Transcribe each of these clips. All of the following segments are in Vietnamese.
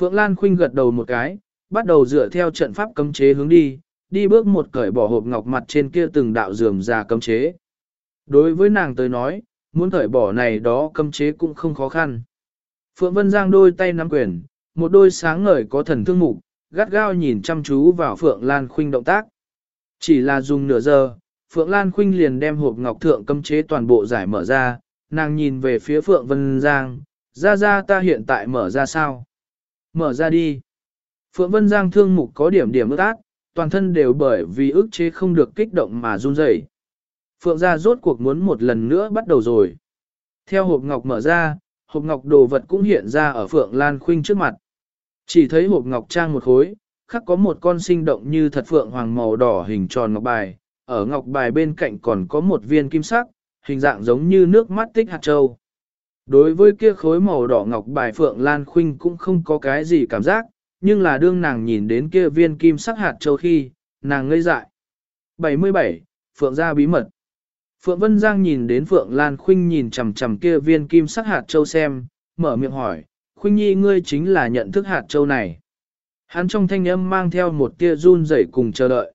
Phượng Lan Khuynh gật đầu một cái, bắt đầu dựa theo trận pháp cấm chế hướng đi, đi bước một cởi bỏ hộp ngọc mặt trên kia từng đạo dườm ra cấm chế. Đối với nàng tới nói, muốn cởi bỏ này đó cấm chế cũng không khó khăn. Phượng Vân Giang đôi tay nắm quyền, một đôi sáng ngời có thần thương mục, gắt gao nhìn chăm chú vào Phượng Lan Khuynh động tác. Chỉ là dùng nửa giờ, Phượng Lan Khuynh liền đem hộp ngọc thượng cấm chế toàn bộ giải mở ra, nàng nhìn về phía Phượng Vân Giang, ra ra ta hiện tại mở ra sao? Mở ra đi. Phượng Vân Giang thương mục có điểm điểm ước ác, toàn thân đều bởi vì ức chế không được kích động mà run rẩy. Phượng gia rốt cuộc muốn một lần nữa bắt đầu rồi. Theo hộp ngọc mở ra, hộp ngọc đồ vật cũng hiện ra ở Phượng Lan Khuynh trước mặt. Chỉ thấy hộp ngọc trang một khối, khắc có một con sinh động như thật phượng hoàng màu đỏ hình tròn ngọc bài, ở ngọc bài bên cạnh còn có một viên kim sắc, hình dạng giống như nước mắt tích hạt châu. Đối với kia khối màu đỏ ngọc bài Phượng Lan Khuynh cũng không có cái gì cảm giác, nhưng là đương nàng nhìn đến kia viên kim sắc hạt châu khi, nàng ngây dại. 77. Phượng gia bí mật Phượng Vân Giang nhìn đến Phượng Lan Khuynh nhìn chằm chằm kia viên kim sắc hạt châu xem, mở miệng hỏi, Khuynh Nhi ngươi chính là nhận thức hạt châu này. Hắn trong thanh âm mang theo một tia run rẩy cùng chờ đợi.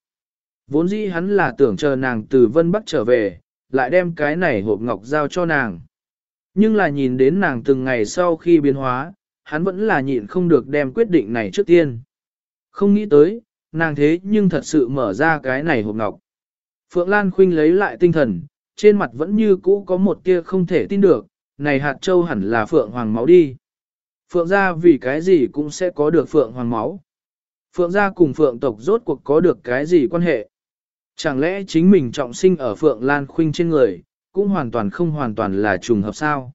Vốn dĩ hắn là tưởng chờ nàng từ Vân Bắc trở về, lại đem cái này hộp ngọc giao cho nàng. Nhưng là nhìn đến nàng từng ngày sau khi biến hóa, hắn vẫn là nhịn không được đem quyết định này trước tiên. Không nghĩ tới, nàng thế nhưng thật sự mở ra cái này hộp ngọc. Phượng Lan Khuynh lấy lại tinh thần, trên mặt vẫn như cũ có một tia không thể tin được, này hạt châu hẳn là Phượng Hoàng máu đi. Phượng gia vì cái gì cũng sẽ có được Phượng Hoàng máu. Phượng gia cùng Phượng tộc rốt cuộc có được cái gì quan hệ. Chẳng lẽ chính mình trọng sinh ở Phượng Lan Khuynh trên người, cũng hoàn toàn không hoàn toàn là trùng hợp sao?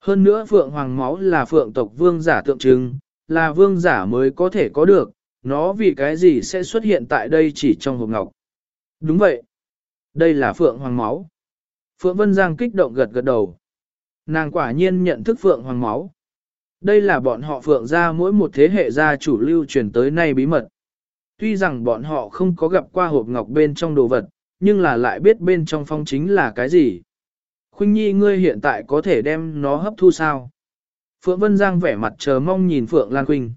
Hơn nữa Phượng Hoàng máu là Phượng tộc vương giả tượng trưng, là vương giả mới có thể có được, nó vì cái gì sẽ xuất hiện tại đây chỉ trong hộp ngọc. Đúng vậy. Đây là Phượng Hoàng máu. Phượng Vân Giang kích động gật gật đầu. Nàng quả nhiên nhận thức Phượng Hoàng máu. Đây là bọn họ Phượng gia mỗi một thế hệ gia chủ lưu truyền tới nay bí mật. Tuy rằng bọn họ không có gặp qua hộp ngọc bên trong đồ vật, nhưng là lại biết bên trong phong chính là cái gì. Khuynh Nhi ngươi hiện tại có thể đem nó hấp thu sao? Phượng Vân Giang vẻ mặt chờ mong nhìn Phượng Lan Khuynh.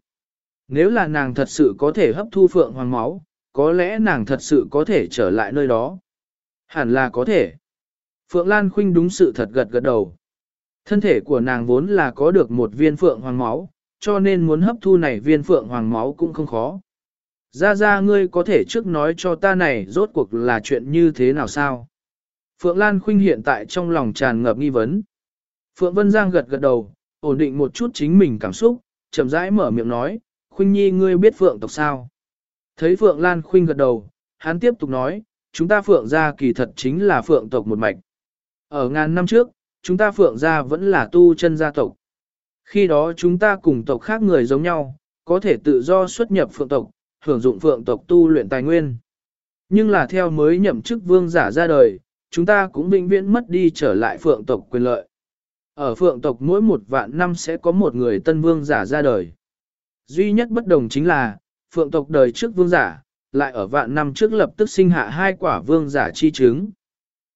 Nếu là nàng thật sự có thể hấp thu Phượng Hoàng máu, có lẽ nàng thật sự có thể trở lại nơi đó. Hẳn là có thể. Phượng Lan Khuynh đúng sự thật gật gật đầu. Thân thể của nàng vốn là có được một viên Phượng Hoàng máu, cho nên muốn hấp thu này viên Phượng Hoàng máu cũng không khó. Ra ra ngươi có thể trước nói cho ta này rốt cuộc là chuyện như thế nào sao? Phượng Lan Khuynh hiện tại trong lòng tràn ngập nghi vấn. Phượng Vân Giang gật gật đầu, ổn định một chút chính mình cảm xúc, chậm rãi mở miệng nói, Khuynh Nhi ngươi biết Phượng tộc sao? Thấy Phượng Lan Khuynh gật đầu, hắn tiếp tục nói, chúng ta Phượng gia kỳ thật chính là Phượng tộc một mạch. Ở ngàn năm trước, chúng ta Phượng gia vẫn là tu chân gia tộc. Khi đó chúng ta cùng tộc khác người giống nhau, có thể tự do xuất nhập Phượng tộc, hưởng dụng Phượng tộc tu luyện tài nguyên. Nhưng là theo mới nhậm chức vương giả ra đời, chúng ta cũng vĩnh viễn mất đi trở lại phượng tộc quyền lợi. Ở phượng tộc mỗi một vạn năm sẽ có một người tân vương giả ra đời. Duy nhất bất đồng chính là, phượng tộc đời trước vương giả, lại ở vạn năm trước lập tức sinh hạ hai quả vương giả chi chứng.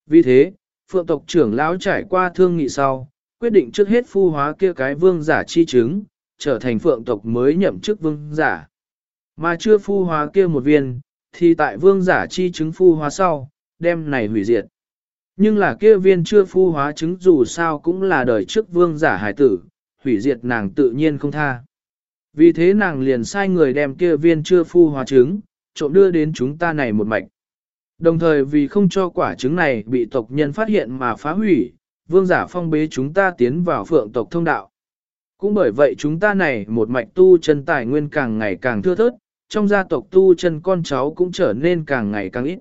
Vì thế, phượng tộc trưởng lão trải qua thương nghị sau, quyết định trước hết phu hóa kia cái vương giả chi chứng, trở thành phượng tộc mới nhậm chức vương giả. Mà chưa phu hóa kia một viên, thì tại vương giả chi chứng phu hóa sau, đem này hủy diệt. Nhưng là kia viên chưa phu hóa chứng dù sao cũng là đời trước vương giả hải tử, hủy diệt nàng tự nhiên không tha. Vì thế nàng liền sai người đem kia viên chưa phu hóa trứng, trộm đưa đến chúng ta này một mạch. Đồng thời vì không cho quả trứng này bị tộc nhân phát hiện mà phá hủy, vương giả phong bế chúng ta tiến vào phượng tộc thông đạo. Cũng bởi vậy chúng ta này một mạch tu chân tài nguyên càng ngày càng thưa thớt, trong gia tộc tu chân con cháu cũng trở nên càng ngày càng ít.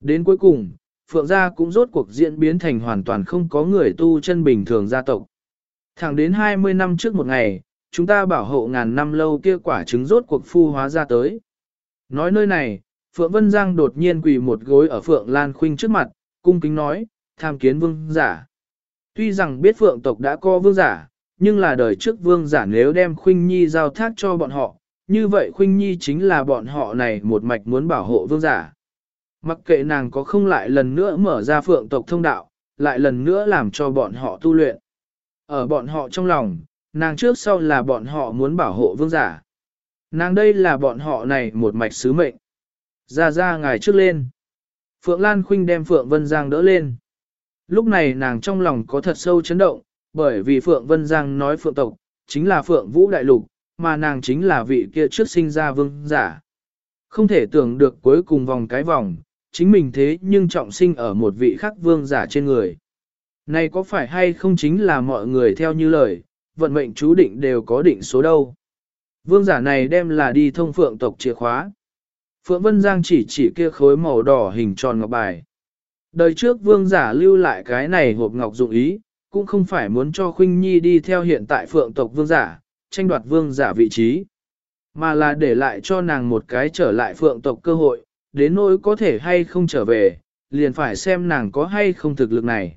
Đến cuối cùng, Phượng gia cũng rốt cuộc diễn biến thành hoàn toàn không có người tu chân bình thường gia tộc. Thẳng đến 20 năm trước một ngày, chúng ta bảo hộ ngàn năm lâu kia quả trứng rốt cuộc phu hóa ra tới. Nói nơi này, Phượng Vân Giang đột nhiên quỳ một gối ở Phượng Lan Khuynh trước mặt, cung kính nói, tham kiến vương giả. Tuy rằng biết Phượng tộc đã có vương giả, nhưng là đời trước vương giả nếu đem Khuynh Nhi giao thác cho bọn họ, như vậy Khuynh Nhi chính là bọn họ này một mạch muốn bảo hộ vương giả. Mặc kệ nàng có không lại lần nữa mở ra phượng tộc thông đạo, lại lần nữa làm cho bọn họ tu luyện. Ở bọn họ trong lòng, nàng trước sau là bọn họ muốn bảo hộ vương giả. Nàng đây là bọn họ này một mạch sứ mệnh. Ra ra ngài trước lên. Phượng Lan Khuynh đem Phượng Vân Giang đỡ lên. Lúc này nàng trong lòng có thật sâu chấn động, bởi vì Phượng Vân Giang nói Phượng tộc, chính là Phượng Vũ Đại Lục, mà nàng chính là vị kia trước sinh ra vương giả. Không thể tưởng được cuối cùng vòng cái vòng, chính mình thế nhưng trọng sinh ở một vị khắc vương giả trên người. Này có phải hay không chính là mọi người theo như lời, vận mệnh chú định đều có định số đâu. Vương giả này đem là đi thông phượng tộc chìa khóa. Phượng Vân Giang chỉ chỉ kia khối màu đỏ hình tròn ngọc bài. Đời trước vương giả lưu lại cái này hộp ngọc dụng ý, cũng không phải muốn cho Khuynh Nhi đi theo hiện tại phượng tộc vương giả, tranh đoạt vương giả vị trí, mà là để lại cho nàng một cái trở lại phượng tộc cơ hội, đến nỗi có thể hay không trở về, liền phải xem nàng có hay không thực lực này.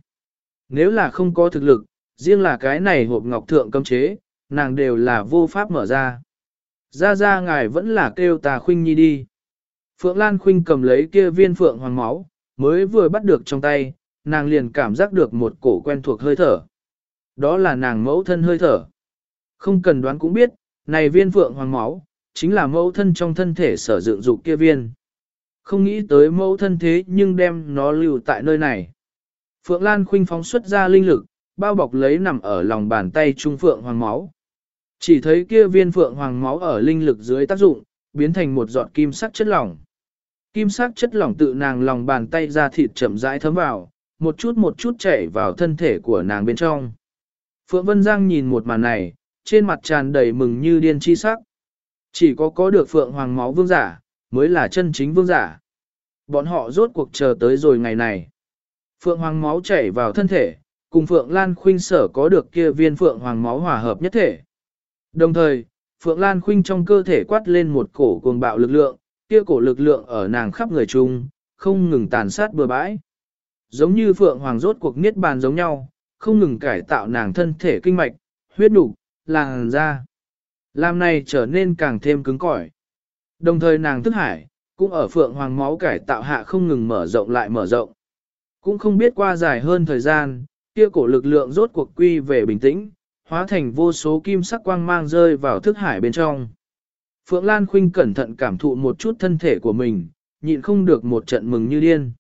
Nếu là không có thực lực, riêng là cái này hộp ngọc thượng cấm chế, nàng đều là vô pháp mở ra. Ra ra ngài vẫn là kêu ta Khuynh Nhi đi. Phượng Lan Khuynh cầm lấy kia viên phượng hoàng máu, mới vừa bắt được trong tay, nàng liền cảm giác được một cổ quen thuộc hơi thở. Đó là nàng mẫu thân hơi thở. Không cần đoán cũng biết, này viên phượng hoàng máu, chính là mẫu thân trong thân thể sở dựng dục kia viên. Không nghĩ tới mẫu thân thế nhưng đem nó lưu tại nơi này. Phượng Lan khuynh phóng xuất ra linh lực, bao bọc lấy nằm ở lòng bàn tay trung phượng hoàng máu. Chỉ thấy kia viên phượng hoàng máu ở linh lực dưới tác dụng, biến thành một giọt kim sắc chất lỏng. Kim sắc chất lỏng tự nàng lòng bàn tay ra thịt chậm rãi thấm vào, một chút một chút chảy vào thân thể của nàng bên trong. Phượng Vân Giang nhìn một màn này, trên mặt tràn đầy mừng như điên chi sắc. Chỉ có có được Phượng Hoàng máu vương giả, mới là chân chính vương giả. Bọn họ rốt cuộc chờ tới rồi ngày này. Phượng Hoàng máu chảy vào thân thể, cùng Phượng Lan Khuynh sở có được kia viên Phượng Hoàng máu hòa hợp nhất thể. Đồng thời, Phượng Lan Khuynh trong cơ thể quát lên một cổ cuồng bạo lực lượng, kia cổ lực lượng ở nàng khắp người chung, không ngừng tàn sát bừa bãi. Giống như Phượng Hoàng rốt cuộc niết bàn giống nhau, không ngừng cải tạo nàng thân thể kinh mạch, huyết nục, làn da. Làm này trở nên càng thêm cứng cỏi. Đồng thời nàng thức hải, cũng ở Phượng Hoàng máu cải tạo hạ không ngừng mở rộng lại mở rộng. Cũng không biết qua dài hơn thời gian, kia cổ lực lượng rốt cuộc quy về bình tĩnh, hóa thành vô số kim sắc quang mang rơi vào thức hải bên trong. Phượng Lan Khuynh cẩn thận cảm thụ một chút thân thể của mình, nhịn không được một trận mừng như điên.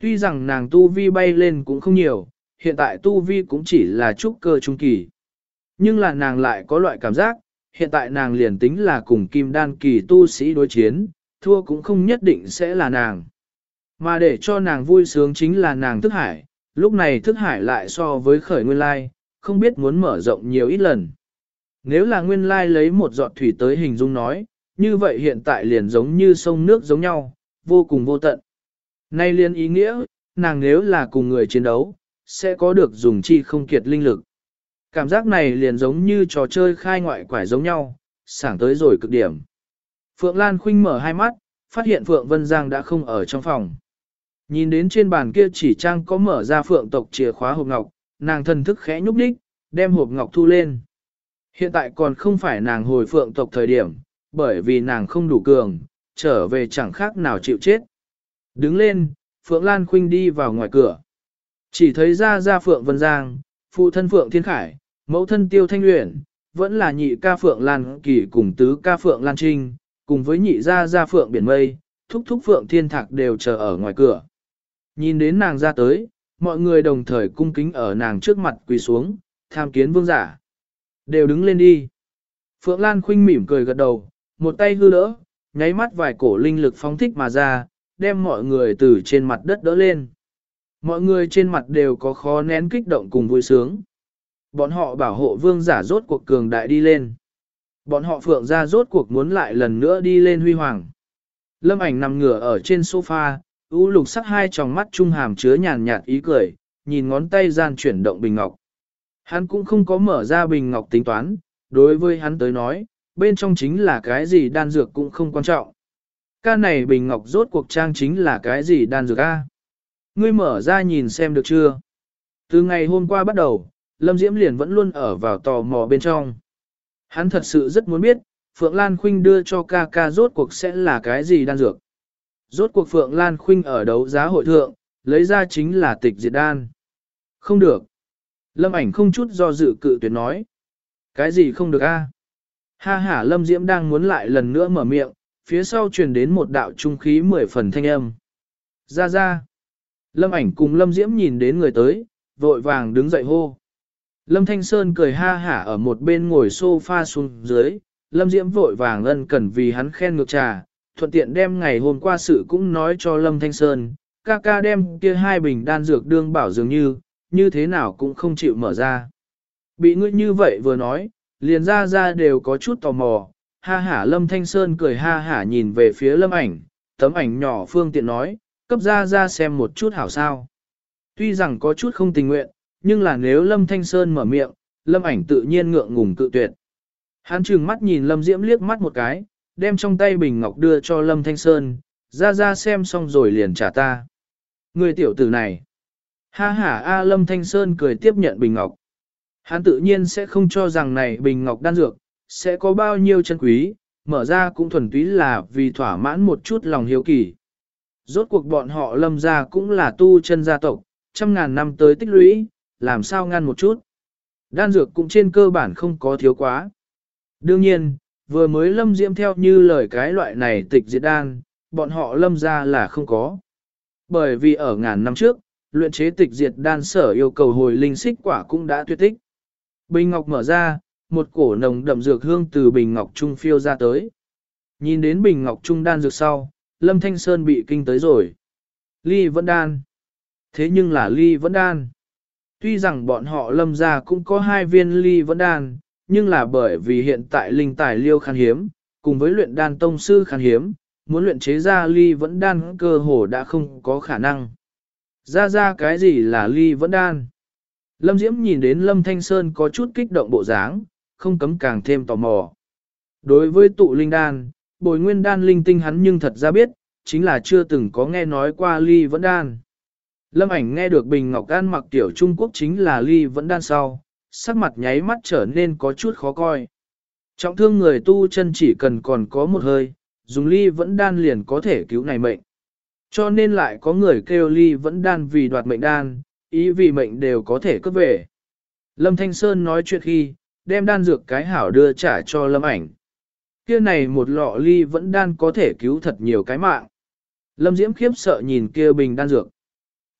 Tuy rằng nàng tu vi bay lên cũng không nhiều, hiện tại tu vi cũng chỉ là trúc cơ trung kỳ. Nhưng là nàng lại có loại cảm giác, hiện tại nàng liền tính là cùng kim đan kỳ tu sĩ đối chiến, thua cũng không nhất định sẽ là nàng. Mà để cho nàng vui sướng chính là nàng thức hải, lúc này thức hải lại so với khởi nguyên lai, không biết muốn mở rộng nhiều ít lần. Nếu là nguyên lai lấy một giọt thủy tới hình dung nói, như vậy hiện tại liền giống như sông nước giống nhau, vô cùng vô tận. Nay liên ý nghĩa, nàng nếu là cùng người chiến đấu, sẽ có được dùng chi không kiệt linh lực. Cảm giác này liền giống như trò chơi khai ngoại quải giống nhau, sảng tới rồi cực điểm. Phượng Lan Khuynh mở hai mắt, phát hiện Phượng Vân Giang đã không ở trong phòng. Nhìn đến trên bàn kia chỉ trang có mở ra Phượng tộc chìa khóa hộp ngọc, nàng thần thức khẽ nhúc đích, đem hộp ngọc thu lên. Hiện tại còn không phải nàng hồi Phượng tộc thời điểm, bởi vì nàng không đủ cường, trở về chẳng khác nào chịu chết. Đứng lên, Phượng Lan Khuynh đi vào ngoài cửa. Chỉ thấy ra ra Phượng Vân Giang, phụ thân Phượng Thiên Khải, mẫu thân Tiêu Thanh Luyện, vẫn là nhị ca Phượng Lan Kỳ cùng tứ ca Phượng Lan Trinh, cùng với nhị gia gia Phượng Biển Mây, thúc thúc Phượng Thiên Thạc đều chờ ở ngoài cửa. Nhìn đến nàng ra tới, mọi người đồng thời cung kính ở nàng trước mặt quỳ xuống, tham kiến vương giả. Đều đứng lên đi. Phượng Lan Khuynh mỉm cười gật đầu, một tay hư đỡ, nháy mắt vài cổ linh lực phóng thích mà ra, đem mọi người từ trên mặt đất đỡ lên. Mọi người trên mặt đều có khó nén kích động cùng vui sướng. Bọn họ bảo hộ vương giả rốt cuộc cường đại đi lên. Bọn họ phượng ra rốt cuộc muốn lại lần nữa đi lên huy hoàng. Lâm ảnh nằm ngửa ở trên sofa, u lục sắc hai tròng mắt trung hàm chứa nhàn nhạt ý cười, nhìn ngón tay gian chuyển động bình ngọc. Hắn cũng không có mở ra bình ngọc tính toán, đối với hắn tới nói, bên trong chính là cái gì đan dược cũng không quan trọng. Ca này bình ngọc rốt cuộc trang chính là cái gì đan dược a? Ngươi mở ra nhìn xem được chưa? Từ ngày hôm qua bắt đầu, Lâm Diễm liền vẫn luôn ở vào tò mò bên trong. Hắn thật sự rất muốn biết, Phượng Lan Khuynh đưa cho ca ca rốt cuộc sẽ là cái gì đan dược. Rốt cuộc Phượng Lan Khuynh ở đấu giá hội thượng, lấy ra chính là tịch diệt đan. Không được. Lâm ảnh không chút do dự cự tuyệt nói. Cái gì không được a? Ha ha Lâm Diễm đang muốn lại lần nữa mở miệng, phía sau truyền đến một đạo trung khí mười phần thanh âm. Ra ra. Lâm ảnh cùng Lâm Diễm nhìn đến người tới, vội vàng đứng dậy hô. Lâm Thanh Sơn cười ha hả ở một bên ngồi sofa xuống dưới, Lâm Diễm vội vàng ân cần vì hắn khen ngược trà, thuận tiện đem ngày hôm qua sự cũng nói cho Lâm Thanh Sơn, ca ca đem kia hai bình đan dược đương bảo dường như, như thế nào cũng không chịu mở ra. Bị ngươi như vậy vừa nói, liền ra ra đều có chút tò mò, ha hả Lâm Thanh Sơn cười ha hả nhìn về phía Lâm ảnh, tấm ảnh nhỏ phương tiện nói, cấp ra ra xem một chút hảo sao. Tuy rằng có chút không tình nguyện, nhưng là nếu Lâm Thanh Sơn mở miệng, Lâm ảnh tự nhiên ngượng ngùng cự tuyệt. Hắn trừng mắt nhìn Lâm Diễm liếc mắt một cái, đem trong tay bình ngọc đưa cho Lâm Thanh Sơn, ra ra xem xong rồi liền trả ta. Người tiểu tử này. Ha ha A Lâm Thanh Sơn cười tiếp nhận bình ngọc. Hắn tự nhiên sẽ không cho rằng này bình ngọc đan dược, sẽ có bao nhiêu chân quý, mở ra cũng thuần túy là vì thỏa mãn một chút lòng hiếu kỳ. Rốt cuộc bọn họ lâm ra cũng là tu chân gia tộc, trăm ngàn năm tới tích lũy, làm sao ngăn một chút. Đan dược cũng trên cơ bản không có thiếu quá. Đương nhiên, vừa mới lâm diễm theo như lời cái loại này tịch diệt đan, bọn họ lâm ra là không có. Bởi vì ở ngàn năm trước, luyện chế tịch diệt đan sở yêu cầu hồi linh xích quả cũng đã tuyệt tích. Bình ngọc mở ra, một cổ nồng đậm dược hương từ bình ngọc trung phiêu ra tới. Nhìn đến bình ngọc trung đan dược sau, Lâm Thanh Sơn bị kinh tới rồi. Ly vẫn đan. Thế nhưng là ly vẫn đan. Tuy rằng bọn họ lâm ra cũng có hai viên ly vẫn đan, nhưng là bởi vì hiện tại linh tài liêu khan hiếm, cùng với luyện đan tông sư khan hiếm, muốn luyện chế ra ly vẫn đan cơ hồ đã không có khả năng. Ra ra cái gì là ly vẫn đan? Lâm Diễm nhìn đến Lâm Thanh Sơn có chút kích động bộ dáng, không cấm càng thêm tò mò. Đối với tụ linh đan, bồi nguyên đan linh tinh hắn nhưng thật ra biết, chính là chưa từng có nghe nói qua ly vẫn đan. Lâm ảnh nghe được Bình Ngọc An mặc tiểu Trung Quốc chính là ly vẫn đan sau, sắc mặt nháy mắt trở nên có chút khó coi. Trọng thương người tu chân chỉ cần còn có một hơi, dùng ly vẫn đan liền có thể cứu này mệnh. Cho nên lại có người kêu ly vẫn đan vì đoạt mệnh đan, ý vì mệnh đều có thể cướp về. Lâm Thanh Sơn nói chuyện khi, đem đan dược cái hảo đưa trả cho Lâm ảnh. Kia này một lọ ly vẫn đan có thể cứu thật nhiều cái mạng. Lâm Diễm khiếp sợ nhìn kia bình đan dược.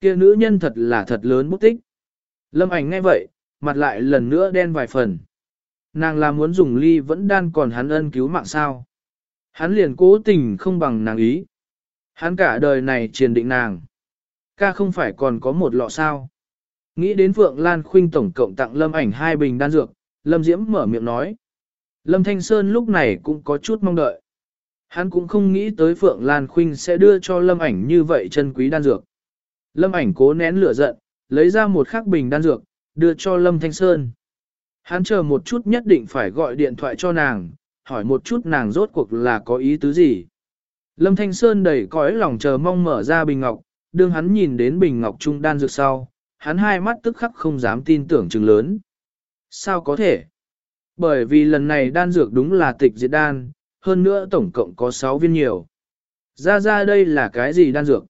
Kia nữ nhân thật là thật lớn bút tích. Lâm ảnh ngay vậy, mặt lại lần nữa đen vài phần. Nàng là muốn dùng ly vẫn đan còn hắn ân cứu mạng sao. Hắn liền cố tình không bằng nàng ý. Hắn cả đời này triền định nàng. Ca không phải còn có một lọ sao. Nghĩ đến Phượng Lan Khuynh tổng cộng tặng Lâm ảnh hai bình đan dược, Lâm Diễm mở miệng nói. Lâm Thanh Sơn lúc này cũng có chút mong đợi. Hắn cũng không nghĩ tới Phượng Lan Khuynh sẽ đưa cho Lâm ảnh như vậy chân quý đan dược. Lâm ảnh cố nén lửa giận, lấy ra một khắc bình đan dược, đưa cho Lâm Thanh Sơn. Hắn chờ một chút nhất định phải gọi điện thoại cho nàng, hỏi một chút nàng rốt cuộc là có ý tứ gì. Lâm Thanh Sơn đầy cõi lòng chờ mong mở ra bình ngọc, đương hắn nhìn đến bình ngọc trung đan dược sau, hắn hai mắt tức khắc không dám tin tưởng chừng lớn. Sao có thể? Bởi vì lần này đan dược đúng là tịch diệt đan, hơn nữa tổng cộng có 6 viên nhiều. Ra ra đây là cái gì đan dược?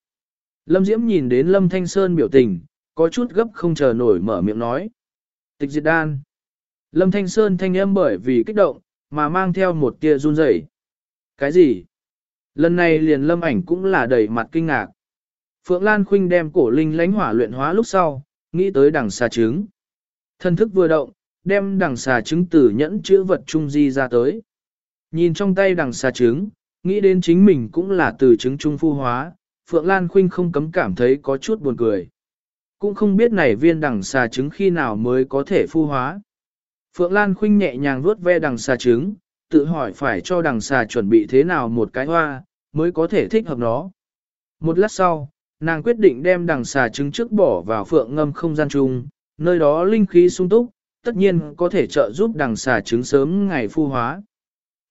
Lâm Diễm nhìn đến Lâm Thanh Sơn biểu tình, có chút gấp không chờ nổi mở miệng nói. Tịch diệt đan. Lâm Thanh Sơn thanh âm bởi vì kích động, mà mang theo một tia run rẩy. Cái gì? Lần này liền lâm ảnh cũng là đầy mặt kinh ngạc. Phượng Lan Khuynh đem cổ linh lánh hỏa luyện hóa lúc sau, nghĩ tới đằng xà trứng. Thân thức vừa động, đem đằng xà trứng tử nhẫn chữ vật trung di ra tới. Nhìn trong tay đằng xà trứng, nghĩ đến chính mình cũng là từ trứng trung phu hóa, Phượng Lan Khuynh không cấm cảm thấy có chút buồn cười. Cũng không biết này viên đằng xà trứng khi nào mới có thể phu hóa. Phượng Lan Khuynh nhẹ nhàng vuốt ve đằng xà trứng, tự hỏi phải cho đằng xà chuẩn bị thế nào một cái hoa, mới có thể thích hợp nó. Một lát sau, nàng quyết định đem đằng xà trứng trước bỏ vào phượng ngâm không gian chung, nơi đó linh khí sung túc, tất nhiên có thể trợ giúp đằng xà trứng sớm ngày phu hóa.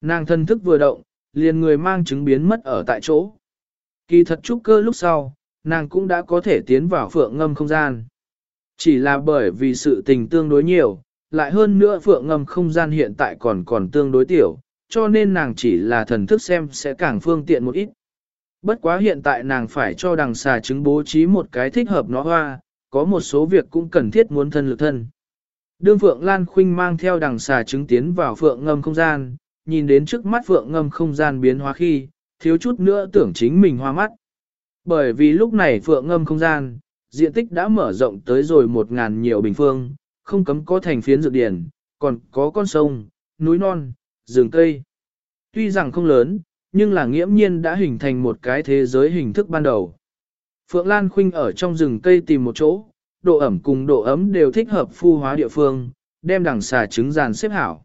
Nàng thân thức vừa động, liền người mang trứng biến mất ở tại chỗ. Kỳ thật trúc cơ lúc sau, nàng cũng đã có thể tiến vào phượng ngâm không gian. Chỉ là bởi vì sự tình tương đối nhiều, lại hơn nữa phượng ngâm không gian hiện tại còn còn tương đối tiểu, cho nên nàng chỉ là thần thức xem sẽ càng phương tiện một ít. Bất quá hiện tại nàng phải cho đằng xà trứng bố trí một cái thích hợp nó hoa, có một số việc cũng cần thiết muốn thân lực thân. Đương Phượng Lan Khuynh mang theo đằng xà trứng tiến vào Phượng ngâm không gian, nhìn đến trước mắt Phượng ngâm không gian biến hóa khi, thiếu chút nữa tưởng chính mình hoa mắt. Bởi vì lúc này Phượng ngâm không gian, diện tích đã mở rộng tới rồi một ngàn nhiều bình phương, không cấm có thành phiến dược điển, còn có con sông, núi non, rừng cây. Tuy rằng không lớn, nhưng là nghiễm nhiên đã hình thành một cái thế giới hình thức ban đầu. Phượng Lan Khuynh ở trong rừng cây tìm một chỗ, độ ẩm cùng độ ấm đều thích hợp phu hóa địa phương, đem đằng xà trứng giàn xếp hảo.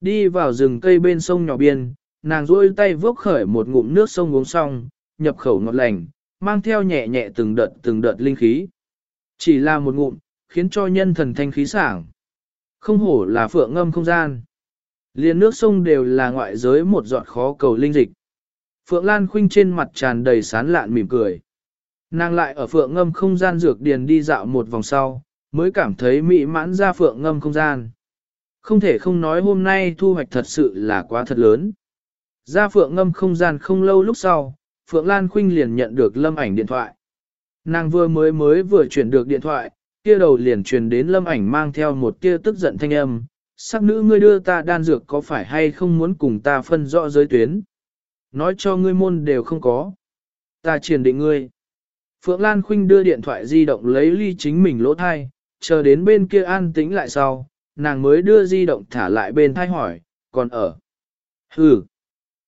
Đi vào rừng cây bên sông nhỏ biên, nàng duỗi tay vốc khởi một ngụm nước sông uống xong, nhập khẩu ngọt lành, mang theo nhẹ nhẹ từng đợt từng đợt linh khí. Chỉ là một ngụm, khiến cho nhân thần thanh khí sảng. Không hổ là phượng ngâm không gian. Liên nước sông đều là ngoại giới một giọt khó cầu linh dịch. Phượng Lan Khuynh trên mặt tràn đầy sán lạn mỉm cười. Nàng lại ở phượng ngâm không gian dược điền đi dạo một vòng sau, mới cảm thấy mỹ mãn ra phượng ngâm không gian. Không thể không nói hôm nay thu hoạch thật sự là quá thật lớn. Ra phượng ngâm không gian không lâu lúc sau, Phượng Lan Khuynh liền nhận được lâm ảnh điện thoại. Nàng vừa mới mới vừa chuyển được điện thoại, kia đầu liền truyền đến lâm ảnh mang theo một tia tức giận thanh âm. Sắc nữ ngươi đưa ta đan dược có phải hay không muốn cùng ta phân rõ giới tuyến? Nói cho ngươi môn đều không có. Ta truyền định ngươi. Phượng Lan Khuynh đưa điện thoại di động lấy ly chính mình lỗ thai, chờ đến bên kia an tĩnh lại sau, nàng mới đưa di động thả lại bên thai hỏi, còn ở. Hừ.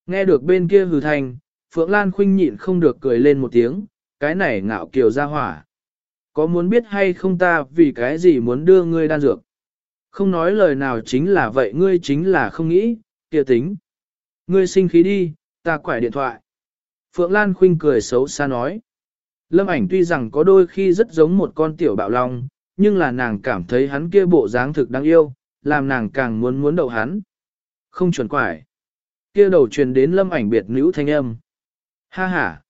Nghe được bên kia hừ thanh, Phượng Lan khinh nhịn không được cười lên một tiếng, cái này ngạo kiều ra hỏa. Có muốn biết hay không ta vì cái gì muốn đưa ngươi đan dược? Không nói lời nào chính là vậy ngươi chính là không nghĩ, kia tính. Ngươi sinh khí đi, ta quải điện thoại. Phượng Lan khinh cười xấu xa nói. Lâm ảnh tuy rằng có đôi khi rất giống một con tiểu bạo long, nhưng là nàng cảm thấy hắn kia bộ dáng thực đáng yêu, làm nàng càng muốn muốn đậu hắn. Không chuẩn quải. Kia đầu truyền đến lâm ảnh biệt nữ thanh âm. Ha ha.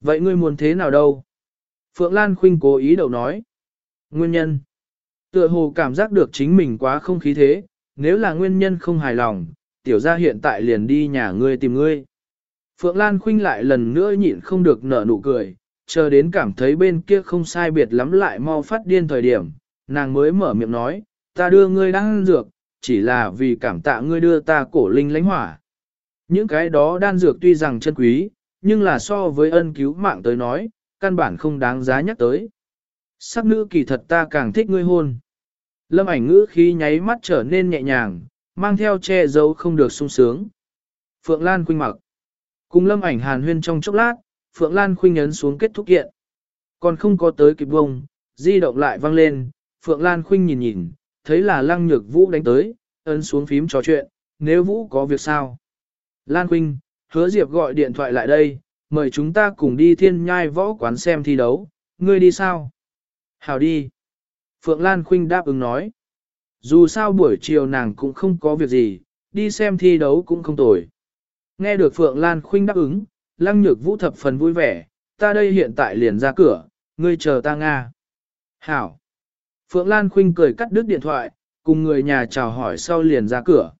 Vậy ngươi muốn thế nào đâu? Phượng Lan Khuynh cố ý đầu nói. Nguyên nhân. Tựa hồ cảm giác được chính mình quá không khí thế, nếu là nguyên nhân không hài lòng, tiểu gia hiện tại liền đi nhà ngươi tìm ngươi. Phượng Lan Khuynh lại lần nữa nhịn không được nở nụ cười, chờ đến cảm thấy bên kia không sai biệt lắm lại mau phát điên thời điểm, nàng mới mở miệng nói, ta đưa ngươi đang dược, chỉ là vì cảm tạ ngươi đưa ta cổ linh lánh hỏa. Những cái đó đan dược tuy rằng chân quý, nhưng là so với ân cứu mạng tới nói, căn bản không đáng giá nhắc tới. Sắc nữ kỳ thật ta càng thích ngươi hôn. Lâm ảnh ngữ khi nháy mắt trở nên nhẹ nhàng, mang theo che giấu không được sung sướng. Phượng Lan Quynh mặc. Cùng lâm ảnh hàn huyên trong chốc lát, Phượng Lan Khuynh ấn xuống kết thúc kiện. Còn không có tới kịp bông, di động lại vang lên, Phượng Lan Khuynh nhìn nhìn, thấy là Lăng Nhược Vũ đánh tới, ấn xuống phím trò chuyện, nếu Vũ có việc sao. Lan Quynh, hứa Diệp gọi điện thoại lại đây, mời chúng ta cùng đi thiên nhai võ quán xem thi đấu, ngươi đi sao? Hào đi. Phượng Lan Khuynh đáp ứng nói. Dù sao buổi chiều nàng cũng không có việc gì, đi xem thi đấu cũng không tồi. Nghe được Phượng Lan Khuynh đáp ứng, lăng nhược vũ thập phần vui vẻ, ta đây hiện tại liền ra cửa, ngươi chờ ta Nga. Hảo. Phượng Lan Khuynh cười cắt đứt điện thoại, cùng người nhà chào hỏi sau liền ra cửa.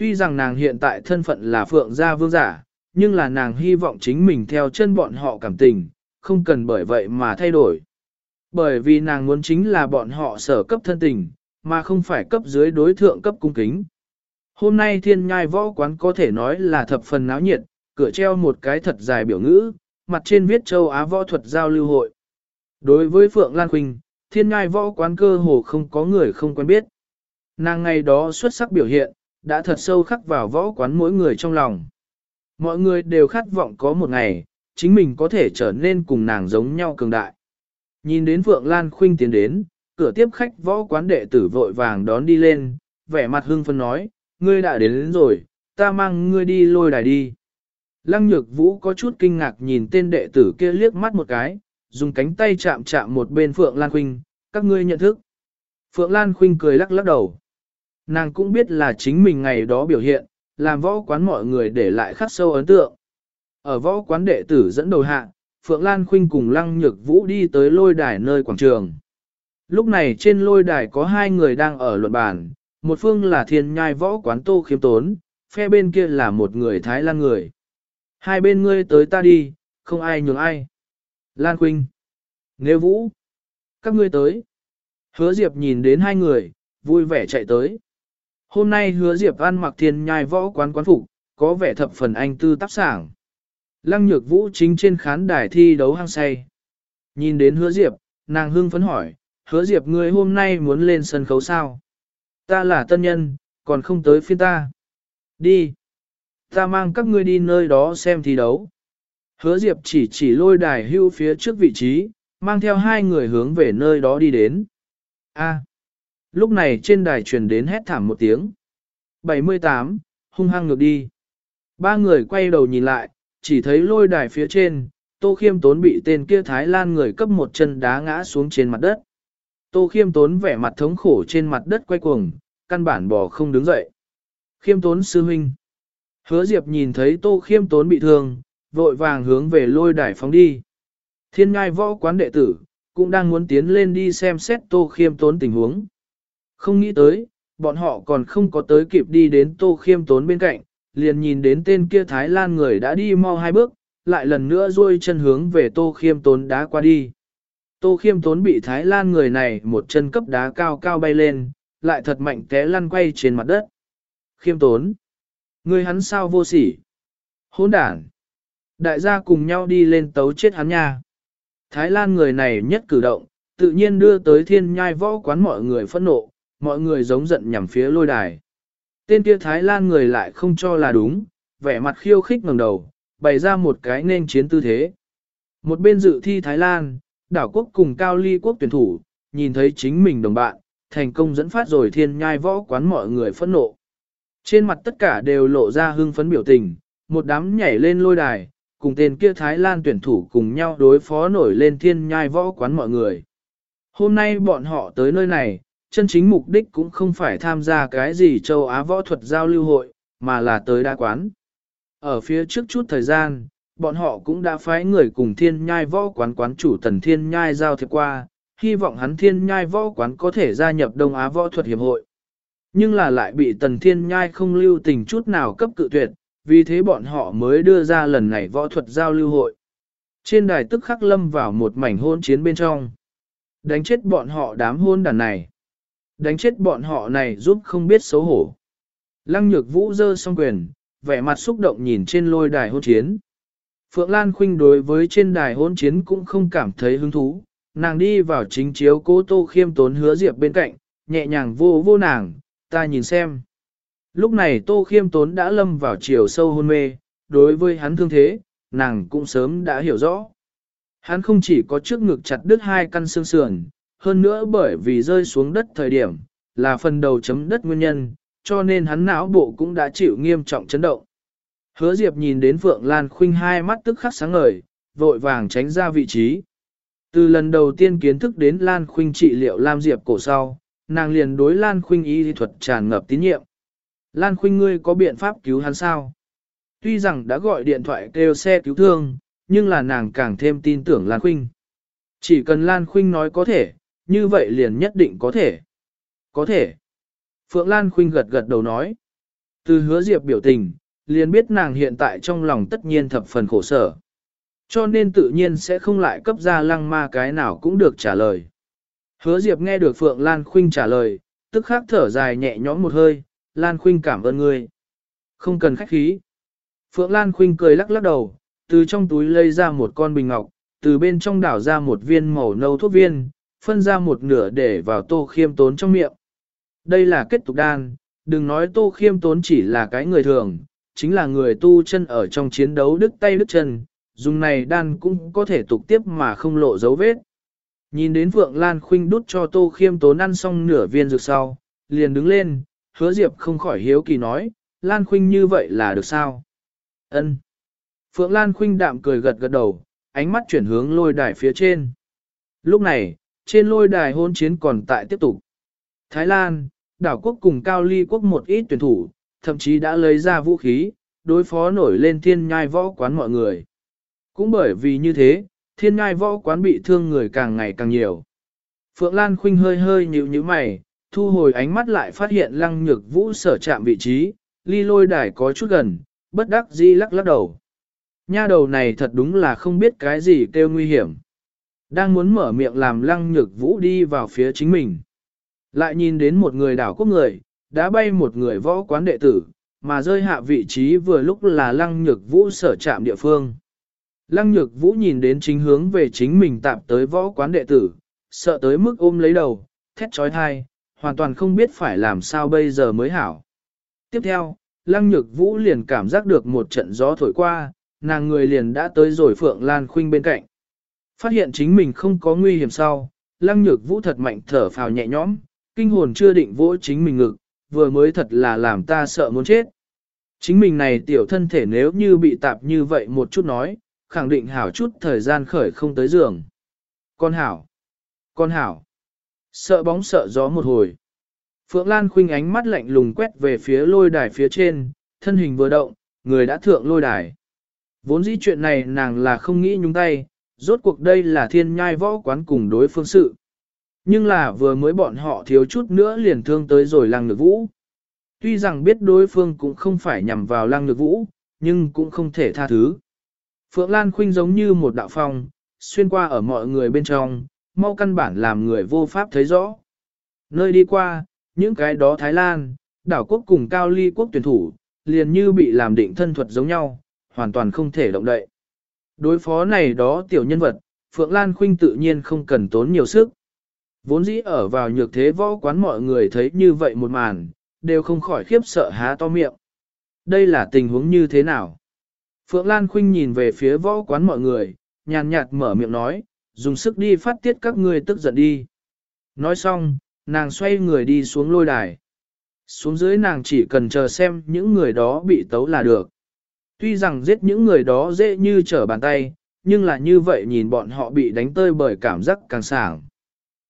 Tuy rằng nàng hiện tại thân phận là Phượng gia vương giả, nhưng là nàng hy vọng chính mình theo chân bọn họ cảm tình, không cần bởi vậy mà thay đổi. Bởi vì nàng muốn chính là bọn họ sở cấp thân tình, mà không phải cấp dưới đối thượng cấp cung kính. Hôm nay thiên nhai võ quán có thể nói là thập phần náo nhiệt, cửa treo một cái thật dài biểu ngữ, mặt trên viết châu Á võ thuật giao lưu hội. Đối với Phượng Lan Quỳnh, thiên Nhai võ quán cơ hồ không có người không quen biết. Nàng ngày đó xuất sắc biểu hiện, đã thật sâu khắc vào võ quán mỗi người trong lòng. Mọi người đều khát vọng có một ngày, chính mình có thể trở nên cùng nàng giống nhau cường đại. Nhìn đến Phượng Lan Khuynh tiến đến, cửa tiếp khách võ quán đệ tử vội vàng đón đi lên, vẻ mặt hưng phân nói, ngươi đã đến, đến rồi, ta mang ngươi đi lôi đài đi. Lăng nhược vũ có chút kinh ngạc nhìn tên đệ tử kia liếc mắt một cái, dùng cánh tay chạm chạm một bên Phượng Lan Khuynh, các ngươi nhận thức. Phượng Lan Khuynh cười lắc lắc đầu. Nàng cũng biết là chính mình ngày đó biểu hiện, làm võ quán mọi người để lại khắc sâu ấn tượng. Ở võ quán đệ tử dẫn đầu hạ, Phượng Lan Khuynh cùng Lăng Nhược Vũ đi tới lôi đài nơi quảng trường. Lúc này trên lôi đài có hai người đang ở luận bàn, một phương là thiên nhai võ quán tô khiêm tốn, phe bên kia là một người Thái Lan người. Hai bên ngươi tới ta đi, không ai nhường ai. Lan Khuynh. Nếu Vũ. Các ngươi tới. Hứa Diệp nhìn đến hai người, vui vẻ chạy tới. Hôm nay hứa Diệp ăn mặc thiên nhai võ quán quán phục, có vẻ thập phần anh tư tác sảng. Lăng nhược vũ chính trên khán đài thi đấu hăng say. Nhìn đến hứa Diệp, nàng hưng phấn hỏi, hứa Diệp ngươi hôm nay muốn lên sân khấu sao? Ta là tân nhân, còn không tới phiên ta. Đi. Ta mang các ngươi đi nơi đó xem thi đấu. Hứa Diệp chỉ chỉ lôi đài hưu phía trước vị trí, mang theo hai người hướng về nơi đó đi đến. A. Lúc này trên đài truyền đến hét thảm một tiếng. 78, hung hăng ngược đi. Ba người quay đầu nhìn lại, chỉ thấy lôi đài phía trên, Tô Khiêm Tốn bị tên kia Thái Lan người cấp một chân đá ngã xuống trên mặt đất. Tô Khiêm Tốn vẻ mặt thống khổ trên mặt đất quay cuồng, căn bản bò không đứng dậy. Khiêm Tốn sư huynh. Hứa Diệp nhìn thấy Tô Khiêm Tốn bị thương, vội vàng hướng về lôi đài phóng đi. Thiên ngai võ quán đệ tử, cũng đang muốn tiến lên đi xem xét Tô Khiêm Tốn tình huống. Không nghĩ tới, bọn họ còn không có tới kịp đi đến Tô Khiêm Tốn bên cạnh, liền nhìn đến tên kia Thái Lan người đã đi mau hai bước, lại lần nữa duỗi chân hướng về Tô Khiêm Tốn đá qua đi. Tô Khiêm Tốn bị Thái Lan người này một chân cấp đá cao cao bay lên, lại thật mạnh té lăn quay trên mặt đất. Khiêm Tốn, người hắn sao vô sỉ? Hỗn đản! Đại gia cùng nhau đi lên tấu chết hắn nha. Thái Lan người này nhất cử động, tự nhiên đưa tới thiên nhai võ quán mọi người phẫn nộ, mọi người giống giận nhằm phía lôi đài. Tên kia Thái Lan người lại không cho là đúng, vẻ mặt khiêu khích ngẩng đầu, bày ra một cái nên chiến tư thế. Một bên dự thi Thái Lan, đảo quốc cùng cao ly quốc tuyển thủ, nhìn thấy chính mình đồng bạn, thành công dẫn phát rồi thiên nhai võ quán mọi người phẫn nộ. Trên mặt tất cả đều lộ ra hưng phấn biểu tình, một đám nhảy lên lôi đài, cùng tên kia Thái Lan tuyển thủ cùng nhau đối phó nổi lên thiên nhai võ quán mọi người. Hôm nay bọn họ tới nơi này, chân chính mục đích cũng không phải tham gia cái gì châu Á võ thuật giao lưu hội, mà là tới đa quán. Ở phía trước chút thời gian, bọn họ cũng đã phái người cùng thiên nhai võ quán quán chủ tần thiên nhai giao thiệp qua, hy vọng hắn thiên nhai võ quán có thể gia nhập Đông Á võ thuật hiệp hội. Nhưng là lại bị tần thiên nhai không lưu tình chút nào cấp cự tuyệt, vì thế bọn họ mới đưa ra lần này võ thuật giao lưu hội. Trên đài tức khắc lâm vào một mảnh hôn chiến bên trong. Đánh chết bọn họ đám hôn đàn này. Đánh chết bọn họ này giúp không biết xấu hổ. Lăng nhược vũ dơ song quyền, vẻ mặt xúc động nhìn trên lôi đài hôn chiến. Phượng Lan Khuynh đối với trên đài hôn chiến cũng không cảm thấy hứng thú, nàng đi vào chính chiếu cố tô khiêm tốn hứa diệp bên cạnh, nhẹ nhàng vô vô nàng, ta nhìn xem. Lúc này tô khiêm tốn đã lâm vào chiều sâu hôn mê, đối với hắn thương thế, nàng cũng sớm đã hiểu rõ. Hắn không chỉ có trước ngực chặt đứt hai căn xương sườn, hơn nữa bởi vì rơi xuống đất thời điểm, là phần đầu chấm đất nguyên nhân, cho nên hắn não bộ cũng đã chịu nghiêm trọng chấn động. Hứa Diệp nhìn đến Phượng Lan Khuynh hai mắt tức khắc sáng ngời, vội vàng tránh ra vị trí. Từ lần đầu tiên kiến thức đến Lan Khuynh trị liệu Lam Diệp cổ sau, nàng liền đối Lan Khuynh y thuật tràn ngập tín nhiệm. Lan Khuynh ngươi có biện pháp cứu hắn sao? Tuy rằng đã gọi điện thoại kêu xe cứu thương, nhưng là nàng càng thêm tin tưởng Lan Khuynh. Chỉ cần Lan Khuynh nói có thể, như vậy liền nhất định có thể. Có thể. Phượng Lan Khuynh gật gật đầu nói. Từ hứa diệp biểu tình, liền biết nàng hiện tại trong lòng tất nhiên thập phần khổ sở. Cho nên tự nhiên sẽ không lại cấp ra lăng ma cái nào cũng được trả lời. Hứa diệp nghe được Phượng Lan Khuynh trả lời, tức khắc thở dài nhẹ nhõm một hơi, Lan Khuynh cảm ơn ngươi. Không cần khách khí. Phượng Lan Khuynh cười lắc lắc đầu, từ trong túi lấy ra một con bình ngọc, từ bên trong đảo ra một viên màu nâu thuốc viên, phân ra một nửa để vào tô khiêm tốn trong miệng. Đây là kết tục đan, đừng nói tô khiêm tốn chỉ là cái người thường, chính là người tu chân ở trong chiến đấu đứt tay đứt chân, dùng này đan cũng có thể tục tiếp mà không lộ dấu vết. Nhìn đến Phượng Lan Khuynh đút cho tô khiêm tốn ăn xong nửa viên dược sau, liền đứng lên, hứa Diệp không khỏi hiếu kỳ nói, Lan Khuynh như vậy là được sao? Ân. Phượng Lan Khuynh đạm cười gật gật đầu, ánh mắt chuyển hướng lôi đài phía trên. Lúc này, trên lôi đài hôn chiến còn tại tiếp tục. Thái Lan, đảo quốc cùng cao ly quốc một ít tuyển thủ, thậm chí đã lấy ra vũ khí, đối phó nổi lên thiên nhai võ quán mọi người. Cũng bởi vì như thế, thiên nhai võ quán bị thương người càng ngày càng nhiều. Phượng Lan Khuynh hơi hơi nhíu nhíu mày, thu hồi ánh mắt lại phát hiện lăng nhược vũ sở chạm vị trí, ly lôi đài có chút gần, bất đắc dĩ lắc lắc đầu. Nha đầu này thật đúng là không biết cái gì kêu nguy hiểm. Đang muốn mở miệng làm lăng nhược vũ đi vào phía chính mình. Lại nhìn đến một người đảo quốc người, đã bay một người võ quán đệ tử, mà rơi hạ vị trí vừa lúc là lăng nhược vũ sở trạm địa phương. Lăng nhược vũ nhìn đến chính hướng về chính mình tạm tới võ quán đệ tử, sợ tới mức ôm lấy đầu, thét trói thai, hoàn toàn không biết phải làm sao bây giờ mới hảo. Tiếp theo, lăng nhược vũ liền cảm giác được một trận gió thổi qua, nàng người liền đã tới rồi Phượng Lan Khuynh bên cạnh. Phát hiện chính mình không có nguy hiểm sau, lăng nhược vũ thật mạnh thở phào nhẹ nhõm, kinh hồn chưa định vỗ chính mình ngực, vừa mới thật là làm ta sợ muốn chết. Chính mình này tiểu thân thể nếu như bị tạp như vậy một chút nói, khẳng định hảo chút thời gian khởi không tới giường. Con hảo, con hảo, sợ bóng sợ gió một hồi. Phượng Lan khuynh ánh mắt lạnh lùng quét về phía lôi đài phía trên, thân hình vừa động, người đã thượng lôi đài. Vốn dĩ chuyện này nàng là không nghĩ nhúng tay, rốt cuộc đây là thiên nhai võ quán cùng đối phương sự. Nhưng là vừa mới bọn họ thiếu chút nữa liền thương tới rồi lăng nhược vũ. Tuy rằng biết đối phương cũng không phải nhằm vào lăng nhược vũ, nhưng cũng không thể tha thứ. Phượng Lan Khuynh giống như một đạo phong, xuyên qua ở mọi người bên trong, mau căn bản làm người vô pháp thấy rõ. Nơi đi qua, những cái đó Thái Lan, đảo quốc cùng cao ly quốc tuyển thủ, liền như bị làm định thân thuật giống nhau, hoàn toàn không thể động đậy. Đối phó này đó tiểu nhân vật, Phượng Lan Khuynh tự nhiên không cần tốn nhiều sức. Vốn dĩ ở vào nhược thế võ quán mọi người thấy như vậy một màn, đều không khỏi khiếp sợ há to miệng. Đây là tình huống như thế nào? Phượng Lan Khuynh nhìn về phía võ quán mọi người, nhàn nhạt mở miệng nói, dùng sức đi phát tiết các ngươi tức giận đi. Nói xong, nàng xoay người đi xuống lôi đài. Xuống dưới nàng chỉ cần chờ xem những người đó bị tấu là được. Tuy rằng giết những người đó dễ như trở bàn tay, nhưng là như vậy nhìn bọn họ bị đánh tơi bởi cảm giác càng sảng.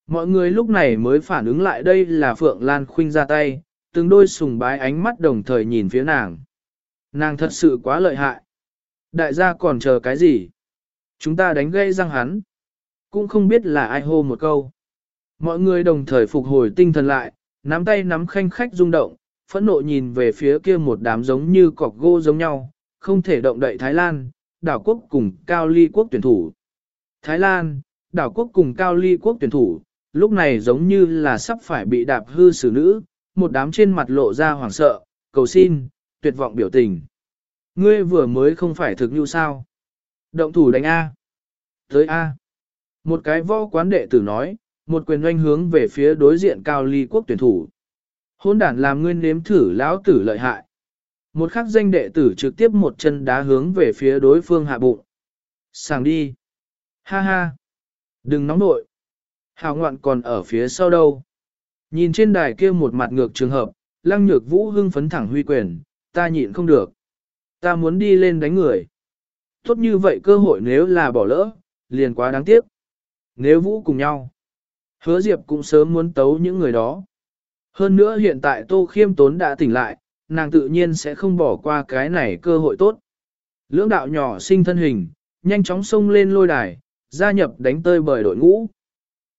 Mọi người lúc này mới phản ứng lại đây là Phượng Lan Khuynh ra tay, từng đôi sùng bái ánh mắt đồng thời nhìn phía nàng. Nàng thật sự quá lợi hại. Đại gia còn chờ cái gì? Chúng ta đánh gây răng hắn. Cũng không biết là ai hô một câu. Mọi người đồng thời phục hồi tinh thần lại, nắm tay nắm khanh khách rung động, phẫn nộ nhìn về phía kia một đám giống như cọc gỗ giống nhau, không thể động đậy Thái Lan, đảo quốc cùng cao ly quốc tuyển thủ. Thái Lan, đảo quốc cùng cao ly quốc tuyển thủ, lúc này giống như là sắp phải bị đạp hư xử nữ, một đám trên mặt lộ ra hoảng sợ, cầu xin, tuyệt vọng biểu tình. Ngươi vừa mới không phải thực như sao. Động thủ đánh A. Tới A. Một cái võ quán đệ tử nói, một quyền doanh hướng về phía đối diện cao ly quốc tuyển thủ. Hôn đản làm ngươi nếm thử lão tử lợi hại. Một khắc danh đệ tử trực tiếp một chân đá hướng về phía đối phương hạ bụng. Sàng đi. Ha ha. Đừng nóng nội. Hào ngoạn còn ở phía sau đâu. Nhìn trên đài kia một mặt ngược trường hợp, lăng nhược vũ hưng phấn thẳng huy quyền, ta nhịn không được. Ta muốn đi lên đánh người. Tốt như vậy cơ hội nếu là bỏ lỡ, liền quá đáng tiếc. Nếu vũ cùng nhau, hứa diệp cũng sớm muốn tấu những người đó. Hơn nữa hiện tại Tô Khiêm Tốn đã tỉnh lại, nàng tự nhiên sẽ không bỏ qua cái này cơ hội tốt. Lưỡng đạo nhỏ sinh thân hình, nhanh chóng xông lên lôi đài, gia nhập đánh tơi bởi đội ngũ.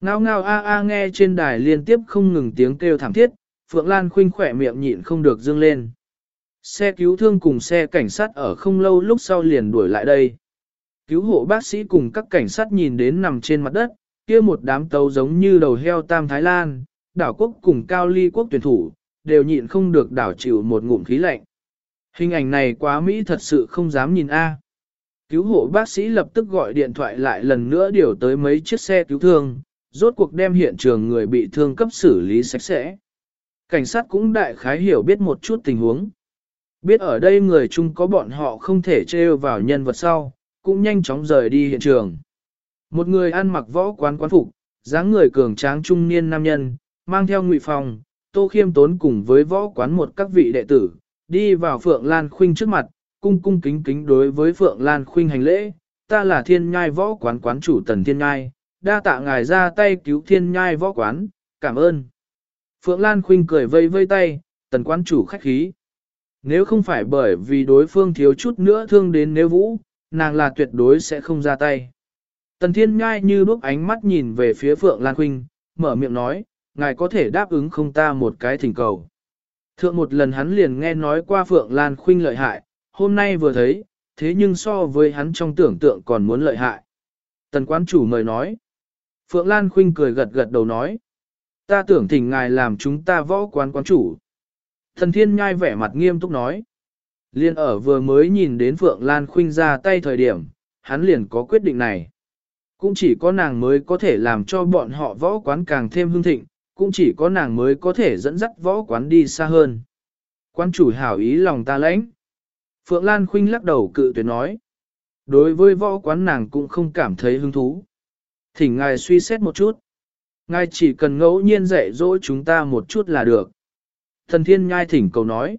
Ngao ngao a a nghe trên đài liên tiếp không ngừng tiếng kêu thảm thiết, Phượng Lan khinh khỏe miệng nhịn không được dương lên. Xe cứu thương cùng xe cảnh sát ở không lâu lúc sau liền đuổi lại đây. Cứu hộ bác sĩ cùng các cảnh sát nhìn đến nằm trên mặt đất, kia một đám tàu giống như đầu heo tam Thái Lan, đảo quốc cùng cao ly quốc tuyển thủ, đều nhịn không được đảo chịu một ngụm khí lạnh. Hình ảnh này quá Mỹ thật sự không dám nhìn A. Cứu hộ bác sĩ lập tức gọi điện thoại lại lần nữa điều tới mấy chiếc xe cứu thương, rốt cuộc đem hiện trường người bị thương cấp xử lý sạch sẽ. Cảnh sát cũng đại khái hiểu biết một chút tình huống. Biết ở đây người chung có bọn họ không thể trêu vào nhân vật sau, cũng nhanh chóng rời đi hiện trường. Một người ăn mặc võ quán quán phục, dáng người cường tráng trung niên nam nhân, mang theo ngụy phòng, tô khiêm tốn cùng với võ quán một các vị đệ tử, đi vào Phượng Lan Khuynh trước mặt, cung cung kính kính đối với Phượng Lan Khuynh hành lễ, ta là thiên nhai võ quán quán chủ tần thiên nhai, đa tạ ngài ra tay cứu thiên nhai võ quán, cảm ơn. Phượng Lan Khuynh cười vây vây tay, tần quán chủ khách khí. Nếu không phải bởi vì đối phương thiếu chút nữa thương đến nếu vũ, nàng là tuyệt đối sẽ không ra tay. Tần thiên nhai như bước ánh mắt nhìn về phía Phượng Lan Khuynh, mở miệng nói, ngài có thể đáp ứng không ta một cái thỉnh cầu. Thượng một lần hắn liền nghe nói qua Phượng Lan Khuynh lợi hại, hôm nay vừa thấy, thế nhưng so với hắn trong tưởng tượng còn muốn lợi hại. Tần quán chủ mời nói. Phượng Lan Khuynh cười gật gật đầu nói. Ta tưởng thỉnh ngài làm chúng ta võ quán quán chủ. Thần thiên nhai vẻ mặt nghiêm túc nói. Liên ở vừa mới nhìn đến Phượng Lan Khuynh ra tay thời điểm, hắn liền có quyết định này. Cũng chỉ có nàng mới có thể làm cho bọn họ võ quán càng thêm hương thịnh, cũng chỉ có nàng mới có thể dẫn dắt võ quán đi xa hơn. Quan chủ hảo ý lòng ta lãnh. Phượng Lan Khuynh lắc đầu cự tuyệt nói. Đối với võ quán nàng cũng không cảm thấy hứng thú. Thỉnh ngài suy xét một chút. Ngài chỉ cần ngẫu nhiên dạy dỗ chúng ta một chút là được. Thần thiên nhai thỉnh cầu nói.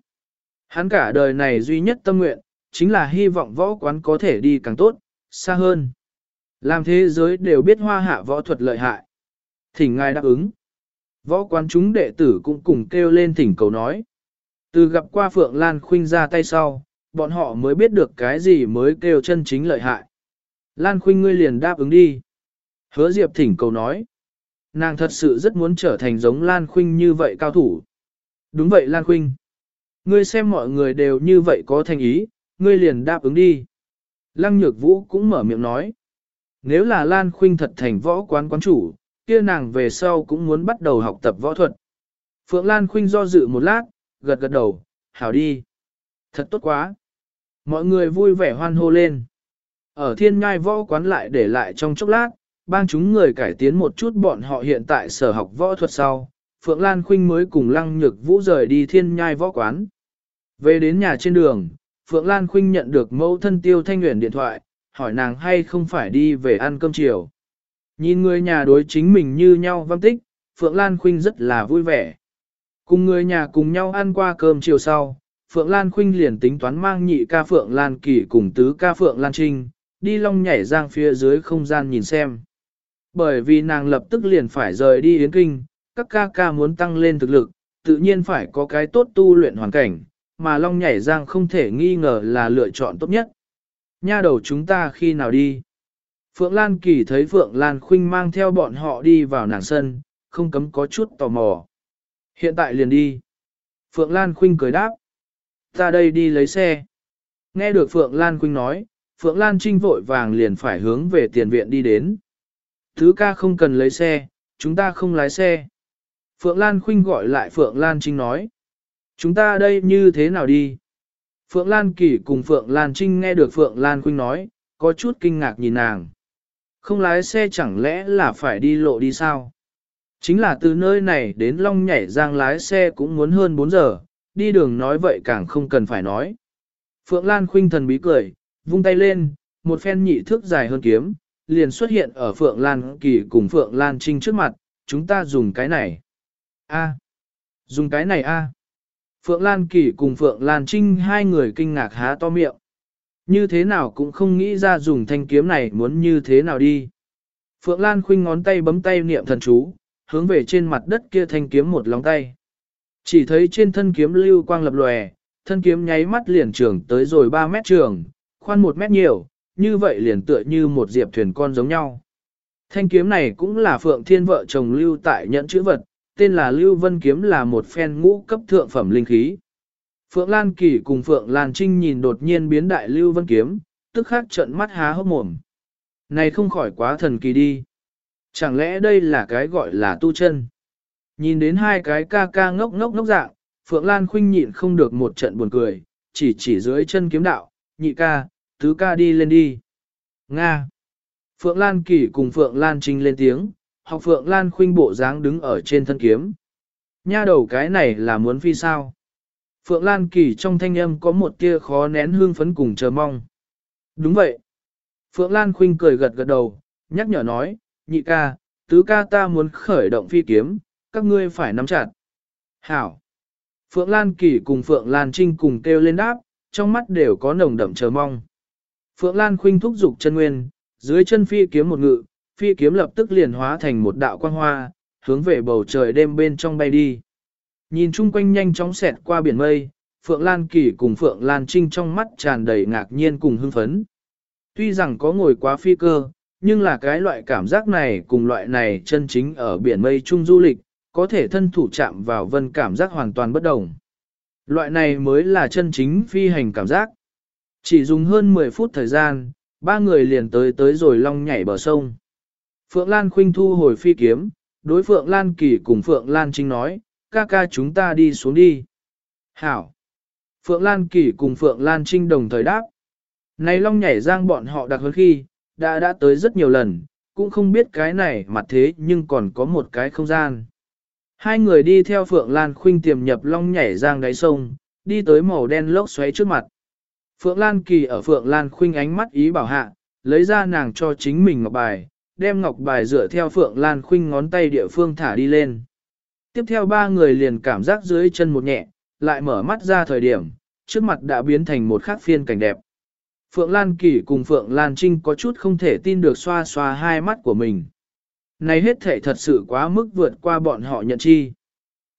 Hắn cả đời này duy nhất tâm nguyện, chính là hy vọng võ quán có thể đi càng tốt, xa hơn. Làm thế giới đều biết hoa hạ võ thuật lợi hại. Thỉnh ngài đáp ứng. Võ quán chúng đệ tử cũng cùng kêu lên thỉnh cầu nói. Từ gặp qua Phượng Lan Khuynh ra tay sau, bọn họ mới biết được cái gì mới kêu chân chính lợi hại. Lan Khuynh ngươi liền đáp ứng đi. Hứa Diệp thỉnh cầu nói. Nàng thật sự rất muốn trở thành giống Lan Khuynh như vậy cao thủ. Đúng vậy Lan Khuynh. Ngươi xem mọi người đều như vậy có thành ý, ngươi liền đáp ứng đi. Lăng Nhược Vũ cũng mở miệng nói. Nếu là Lan Khuynh thật thành võ quán quán chủ, kia nàng về sau cũng muốn bắt đầu học tập võ thuật. Phượng Lan Khuynh do dự một lát, gật gật đầu, hảo đi. Thật tốt quá. Mọi người vui vẻ hoan hô lên. Ở thiên ngai võ quán lại để lại trong chốc lát, bang chúng người cải tiến một chút bọn họ hiện tại sở học võ thuật sau. Phượng Lan Khuynh mới cùng Lăng Nhược Vũ rời đi thiên nhai võ quán. Về đến nhà trên đường, Phượng Lan Khuynh nhận được mẫu thân tiêu thanh nguyện điện thoại, hỏi nàng hay không phải đi về ăn cơm chiều. Nhìn người nhà đối chính mình như nhau văn tích, Phượng Lan Khuynh rất là vui vẻ. Cùng người nhà cùng nhau ăn qua cơm chiều sau, Phượng Lan Khuynh liền tính toán mang nhị ca Phượng Lan Kỳ cùng tứ ca Phượng Lan Trinh, đi long nhảy giang phía dưới không gian nhìn xem. Bởi vì nàng lập tức liền phải rời đi Yến Kinh, các ca ca muốn tăng lên thực lực, tự nhiên phải có cái tốt tu luyện hoàn cảnh, mà long nhảy giang không thể nghi ngờ là lựa chọn tốt nhất. Nha đầu chúng ta khi nào đi? Phượng Lan Kỳ thấy Phượng Lan Khuynh mang theo bọn họ đi vào nàng sân, không cấm có chút tò mò. Hiện tại liền đi. Phượng Lan Khuynh cười đáp. Ta đây đi lấy xe. Nghe được Phượng Lan Khuynh nói, Phượng Lan Trinh vội vàng liền phải hướng về tiền viện đi đến. Thứ ca không cần lấy xe, chúng ta không lái xe. Phượng Lan Khuynh gọi lại Phượng Lan Trinh nói. Chúng ta đây như thế nào đi? Phượng Lan Kỳ cùng Phượng Lan Trinh nghe được Phượng Lan Khuynh nói, có chút kinh ngạc nhìn nàng. Không lái xe chẳng lẽ là phải đi lộ đi sao? Chính là từ nơi này đến Long nhảy giang lái xe cũng muốn hơn 4 giờ, đi đường nói vậy càng không cần phải nói. Phượng Lan khinh thần bí cười, vung tay lên, một phen nhị thước dài hơn kiếm, liền xuất hiện ở Phượng Lan Kỳ cùng Phượng Lan Trinh trước mặt, chúng ta dùng cái này. A. Dùng cái này a. Phượng Lan Kỳ cùng Phượng Lan Trinh hai người kinh ngạc há to miệng. Như thế nào cũng không nghĩ ra dùng thanh kiếm này muốn như thế nào đi. Phượng Lan khinh ngón tay bấm tay niệm thần chú, hướng về trên mặt đất kia thanh kiếm một lòng tay. Chỉ thấy trên thân kiếm lưu quang lập lòe, thân kiếm nháy mắt liền trường tới rồi 3 mét trường, khoan 1 mét nhiều, như vậy liền tựa như một diệp thuyền con giống nhau. Thanh kiếm này cũng là Phượng Thiên vợ chồng lưu tại nhẫn chữ vật, tên là Lưu Vân kiếm là một phen ngũ cấp thượng phẩm linh khí. Phượng Lan Kỳ cùng Phượng Lan Trinh nhìn đột nhiên biến đại Lưu Vân kiếm, tức khắc trợn mắt há hốc mồm. Này không khỏi quá thần kỳ đi. Chẳng lẽ đây là cái gọi là tu chân? Nhìn đến hai cái ca ca ngốc ngốc ngốc dạng, Phượng Lan khinh nhịn không được một trận buồn cười, chỉ chỉ dưới chân kiếm đạo, nhị ca, tứ ca đi lên đi. Nga. Phượng Lan Kỳ cùng Phượng Lan Trinh lên tiếng, học Phượng Lan khinh bộ dáng đứng ở trên thân kiếm. Nha đầu cái này là muốn phi sao? Phượng Lan Kỳ trong thanh âm có một tia khó nén hương phấn cùng chờ mong. Đúng vậy. Phượng Lan khinh cười gật gật đầu, nhắc nhở nói, nhị ca, tứ ca ta muốn khởi động phi kiếm, các ngươi phải nắm chặt. Hảo. Phượng Lan Kỳ cùng Phượng Lan Trinh cùng kêu lên đáp, trong mắt đều có nồng đậm chờ mong. Phượng Lan khuynh thúc giục chân nguyên, dưới chân phi kiếm một ngự, phi kiếm lập tức liền hóa thành một đạo quang hoa, hướng về bầu trời đêm bên trong bay đi. Nhìn chung quanh nhanh chóng xẹt qua biển mây, Phượng Lan Kỳ cùng Phượng Lan Trinh trong mắt tràn đầy ngạc nhiên cùng hưng phấn. Tuy rằng có ngồi quá phi cơ, nhưng là cái loại cảm giác này cùng loại này chân chính ở biển mây chung du lịch, có thể thân thủ chạm vào vân cảm giác hoàn toàn bất đồng. Loại này mới là chân chính phi hành cảm giác. Chỉ dùng hơn 10 phút thời gian, ba người liền tới tới rồi long nhảy bờ sông. Phượng Lan khuynh thu hồi phi kiếm, đối Phượng Lan Kỳ cùng Phượng Lan Trinh nói, ca ca chúng ta đi xuống đi. Hảo! Phượng Lan Kỳ cùng Phượng Lan Trinh đồng thời đáp. Này long nhảy giang bọn họ đặc hơn khi, đã đã tới rất nhiều lần, cũng không biết cái này mặt thế nhưng còn có một cái không gian. Hai người đi theo Phượng Lan Khuynh tiềm nhập long nhảy giang đáy sông, đi tới màu đen lốc xoáy trước mặt. Phượng Lan Kỳ ở Phượng Lan Khuynh ánh mắt ý bảo hạ, lấy ra nàng cho chính mình ngọc bài, đem ngọc bài dựa theo Phượng Lan Khuynh ngón tay địa phương thả đi lên. Tiếp theo ba người liền cảm giác dưới chân một nhẹ, lại mở mắt ra thời điểm, trước mặt đã biến thành một khác phiên cảnh đẹp. Phượng Lan Kỳ cùng Phượng Lan Trinh có chút không thể tin được xoa xoa hai mắt của mình. Này hết thể thật sự quá mức vượt qua bọn họ nhận chi.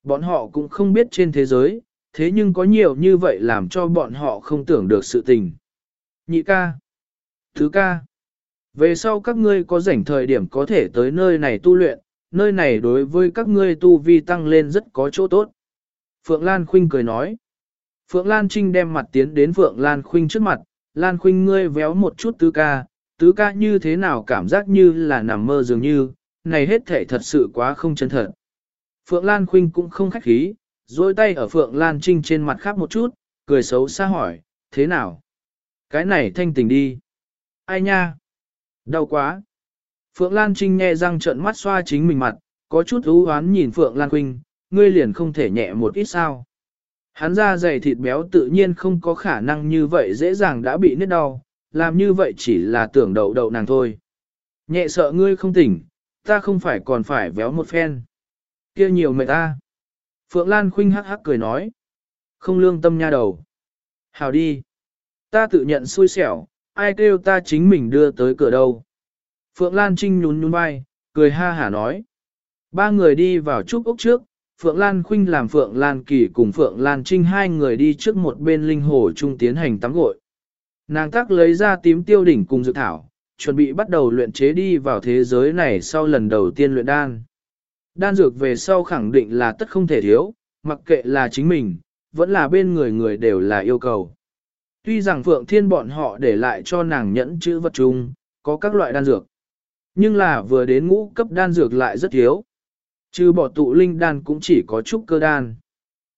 Bọn họ cũng không biết trên thế giới, thế nhưng có nhiều như vậy làm cho bọn họ không tưởng được sự tình. Nhị ca. Thứ ca. Về sau các ngươi có rảnh thời điểm có thể tới nơi này tu luyện, nơi này đối với các ngươi tu vi tăng lên rất có chỗ tốt. Phượng Lan Khuynh cười nói. Phượng Lan Trinh đem mặt tiến đến Phượng Lan Khuynh trước mặt, Lan Khuynh ngươi véo một chút tứ ca, tứ ca như thế nào cảm giác như là nằm mơ dường như, này hết thể thật sự quá không chân thật. Phượng Lan Khuynh cũng không khách khí, dôi tay ở Phượng Lan Trinh trên mặt khắp một chút, cười xấu xa hỏi, thế nào? Cái này thanh tình đi. Ai nha? Đau quá. Phượng Lan Trinh nghe răng trợn mắt xoa chính mình mặt, có chút ưu hoán nhìn Phượng Lan Quynh, ngươi liền không thể nhẹ một ít sao. Hắn ra dày thịt béo tự nhiên không có khả năng như vậy dễ dàng đã bị nứt đau, làm như vậy chỉ là tưởng đậu đậu nàng thôi. Nhẹ sợ ngươi không tỉnh, ta không phải còn phải véo một phen. kia nhiều mệt ta. Phượng Lan Khuynh hắc hắc cười nói. Không lương tâm nha đầu. Hào đi. Ta tự nhận xui xẻo, ai kêu ta chính mình đưa tới cửa đâu. Phượng Lan Trinh nhún nhún vai, cười ha hả nói. Ba người đi vào trúc ốc trước, Phượng Lan Khuynh làm Phượng Lan Kỳ cùng Phượng Lan Trinh hai người đi trước một bên linh hồ trung tiến hành tắm gội. Nàng tác lấy ra tím tiêu đỉnh cùng dược thảo, chuẩn bị bắt đầu luyện chế đi vào thế giới này sau lần đầu tiên luyện đan. Đan dược về sau khẳng định là tất không thể thiếu, mặc kệ là chính mình, vẫn là bên người người đều là yêu cầu. Tuy rằng Phượng Thiên bọn họ để lại cho nàng nhẫn chữ vật chung, có các loại đan dược. Nhưng là vừa đến ngũ cấp đan dược lại rất thiếu. Trừ bỏ tụ linh đan cũng chỉ có trúc cơ đan.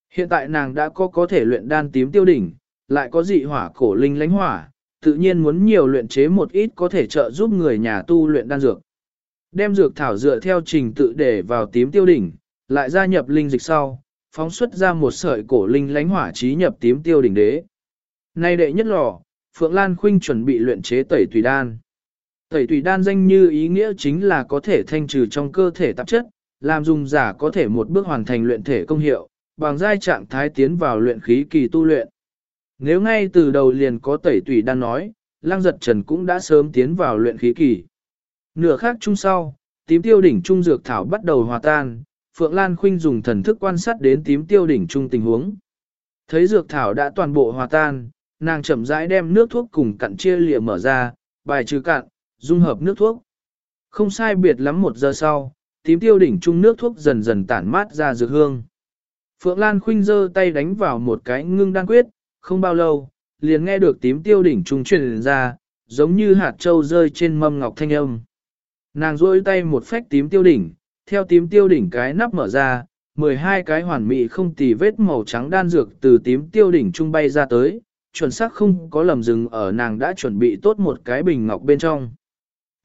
Hiện tại nàng đã có có thể luyện đan tím tiêu đỉnh, lại có dị hỏa cổ linh lánh hỏa, tự nhiên muốn nhiều luyện chế một ít có thể trợ giúp người nhà tu luyện đan dược. Đem dược thảo dựa theo trình tự để vào tím tiêu đỉnh, lại gia nhập linh dịch sau, phóng xuất ra một sợi cổ linh lánh hỏa trí nhập tím tiêu đỉnh đế. Nay đệ nhất lò, Phượng Lan Khuynh chuẩn bị luyện chế tẩy tùy đan. Tẩy tùy đan danh như ý nghĩa chính là có thể thanh trừ trong cơ thể tạp chất, làm dùng giả có thể một bước hoàn thành luyện thể công hiệu, bằng giai trạng thái tiến vào luyện khí kỳ tu luyện. Nếu ngay từ đầu liền có tẩy tùy đan nói, Lăng Giật Trần cũng đã sớm tiến vào luyện khí kỳ. Nửa khác chung sau, tím tiêu đỉnh trung dược thảo bắt đầu hòa tan, Phượng Lan Khuynh dùng thần thức quan sát đến tím tiêu đỉnh trung tình huống. Thấy dược thảo đã toàn bộ hòa tan, nàng chậm rãi đem nước thuốc cùng cặn chia lịa mở ra, bài trừ cặn, dung hợp nước thuốc. Không sai biệt lắm một giờ sau, tím tiêu đỉnh trung nước thuốc dần dần tản mát ra dược hương. Phượng Lan Khuynh giơ tay đánh vào một cái ngưng đan quyết, không bao lâu, liền nghe được tím tiêu đỉnh trung truyền ra, giống như hạt châu rơi trên mâm ngọc thanh âm. Nàng duỗi tay một phách tím tiêu đỉnh, theo tím tiêu đỉnh cái nắp mở ra, 12 cái hoàn mỹ không tì vết màu trắng đan dược từ tím tiêu đỉnh trung bay ra tới, chuẩn xác không có lầm dừng ở nàng đã chuẩn bị tốt một cái bình ngọc bên trong.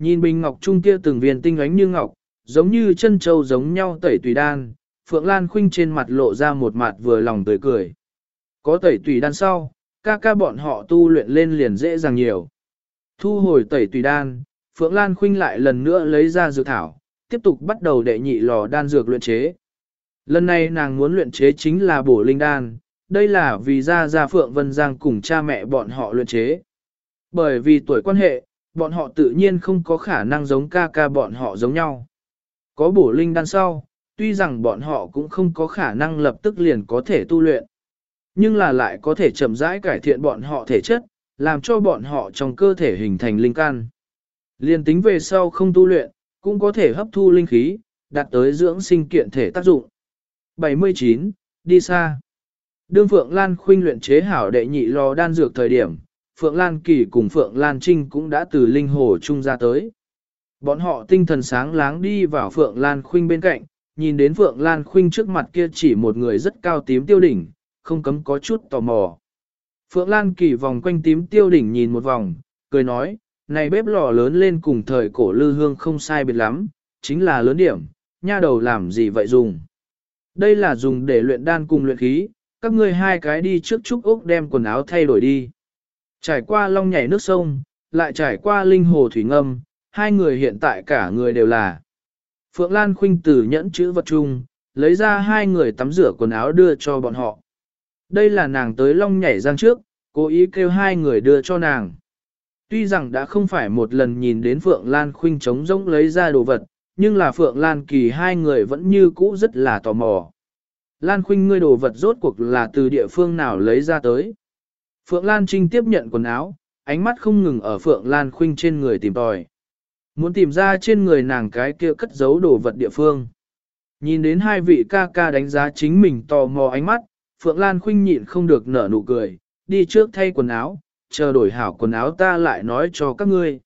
Nhìn bình ngọc trung kia từng viên tinh ánh như ngọc, giống như chân châu giống nhau tẩy tùy đan, Phượng Lan Khuynh trên mặt lộ ra một mặt vừa lòng tươi cười. Có tẩy tùy đan sau, ca ca bọn họ tu luyện lên liền dễ dàng nhiều. Thu hồi tẩy tùy đan, Phượng Lan Khuynh lại lần nữa lấy ra dược thảo, tiếp tục bắt đầu đệ nhị lò đan dược luyện chế. Lần này nàng muốn luyện chế chính là bổ linh đan, đây là vì ra ra Phượng Vân Giang cùng cha mẹ bọn họ luyện chế. Bởi vì tuổi quan hệ, bọn họ tự nhiên không có khả năng giống ca ca bọn họ giống nhau. Có bổ linh đan sau, tuy rằng bọn họ cũng không có khả năng lập tức liền có thể tu luyện. Nhưng là lại có thể chậm rãi cải thiện bọn họ thể chất, làm cho bọn họ trong cơ thể hình thành linh can. Liên tính về sau không tu luyện, cũng có thể hấp thu linh khí, đạt tới dưỡng sinh kiện thể tác dụng. 79. Đi xa Đương Phượng Lan khuynh luyện chế hảo đệ nhị lò đan dược thời điểm, Phượng Lan Kỳ cùng Phượng Lan Trinh cũng đã từ linh hồ chung ra tới. Bọn họ tinh thần sáng láng đi vào Phượng Lan Khuynh bên cạnh, nhìn đến Phượng Lan Khuynh trước mặt kia chỉ một người rất cao tím tiêu đỉnh, không cấm có chút tò mò. Phượng Lan kỳ vòng quanh tím tiêu đỉnh nhìn một vòng, cười nói, này bếp lò lớn lên cùng thời cổ lư hương không sai biệt lắm, chính là lớn điểm, nha đầu làm gì vậy dùng. Đây là dùng để luyện đan cùng luyện khí, các ngươi hai cái đi trước trúc ốc đem quần áo thay đổi đi. Trải qua long nhảy nước sông, lại trải qua linh hồ thủy ngâm, hai người hiện tại cả người đều là. Phượng Lan Khuynh từ nhẫn chữ vật chung, lấy ra hai người tắm rửa quần áo đưa cho bọn họ. Đây là nàng tới long nhảy giang trước, cố ý kêu hai người đưa cho nàng. Tuy rằng đã không phải một lần nhìn đến Phượng Lan Khuynh trống rỗng lấy ra đồ vật, nhưng là Phượng Lan Kỳ hai người vẫn như cũ rất là tò mò. Lan Khuynh ngươi đồ vật rốt cuộc là từ địa phương nào lấy ra tới. Phượng Lan Trinh tiếp nhận quần áo, ánh mắt không ngừng ở Phượng Lan Khuynh trên người tìm tòi. Muốn tìm ra trên người nàng cái kia cất giấu đồ vật địa phương. Nhìn đến hai vị ca ca đánh giá chính mình tò mò ánh mắt, Phượng Lan Khuynh nhịn không được nở nụ cười, đi trước thay quần áo, chờ đổi hảo quần áo ta lại nói cho các ngươi.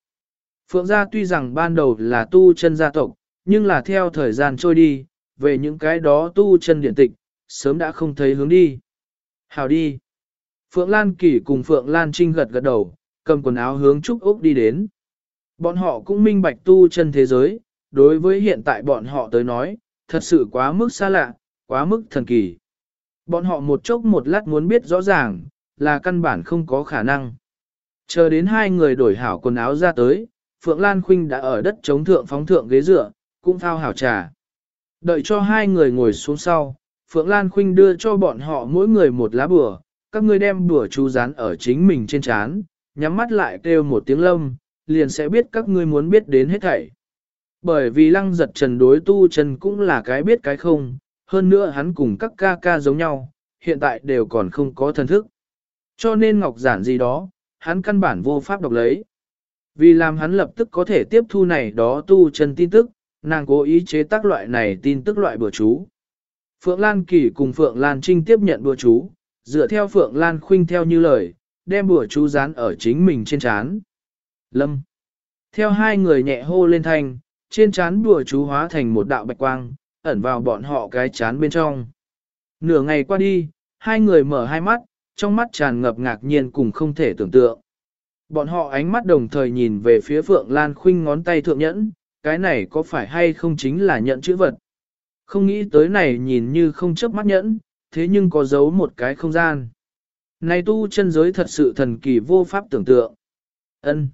Phượng gia tuy rằng ban đầu là tu chân gia tộc, nhưng là theo thời gian trôi đi, về những cái đó tu chân điện tịch, sớm đã không thấy hướng đi. Hảo đi. Phượng Lan Kỳ cùng Phượng Lan Trinh gật gật đầu, cầm quần áo hướng Trúc Úc đi đến. Bọn họ cũng minh bạch tu chân thế giới, đối với hiện tại bọn họ tới nói, thật sự quá mức xa lạ, quá mức thần kỳ. Bọn họ một chốc một lát muốn biết rõ ràng, là căn bản không có khả năng. Chờ đến hai người đổi hảo quần áo ra tới, Phượng Lan Khuynh đã ở đất chống thượng phóng thượng ghế dựa, cũng thao hảo trà. Đợi cho hai người ngồi xuống sau, Phượng Lan Khuynh đưa cho bọn họ mỗi người một lá bừa, các ngươi đem bùa chú dán ở chính mình trên trán, nhắm mắt lại kêu một tiếng lâm, liền sẽ biết các ngươi muốn biết đến hết thảy. Bởi vì lăng giật trần đối tu trần cũng là cái biết cái không, hơn nữa hắn cùng các ca ca giống nhau, hiện tại đều còn không có thần thức. Cho nên ngọc giản gì đó, hắn căn bản vô pháp đọc lấy. Vì làm hắn lập tức có thể tiếp thu này đó tu chân tin tức, nàng cố ý chế tác loại này tin tức loại bừa chú. Phượng Lan Kỳ cùng Phượng Lan Trinh tiếp nhận bừa chú, dựa theo Phượng Lan Khuynh theo như lời, đem bùa chú dán ở chính mình trên chán. Lâm. Theo hai người nhẹ hô lên thanh, trên chán bùa chú hóa thành một đạo bạch quang, ẩn vào bọn họ cái chán bên trong. Nửa ngày qua đi, hai người mở hai mắt, trong mắt tràn ngập ngạc nhiên cùng không thể tưởng tượng. Bọn họ ánh mắt đồng thời nhìn về phía Phượng Lan Khuynh ngón tay thượng nhẫn, cái này có phải hay không chính là nhận chữ vật. Không nghĩ tới này nhìn như không chớp mắt nhẫn, thế nhưng có giấu một cái không gian. Này tu chân giới thật sự thần kỳ vô pháp tưởng tượng. Ân.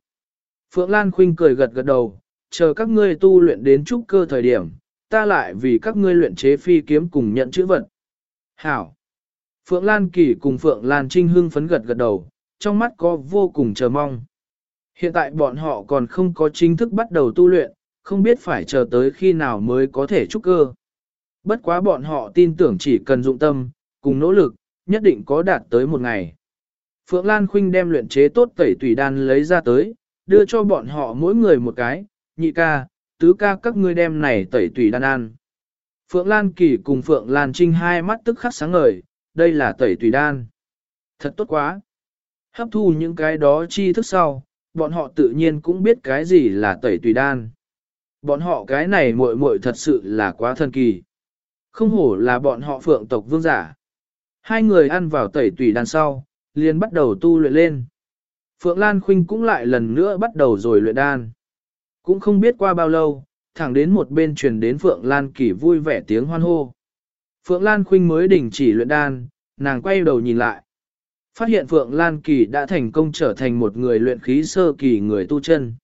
Phượng Lan Khuynh cười gật gật đầu, chờ các ngươi tu luyện đến trúc cơ thời điểm, ta lại vì các ngươi luyện chế phi kiếm cùng nhận chữ vật. Hảo. Phượng Lan Kỳ cùng Phượng Lan Trinh hưng phấn gật gật đầu, trong mắt có vô cùng chờ mong. Hiện tại bọn họ còn không có chính thức bắt đầu tu luyện, không biết phải chờ tới khi nào mới có thể trúc cơ. Bất quá bọn họ tin tưởng chỉ cần dụng tâm, cùng nỗ lực, nhất định có đạt tới một ngày. Phượng Lan Khuynh đem luyện chế tốt tẩy tùy đan lấy ra tới, đưa cho bọn họ mỗi người một cái, nhị ca, tứ ca các ngươi đem này tẩy tùy đan ăn. Phượng Lan Kỳ cùng Phượng Lan Trinh hai mắt tức khắc sáng ngời, đây là tẩy tùy đan. Thật tốt quá. Hấp thu những cái đó chi thức sau, bọn họ tự nhiên cũng biết cái gì là tẩy tùy đan. Bọn họ cái này muội muội thật sự là quá thần kỳ. Không hổ là bọn họ phượng tộc vương giả. Hai người ăn vào tẩy tủy đàn sau, liền bắt đầu tu luyện lên. Phượng Lan Khuynh cũng lại lần nữa bắt đầu rồi luyện đan. Cũng không biết qua bao lâu, thẳng đến một bên truyền đến Phượng Lan Kỳ vui vẻ tiếng hoan hô. Phượng Lan Khuynh mới đình chỉ luyện đan, nàng quay đầu nhìn lại. Phát hiện Phượng Lan Kỳ đã thành công trở thành một người luyện khí sơ kỳ người tu chân.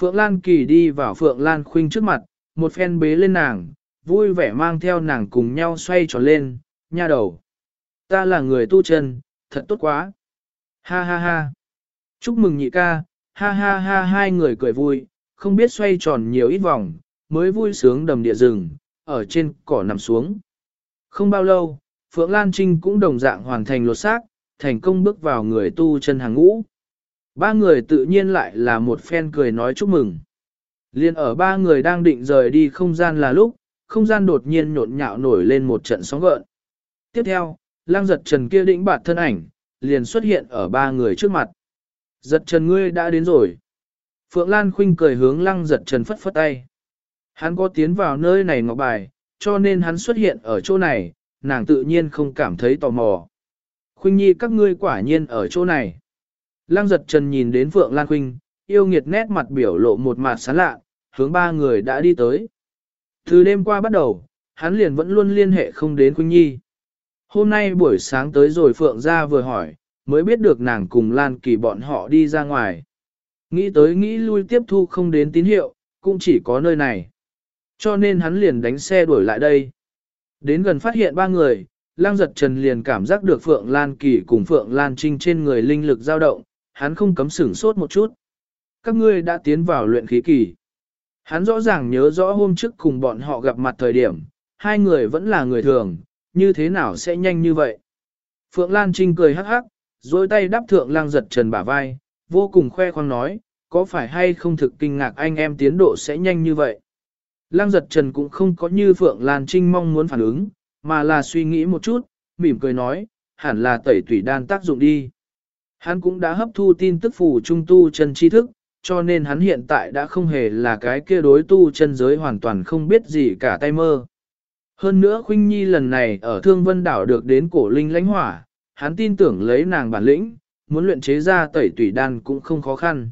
Phượng Lan Kỳ đi vào Phượng Lan Khuynh trước mặt, một phen bế lên nàng, vui vẻ mang theo nàng cùng nhau xoay tròn lên, nha đầu. Ta là người tu chân, thật tốt quá. Ha ha ha. Chúc mừng nhị ca, ha ha ha hai người cười vui, không biết xoay tròn nhiều ít vòng, mới vui sướng đầm địa rừng, ở trên cỏ nằm xuống. Không bao lâu, Phượng Lan Trinh cũng đồng dạng hoàn thành lột xác, thành công bước vào người tu chân hàng ngũ. Ba người tự nhiên lại là một phen cười nói chúc mừng. Liên ở ba người đang định rời đi không gian là lúc, không gian đột nhiên nhộn nhạo nổi lên một trận sóng gợn. Tiếp theo, lang giật trần kia đĩnh bạt thân ảnh, liền xuất hiện ở ba người trước mặt. Giật trần ngươi đã đến rồi. Phượng Lan Khuynh cười hướng lăng giật trần phất phất tay. Hắn có tiến vào nơi này ngọc bài, cho nên hắn xuất hiện ở chỗ này, nàng tự nhiên không cảm thấy tò mò. Khuynh nhi các ngươi quả nhiên ở chỗ này. Lăng giật trần nhìn đến Phượng Lan Khuynh, yêu nghiệt nét mặt biểu lộ một mặt sán lạ, hướng ba người đã đi tới. Từ đêm qua bắt đầu, hắn liền vẫn luôn liên hệ không đến Khuynh nhi. Hôm nay buổi sáng tới rồi Phượng ra vừa hỏi, mới biết được nàng cùng Lan Kỳ bọn họ đi ra ngoài. Nghĩ tới nghĩ lui tiếp thu không đến tín hiệu, cũng chỉ có nơi này. Cho nên hắn liền đánh xe đuổi lại đây. Đến gần phát hiện ba người, Lang giật trần liền cảm giác được Phượng Lan Kỳ cùng Phượng Lan Trinh trên người linh lực dao động, hắn không cấm sửng sốt một chút. Các ngươi đã tiến vào luyện khí kỳ. Hắn rõ ràng nhớ rõ hôm trước cùng bọn họ gặp mặt thời điểm, hai người vẫn là người thường, như thế nào sẽ nhanh như vậy. Phượng Lan Trinh cười hắc hắc, dôi tay đắp thượng lang giật trần bả vai, vô cùng khoe khoang nói, có phải hay không thực kinh ngạc anh em tiến độ sẽ nhanh như vậy. Lăng giật trần cũng không có như Phượng Lan Trinh mong muốn phản ứng, mà là suy nghĩ một chút, mỉm cười nói, hẳn là tẩy tủy đan tác dụng đi. Hắn cũng đã hấp thu tin tức phủ trung tu chân tri thức, cho nên hắn hiện tại đã không hề là cái kia đối tu chân giới hoàn toàn không biết gì cả tay mơ. Hơn nữa Khuynh Nhi lần này ở Thương Vân Đảo được đến cổ linh lãnh hỏa, hắn tin tưởng lấy nàng bản lĩnh, muốn luyện chế ra tẩy tủy đan cũng không khó khăn.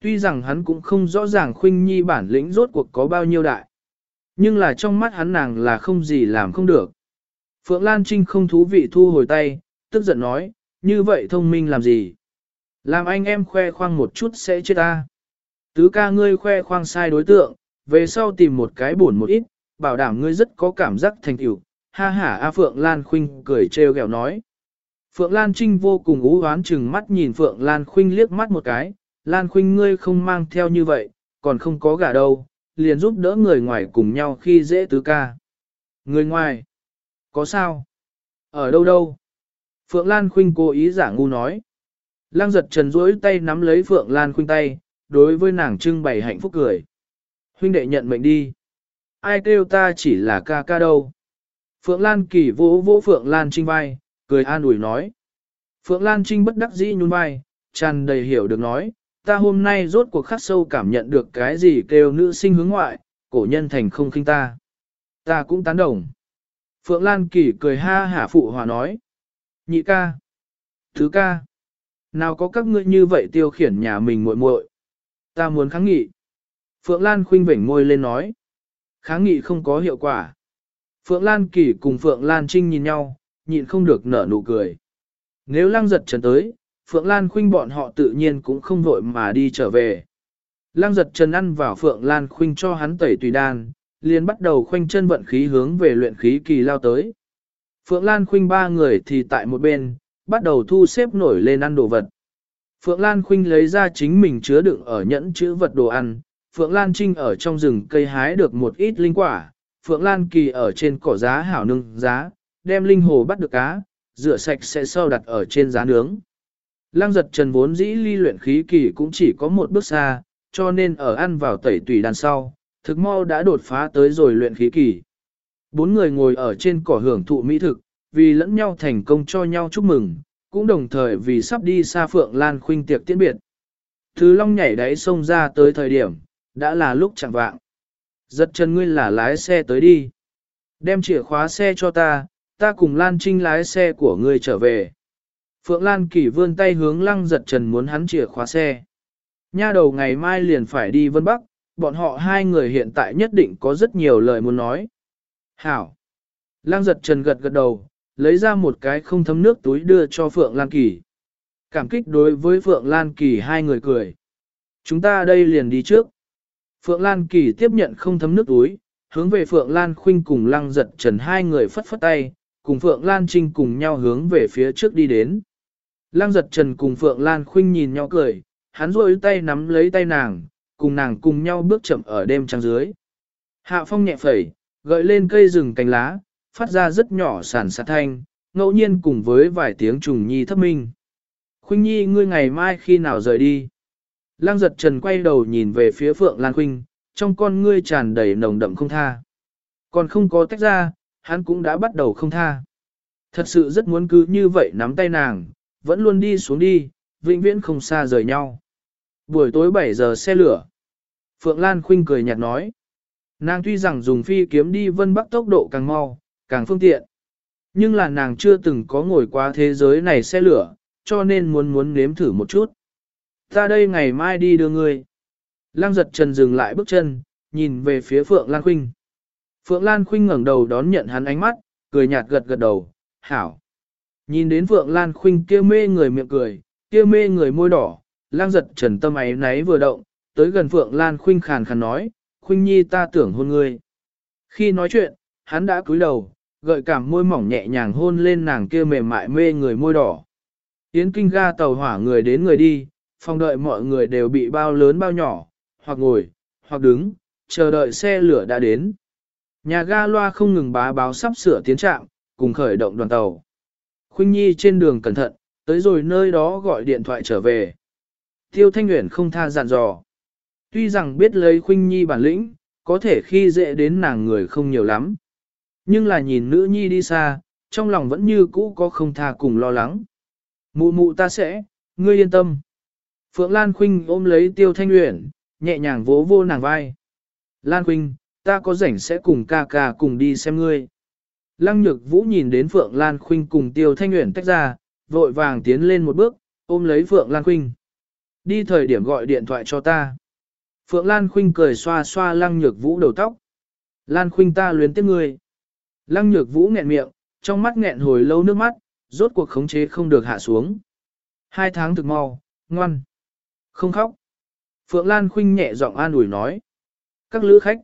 Tuy rằng hắn cũng không rõ ràng Khuynh Nhi bản lĩnh rốt cuộc có bao nhiêu đại. Nhưng là trong mắt hắn nàng là không gì làm không được. Phượng Lan Trinh không thú vị thu hồi tay, tức giận nói, như vậy thông minh làm gì? Làm anh em khoe khoang một chút sẽ chết ta. Tứ ca ngươi khoe khoang sai đối tượng, về sau tìm một cái buồn một ít, bảo đảm ngươi rất có cảm giác thành tựu. Ha ha A Phượng Lan Khuynh cười trêu ghẹo nói. Phượng Lan Trinh vô cùng ú hoán chừng mắt nhìn Phượng Lan Khuynh liếc mắt một cái, Lan Khuynh ngươi không mang theo như vậy, còn không có gả đâu, liền giúp đỡ người ngoài cùng nhau khi dễ tứ ca. Người ngoài? Có sao? Ở đâu đâu? Phượng Lan Khuynh cố ý giả ngu nói. Lang giật trần duỗi tay nắm lấy Phượng Lan Khuynh tay, đối với nàng trưng bày hạnh phúc cười. Huynh đệ nhận mệnh đi. Ai kêu ta chỉ là ca ca đâu. Phượng Lan kỳ vỗ vỗ Phượng Lan Trinh vai, cười an ủi nói. Phượng Lan Trinh bất đắc dĩ nhún vai, tràn đầy hiểu được nói, ta hôm nay rốt cuộc khắc sâu cảm nhận được cái gì kêu nữ sinh hướng ngoại, cổ nhân thành không khinh ta. Ta cũng tán đồng. Phượng Lan Kỳ cười ha hả phụ hòa nói. Nhị ca. Thứ ca. Nào có các ngươi như vậy tiêu khiển nhà mình muội muội. Ta muốn kháng nghị. Phượng Lan khuynh vểnh môi lên nói. Kháng nghị không có hiệu quả. Phượng Lan Kỳ cùng Phượng Lan Trinh nhìn nhau, nhịn không được nở nụ cười. Nếu lăng giật trần tới, Phượng Lan Khuynh bọn họ tự nhiên cũng không vội mà đi trở về. Lăng giật trần ăn vào Phượng Lan Khuynh cho hắn tẩy tùy đan, liền bắt đầu khoanh chân vận khí hướng về luyện khí kỳ lao tới. Phượng Lan Khuynh ba người thì tại một bên, bắt đầu thu xếp nổi lên ăn đồ vật. Phượng Lan Khuynh lấy ra chính mình chứa đựng ở nhẫn chữ vật đồ ăn, Phượng Lan Trinh ở trong rừng cây hái được một ít linh quả, Phượng Lan Kỳ ở trên cỏ giá hảo nương giá, đem linh hồ bắt được cá, rửa sạch sẽ sau đặt ở trên giá nướng. Lăng giật trần vốn dĩ ly luyện khí kỳ cũng chỉ có một bước xa, cho nên ở ăn vào tẩy tùy đàn sau, thực mau đã đột phá tới rồi luyện khí kỳ. Bốn người ngồi ở trên cỏ hưởng thụ mỹ thực, vì lẫn nhau thành công cho nhau chúc mừng, cũng đồng thời vì sắp đi xa Phượng Lan Khuynh tiệc tiễn biệt. Thứ long nhảy đáy sông ra tới thời điểm, đã là lúc chẳng vạng. Giật chân ngươi là lái xe tới đi. Đem chìa khóa xe cho ta, ta cùng Lan Trinh lái xe của ngươi trở về. Phượng Lan Kỳ vươn tay hướng lăng giật trần muốn hắn chìa khóa xe. Nha đầu ngày mai liền phải đi Vân Bắc, bọn họ hai người hiện tại nhất định có rất nhiều lời muốn nói. Hảo! Lăng giật trần gật gật đầu, lấy ra một cái không thấm nước túi đưa cho Phượng Lan Kỳ. Cảm kích đối với Phượng Lan Kỳ hai người cười. Chúng ta đây liền đi trước. Phượng Lan Kỳ tiếp nhận không thấm nước túi, hướng về Phượng Lan Khuynh cùng Lăng giật trần hai người phất phất tay, cùng Phượng Lan Trinh cùng nhau hướng về phía trước đi đến. Lăng giật trần cùng Phượng Lan Khuynh nhìn nhau cười, hắn rôi tay nắm lấy tay nàng, cùng nàng cùng nhau bước chậm ở đêm trăng dưới. Hạ phong nhẹ phẩy, gợi lên cây rừng cành lá, phát ra rất nhỏ sản sát thanh, ngẫu nhiên cùng với vài tiếng trùng nhi thấp minh. Khuynh nhi ngươi ngày mai khi nào rời đi? Lăng giật trần quay đầu nhìn về phía Phượng Lan Khuynh, trong con ngươi tràn đầy nồng đậm không tha. Còn không có tách ra, hắn cũng đã bắt đầu không tha. Thật sự rất muốn cứ như vậy nắm tay nàng, vẫn luôn đi xuống đi, vĩnh viễn không xa rời nhau. Buổi tối 7 giờ xe lửa. Phượng Lan Khuynh cười nhạt nói. Nàng tuy rằng dùng phi kiếm đi vân bắc tốc độ càng mau, càng phương tiện. Nhưng là nàng chưa từng có ngồi qua thế giới này xe lửa, cho nên muốn muốn nếm thử một chút. Ta đây ngày mai đi đưa ngươi. Lăng giật trần dừng lại bước chân, nhìn về phía Phượng Lan Khuynh. Phượng Lan Khuynh ngẩng đầu đón nhận hắn ánh mắt, cười nhạt gật gật đầu, hảo. Nhìn đến Phượng Lan Khuynh kia mê người miệng cười, kia mê người môi đỏ, lang giật trần tâm ấy náy vừa động, tới gần Phượng Lan Khuynh khàn khàn nói, Khuynh Nhi ta tưởng hôn ngươi. Khi nói chuyện, hắn đã cúi đầu, gợi cảm môi mỏng nhẹ nhàng hôn lên nàng kia mềm mại mê người môi đỏ. Yến kinh ga tàu hỏa người đến người đi, phòng đợi mọi người đều bị bao lớn bao nhỏ, hoặc ngồi, hoặc đứng, chờ đợi xe lửa đã đến. Nhà ga loa không ngừng bá báo sắp sửa tiến trạm, cùng khởi động đoàn tàu. Khuynh Nhi trên đường cẩn thận, tới rồi nơi đó gọi điện thoại trở về. Tiêu Thanh Nguyễn không tha dặn dò. Tuy rằng biết lấy Khuynh Nhi bản lĩnh, có thể khi dễ đến nàng người không nhiều lắm. Nhưng là nhìn nữ nhi đi xa, trong lòng vẫn như cũ có không tha cùng lo lắng. Mụ mụ ta sẽ, ngươi yên tâm. Phượng Lan Khuynh ôm lấy Tiêu Thanh Uyển, nhẹ nhàng vỗ vô nàng vai. Lan Khuynh, ta có rảnh sẽ cùng ca ca cùng đi xem ngươi. Lăng Nhược Vũ nhìn đến Phượng Lan Khuynh cùng Tiêu Thanh Uyển tách ra, vội vàng tiến lên một bước, ôm lấy Phượng Lan Khuynh. Đi thời điểm gọi điện thoại cho ta. Phượng Lan Khuynh cười xoa xoa Lăng Nhược Vũ đầu tóc. Lan Khuynh ta luyến tiếc ngươi. Lăng Nhược Vũ nghẹn miệng, trong mắt nghẹn hồi lâu nước mắt, rốt cuộc khống chế không được hạ xuống. Hai tháng thực mau, ngoan. Không khóc. Phượng Lan khinh nhẹ giọng an ủi nói. Các lữ khách.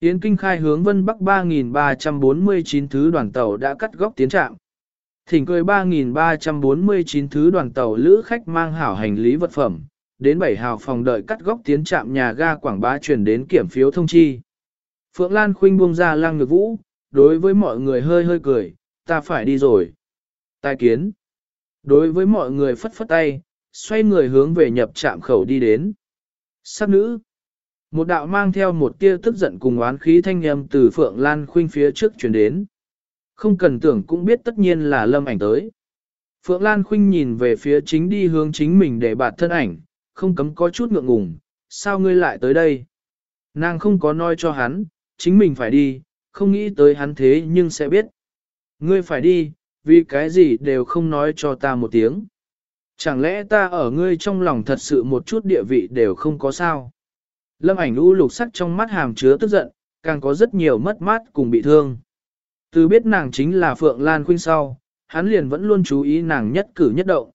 Yến Kinh khai hướng Vân Bắc 3.349 thứ đoàn tàu đã cắt góc tiến trạm. Thỉnh cười 3.349 thứ đoàn tàu lữ khách mang hảo hành lý vật phẩm, đến 7 hào phòng đợi cắt góc tiến trạm nhà ga Quảng Bá chuyển đến kiểm phiếu thông chi. Phượng Lan Khuynh buông ra lang ngược vũ, đối với mọi người hơi hơi cười, ta phải đi rồi. Tài kiến. Đối với mọi người phất phất tay, xoay người hướng về nhập trạm khẩu đi đến. Sắc nữ. Một đạo mang theo một tia tức giận cùng oán khí thanh âm từ Phượng Lan Khuynh phía trước chuyển đến. Không cần tưởng cũng biết tất nhiên là lâm ảnh tới. Phượng Lan Khuynh nhìn về phía chính đi hướng chính mình để bạt thân ảnh, không cấm có chút ngượng ngùng, sao ngươi lại tới đây? Nàng không có nói cho hắn, chính mình phải đi, không nghĩ tới hắn thế nhưng sẽ biết. Ngươi phải đi, vì cái gì đều không nói cho ta một tiếng. Chẳng lẽ ta ở ngươi trong lòng thật sự một chút địa vị đều không có sao? Lâm ảnh u lục sắc trong mắt hàm chứa tức giận, càng có rất nhiều mất mát cùng bị thương. Từ biết nàng chính là Phượng Lan Khuynh sau, hắn liền vẫn luôn chú ý nàng nhất cử nhất động.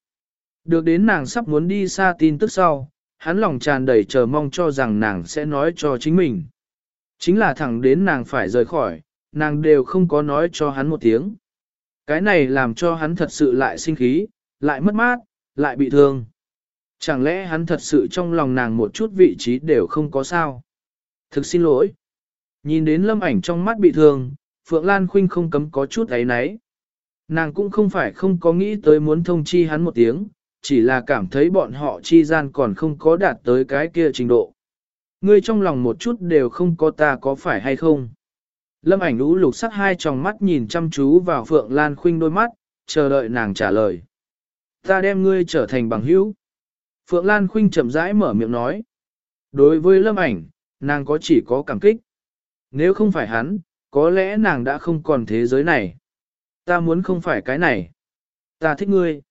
Được đến nàng sắp muốn đi xa tin tức sau, hắn lòng tràn đầy chờ mong cho rằng nàng sẽ nói cho chính mình. Chính là thẳng đến nàng phải rời khỏi, nàng đều không có nói cho hắn một tiếng. Cái này làm cho hắn thật sự lại sinh khí, lại mất mát, lại bị thương. Chẳng lẽ hắn thật sự trong lòng nàng một chút vị trí đều không có sao? Thực xin lỗi. Nhìn đến lâm ảnh trong mắt bị thương, Phượng Lan Khuynh không cấm có chút ấy náy. Nàng cũng không phải không có nghĩ tới muốn thông chi hắn một tiếng, chỉ là cảm thấy bọn họ chi gian còn không có đạt tới cái kia trình độ. Ngươi trong lòng một chút đều không có ta có phải hay không? Lâm ảnh lũ lục sắc hai tròng mắt nhìn chăm chú vào Phượng Lan Khuynh đôi mắt, chờ đợi nàng trả lời. Ta đem ngươi trở thành bằng hữu. Phượng Lan Khuynh chậm rãi mở miệng nói. Đối với lâm ảnh, nàng có chỉ có cảm kích. Nếu không phải hắn, có lẽ nàng đã không còn thế giới này. Ta muốn không phải cái này. Ta thích ngươi.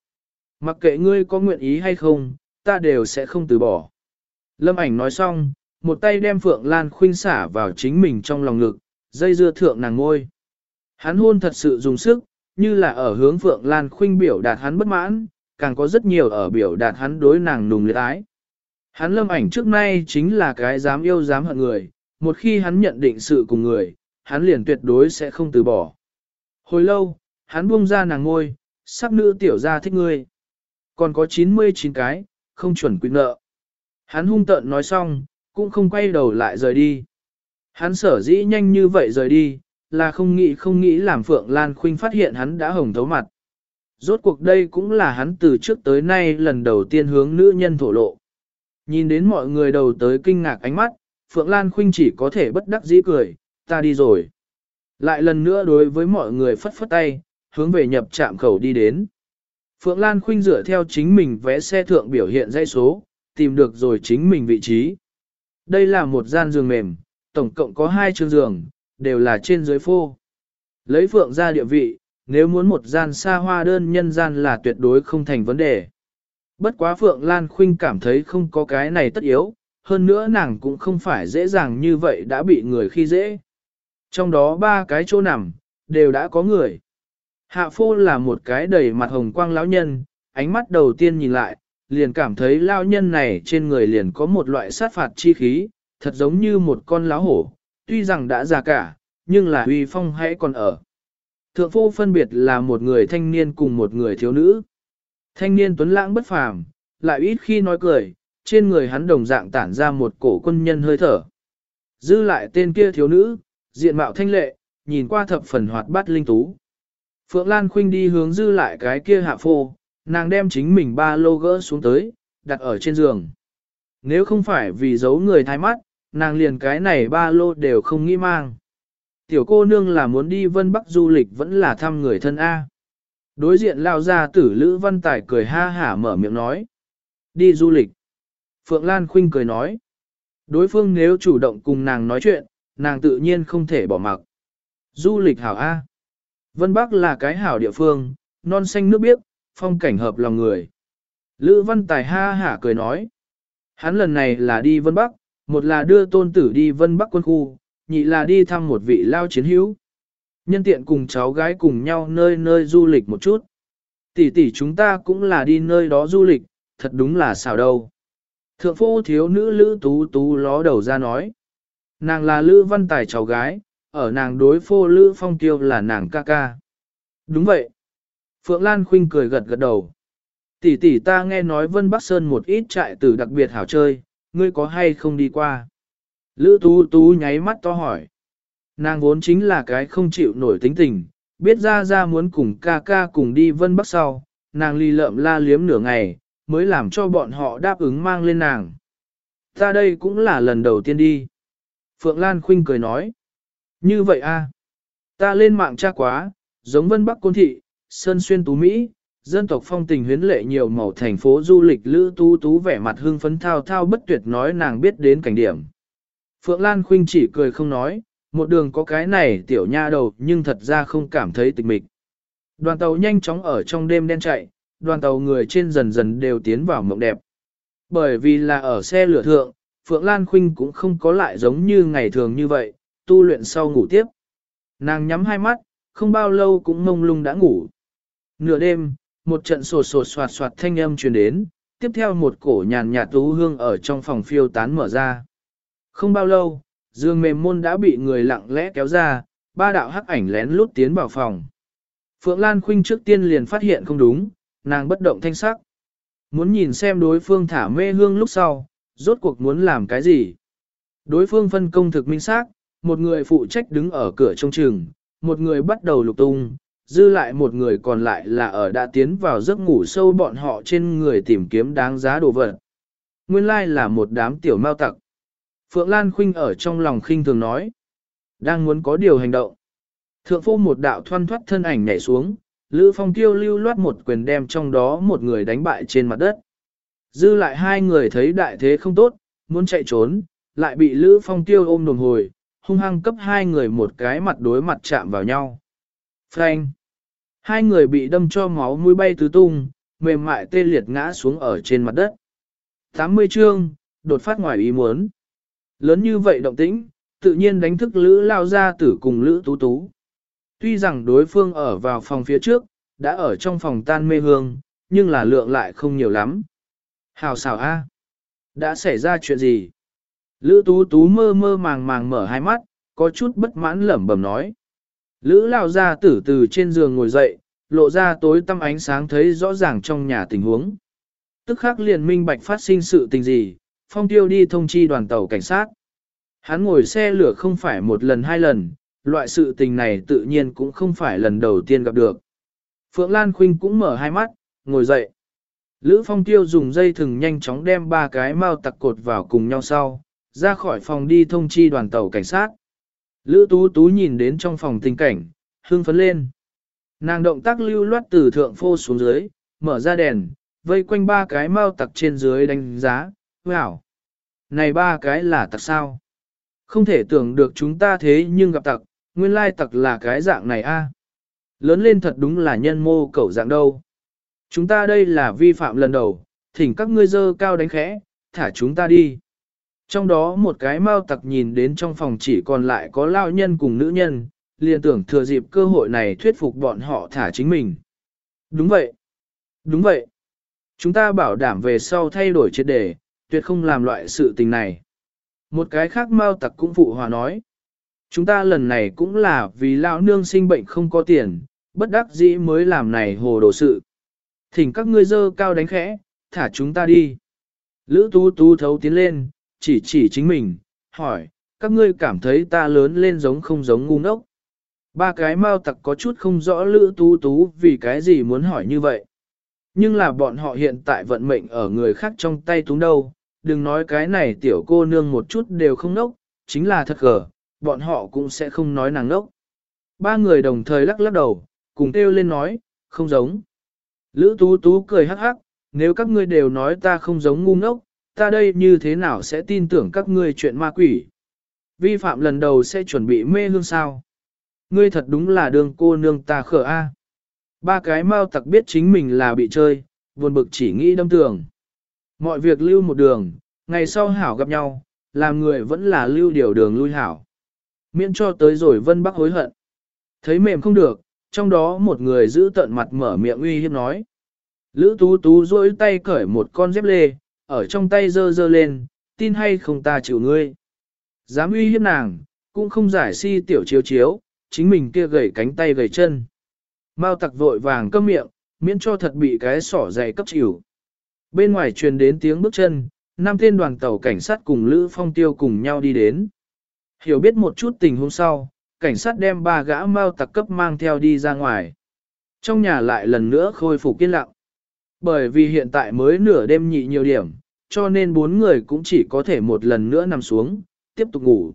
Mặc kệ ngươi có nguyện ý hay không, ta đều sẽ không từ bỏ. Lâm ảnh nói xong, một tay đem Phượng Lan Khuynh xả vào chính mình trong lòng ngực, dây dưa thượng nàng ngôi. Hắn hôn thật sự dùng sức, như là ở hướng Phượng Lan Khuynh biểu đạt hắn bất mãn, càng có rất nhiều ở biểu đạt hắn đối nàng nùng liệt ái. Hắn lâm ảnh trước nay chính là cái dám yêu dám hận người, một khi hắn nhận định sự cùng người, hắn liền tuyệt đối sẽ không từ bỏ. Hồi lâu, hắn buông ra nàng ngôi, sắc nữ tiểu ra thích ngươi. Còn có 99 cái, không chuẩn quy nợ. Hắn hung tợn nói xong, cũng không quay đầu lại rời đi. Hắn sở dĩ nhanh như vậy rời đi, là không nghĩ không nghĩ làm Phượng Lan Khuynh phát hiện hắn đã hồng thấu mặt. Rốt cuộc đây cũng là hắn từ trước tới nay lần đầu tiên hướng nữ nhân thổ lộ. Nhìn đến mọi người đầu tới kinh ngạc ánh mắt, Phượng Lan Khuynh chỉ có thể bất đắc dĩ cười, ta đi rồi. Lại lần nữa đối với mọi người phất phất tay, hướng về nhập trạm khẩu đi đến. Phượng Lan Khuynh dựa theo chính mình vẽ xe thượng biểu hiện dây số, tìm được rồi chính mình vị trí. Đây là một gian giường mềm, tổng cộng có hai chương giường, đều là trên dưới phô. Lấy phượng ra địa vị, nếu muốn một gian xa hoa đơn nhân gian là tuyệt đối không thành vấn đề. Bất quá Phượng Lan Khuynh cảm thấy không có cái này tất yếu, hơn nữa nàng cũng không phải dễ dàng như vậy đã bị người khi dễ. Trong đó ba cái chỗ nằm, đều đã có người. Hạ phô là một cái đầy mặt hồng quang lão nhân, ánh mắt đầu tiên nhìn lại, liền cảm thấy lão nhân này trên người liền có một loại sát phạt chi khí, thật giống như một con láo hổ, tuy rằng đã già cả, nhưng là uy phong hãy còn ở. Thượng phu phân biệt là một người thanh niên cùng một người thiếu nữ. Thanh niên tuấn lãng bất phàm, lại ít khi nói cười, trên người hắn đồng dạng tản ra một cổ quân nhân hơi thở. Dư lại tên kia thiếu nữ, diện mạo thanh lệ, nhìn qua thập phần hoạt bát linh tú. Phượng Lan Khuynh đi hướng dư lại cái kia hạ phô, nàng đem chính mình ba lô gỡ xuống tới, đặt ở trên giường. Nếu không phải vì giấu người thái mắt, nàng liền cái này ba lô đều không nghĩ mang. Tiểu cô nương là muốn đi Vân Bắc du lịch vẫn là thăm người thân A. Đối diện lao ra tử Lữ Văn Tài cười ha hả mở miệng nói. Đi du lịch. Phượng Lan Khuynh cười nói. Đối phương nếu chủ động cùng nàng nói chuyện, nàng tự nhiên không thể bỏ mặc. Du lịch hảo A. Vân Bắc là cái hảo địa phương, non xanh nước biếc, phong cảnh hợp lòng người. Lữ Văn Tài ha hả cười nói. Hắn lần này là đi Vân Bắc, một là đưa tôn tử đi Vân Bắc quân khu, nhị là đi thăm một vị lao chiến hữu. Nhân tiện cùng cháu gái cùng nhau nơi nơi du lịch một chút. Tỷ tỷ chúng ta cũng là đi nơi đó du lịch, thật đúng là xào đâu. Thượng phu thiếu nữ Lữ Tú Tú ló đầu ra nói. Nàng là Lữ Văn Tài cháu gái, ở nàng đối phô Lữ Phong Tiêu là nàng ca ca. Đúng vậy. Phượng Lan Khuynh cười gật gật đầu. Tỷ tỷ ta nghe nói Vân Bắc Sơn một ít trại tử đặc biệt hảo chơi, ngươi có hay không đi qua? Lữ Tú Tú nháy mắt to hỏi. Nàng vốn chính là cái không chịu nổi tính tình, biết ra ra muốn cùng ca ca cùng đi Vân Bắc sau, nàng ly lợm la liếm nửa ngày, mới làm cho bọn họ đáp ứng mang lên nàng. Ta đây cũng là lần đầu tiên đi. Phượng Lan Khuynh cười nói. Như vậy a, Ta lên mạng tra quá, giống Vân Bắc Côn Thị, Sơn Xuyên Tú Mỹ, dân tộc phong tình huyến lệ nhiều màu thành phố du lịch Lữ Tú Tú vẻ mặt hưng phấn thao thao bất tuyệt nói nàng biết đến cảnh điểm. Phượng Lan Khuynh chỉ cười không nói, một đường có cái này tiểu nha đầu nhưng thật ra không cảm thấy tịch mịch. Đoàn tàu nhanh chóng ở trong đêm đen chạy, đoàn tàu người trên dần dần đều tiến vào mộng đẹp. Bởi vì là ở xe lửa thượng, Phượng Lan Khuynh cũng không có lại giống như ngày thường như vậy, tu luyện sau ngủ tiếp. Nàng nhắm hai mắt, không bao lâu cũng mông lung đã ngủ. Nửa đêm, một trận sột sột soạt soạt thanh âm truyền đến, tiếp theo một cổ nhàn nhạt tú hương ở trong phòng phiêu tán mở ra. Không bao lâu, giường mềm môn đã bị người lặng lẽ kéo ra, ba đạo hắc ảnh lén lút tiến vào phòng. Phượng Lan Khuynh trước tiên liền phát hiện không đúng, nàng bất động thanh sắc. Muốn nhìn xem đối phương thả mê hương lúc sau, rốt cuộc muốn làm cái gì. Đối phương phân công thực minh xác, một người phụ trách đứng ở cửa trông chừng, một người bắt đầu lục tung, dư lại một người còn lại là ở đã tiến vào giấc ngủ sâu bọn họ trên người tìm kiếm đáng giá đồ vật. Nguyên lai là một đám tiểu mao tặc. Phượng Lan Khuynh ở trong lòng khinh thường nói. Đang muốn có điều hành động. Thượng phu một đạo thoăn thoát thân ảnh nhảy xuống, Lữ Phong Tiêu lưu loát một quyền đem trong đó một người đánh bại trên mặt đất. Dư lại hai người thấy đại thế không tốt, muốn chạy trốn, lại bị Lữ Phong Tiêu ôm đồng hồi, hung hăng cấp hai người một cái mặt đối mặt chạm vào nhau. Frank! Hai người bị đâm cho máu mũi bay tứ tung, mềm mại tê liệt ngã xuống ở trên mặt đất. 80 chương, đột phát ngoài ý muốn. Lớn như vậy động tĩnh, tự nhiên đánh thức Lữ lao ra tử cùng Lữ tú tú. Tuy rằng đối phương ở vào phòng phía trước, đã ở trong phòng tan mê hương, nhưng là lượng lại không nhiều lắm. Hào xảo a, Đã xảy ra chuyện gì? Lữ tú tú mơ mơ màng màng mở hai mắt, có chút bất mãn lẩm bẩm nói. Lữ lao ra tử từ trên giường ngồi dậy, lộ ra tối tăm ánh sáng thấy rõ ràng trong nhà tình huống. Tức khắc liền minh bạch phát sinh sự tình gì, phong tiêu đi thông chi đoàn tàu cảnh sát. Hắn ngồi xe lửa không phải một lần hai lần, loại sự tình này tự nhiên cũng không phải lần đầu tiên gặp được. Phượng Lan Khuynh cũng mở hai mắt, ngồi dậy. Lữ Phong Tiêu dùng dây thừng nhanh chóng đem ba cái mao tặc cột vào cùng nhau sau, ra khỏi phòng đi thông chi đoàn tàu cảnh sát. Lữ Tú Tú nhìn đến trong phòng tình cảnh, hương phấn lên. Nàng động tác lưu loát từ thượng phô xuống dưới, mở ra đèn, vây quanh ba cái mao tặc trên dưới đánh giá, Wow! Này ba cái là tặc sao? Không thể tưởng được chúng ta thế nhưng gặp tặc, nguyên lai tặc là cái dạng này a. Lớn lên thật đúng là nhân mô cẩu dạng đâu. Chúng ta đây là vi phạm lần đầu, thỉnh các ngươi dơ cao đánh khẽ, thả chúng ta đi. Trong đó một cái mau tặc nhìn đến trong phòng chỉ còn lại có lao nhân cùng nữ nhân, liền tưởng thừa dịp cơ hội này thuyết phục bọn họ thả chính mình. Đúng vậy. Đúng vậy. Chúng ta bảo đảm về sau thay đổi triệt đề, tuyệt không làm loại sự tình này. Một cái khác mau tặc cũng phụ hòa nói. Chúng ta lần này cũng là vì lão nương sinh bệnh không có tiền, bất đắc dĩ mới làm này hồ đồ sự. Thỉnh các ngươi dơ cao đánh khẽ, thả chúng ta đi. Lữ tú tú thấu tiến lên, chỉ chỉ chính mình, hỏi, các ngươi cảm thấy ta lớn lên giống không giống ngu ngốc. Ba cái mau tặc có chút không rõ lữ tú tú vì cái gì muốn hỏi như vậy. Nhưng là bọn họ hiện tại vận mệnh ở người khác trong tay túng đâu, đừng nói cái này tiểu cô nương một chút đều không nốc, chính là thật gở, bọn họ cũng sẽ không nói nàng nốc. Ba người đồng thời lắc lắc đầu, cùng kêu lên nói, không giống. Lữ tú tú cười hắc hắc, nếu các ngươi đều nói ta không giống ngu ngốc, ta đây như thế nào sẽ tin tưởng các ngươi chuyện ma quỷ. Vi phạm lần đầu sẽ chuẩn bị mê hương sao. Ngươi thật đúng là đường cô nương ta khở a. Ba cái mau tặc biết chính mình là bị chơi, buồn bực chỉ nghĩ đâm tường. Mọi việc lưu một đường, ngày sau hảo gặp nhau, làm người vẫn là lưu điều đường lui hảo. Miễn cho tới rồi vân bắc hối hận. Thấy mềm không được, trong đó một người giữ tận mặt mở miệng uy hiếp nói. Lữ tú tú rỗi tay cởi một con dép lê, ở trong tay dơ dơ lên, tin hay không ta chịu ngươi. Dám uy hiếp nàng, cũng không giải si tiểu chiếu chiếu, chính mình kia gầy cánh tay gầy chân. Mao tặc vội vàng câm miệng, miễn cho thật bị cái sỏ dày cấp chịu. Bên ngoài truyền đến tiếng bước chân, năm tên đoàn tàu cảnh sát cùng Lữ Phong Tiêu cùng nhau đi đến. Hiểu biết một chút tình huống sau, cảnh sát đem ba gã Mao tặc cấp mang theo đi ra ngoài. Trong nhà lại lần nữa khôi phục yên lặng. Bởi vì hiện tại mới nửa đêm nhị nhiều điểm, cho nên bốn người cũng chỉ có thể một lần nữa nằm xuống, tiếp tục ngủ.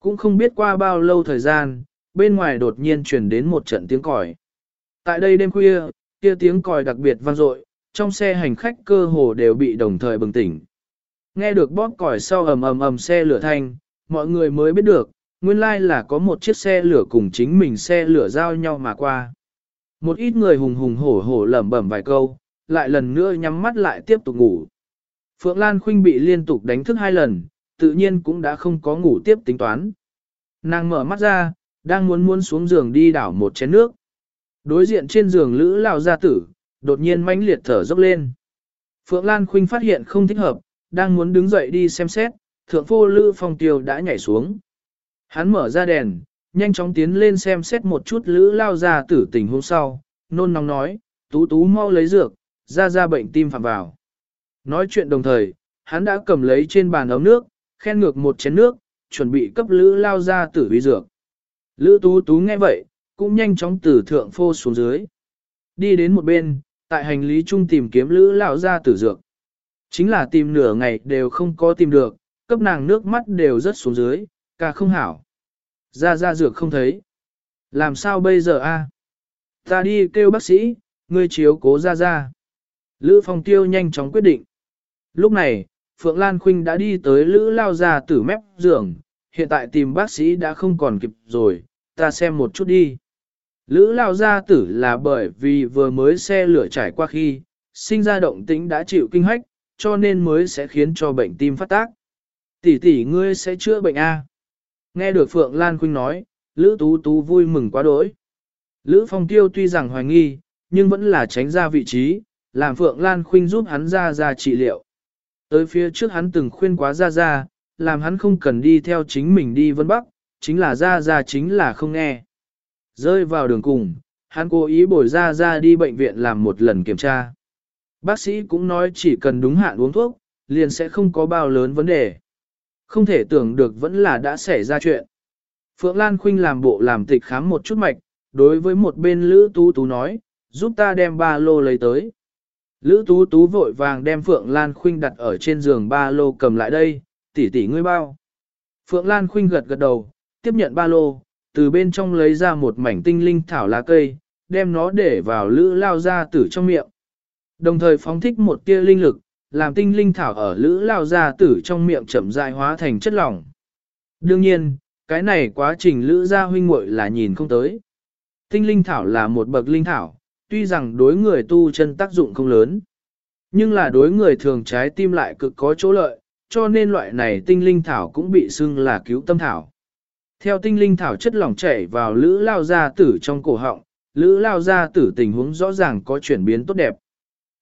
Cũng không biết qua bao lâu thời gian, bên ngoài đột nhiên truyền đến một trận tiếng còi. Tại đây đêm khuya, kia tiếng còi đặc biệt vang dội, trong xe hành khách cơ hồ đều bị đồng thời bừng tỉnh. Nghe được bóp còi sau ầm ầm ầm xe lửa thanh, mọi người mới biết được, nguyên lai là có một chiếc xe lửa cùng chính mình xe lửa giao nhau mà qua. Một ít người hùng hùng hổ hổ lẩm bẩm vài câu, lại lần nữa nhắm mắt lại tiếp tục ngủ. Phượng Lan Khuynh bị liên tục đánh thức hai lần, tự nhiên cũng đã không có ngủ tiếp tính toán. Nàng mở mắt ra, đang muốn muốn xuống giường đi đảo một chén nước. Đối diện trên giường lữ lao gia tử, đột nhiên mãnh liệt thở dốc lên. Phượng Lan Khuynh phát hiện không thích hợp, đang muốn đứng dậy đi xem xét, thượng phu lữ phong tiêu đã nhảy xuống. Hắn mở ra đèn, nhanh chóng tiến lên xem xét một chút lữ lao gia tử tình hôm sau, nôn nóng nói, tú tú mau lấy dược, ra ra bệnh tim phạm vào. Nói chuyện đồng thời, hắn đã cầm lấy trên bàn ấm nước, khen ngược một chén nước, chuẩn bị cấp lữ lao ra tử vi dược. Lữ tú tú nghe vậy, cũng nhanh chóng từ thượng phô xuống dưới. Đi đến một bên, tại hành lý trung tìm kiếm lữ lao ra tử dược. Chính là tìm nửa ngày đều không có tìm được, cấp nàng nước mắt đều rất xuống dưới, ca không hảo. Ra ra dược không thấy. Làm sao bây giờ a? Ta đi kêu bác sĩ, ngươi chiếu cố ra ra. Lữ Phong Tiêu nhanh chóng quyết định. Lúc này, Phượng Lan Khuynh đã đi tới Lữ Lao ra tử mép giường, hiện tại tìm bác sĩ đã không còn kịp rồi, ta xem một chút đi. Lữ Lao gia tử là bởi vì vừa mới xe lửa trải qua khi, sinh ra động tĩnh đã chịu kinh hách, cho nên mới sẽ khiến cho bệnh tim phát tác. Tỷ tỷ ngươi sẽ chữa bệnh A. Nghe được Phượng Lan Khuynh nói, Lữ Tú Tú vui mừng quá đỗi. Lữ Phong Tiêu tuy rằng hoài nghi, nhưng vẫn là tránh ra vị trí, làm Phượng Lan Khuynh giúp hắn ra ra trị liệu. Tới phía trước hắn từng khuyên quá ra ra, làm hắn không cần đi theo chính mình đi Vân Bắc, chính là ra ra chính là không nghe. Rơi vào đường cùng, hắn cố ý bồi ra ra đi bệnh viện làm một lần kiểm tra. Bác sĩ cũng nói chỉ cần đúng hạn uống thuốc, liền sẽ không có bao lớn vấn đề. Không thể tưởng được vẫn là đã xảy ra chuyện. Phượng Lan Khuynh làm bộ làm tịch khám một chút mạch, đối với một bên Lữ Tú Tú nói, giúp ta đem ba lô lấy tới. Lữ Tú Tú vội vàng đem Phượng Lan Khuynh đặt ở trên giường ba lô cầm lại đây, tỷ tỷ ngươi bao. Phượng Lan Khuynh gật gật đầu, tiếp nhận ba lô, từ bên trong lấy ra một mảnh tinh linh thảo lá cây, đem nó để vào lữ lao ra tử trong miệng. Đồng thời phóng thích một tia linh lực, làm tinh linh thảo ở lữ lao gia tử trong miệng chậm rãi hóa thành chất lỏng. Đương nhiên, cái này quá trình lữ gia huynh muội là nhìn không tới. Tinh linh thảo là một bậc linh thảo, tuy rằng đối người tu chân tác dụng không lớn, nhưng là đối người thường trái tim lại cực có chỗ lợi, cho nên loại này tinh linh thảo cũng bị xưng là cứu tâm thảo. Theo tinh linh thảo chất lỏng chảy vào lữ lao gia tử trong cổ họng, lữ lao gia tử tình huống rõ ràng có chuyển biến tốt đẹp.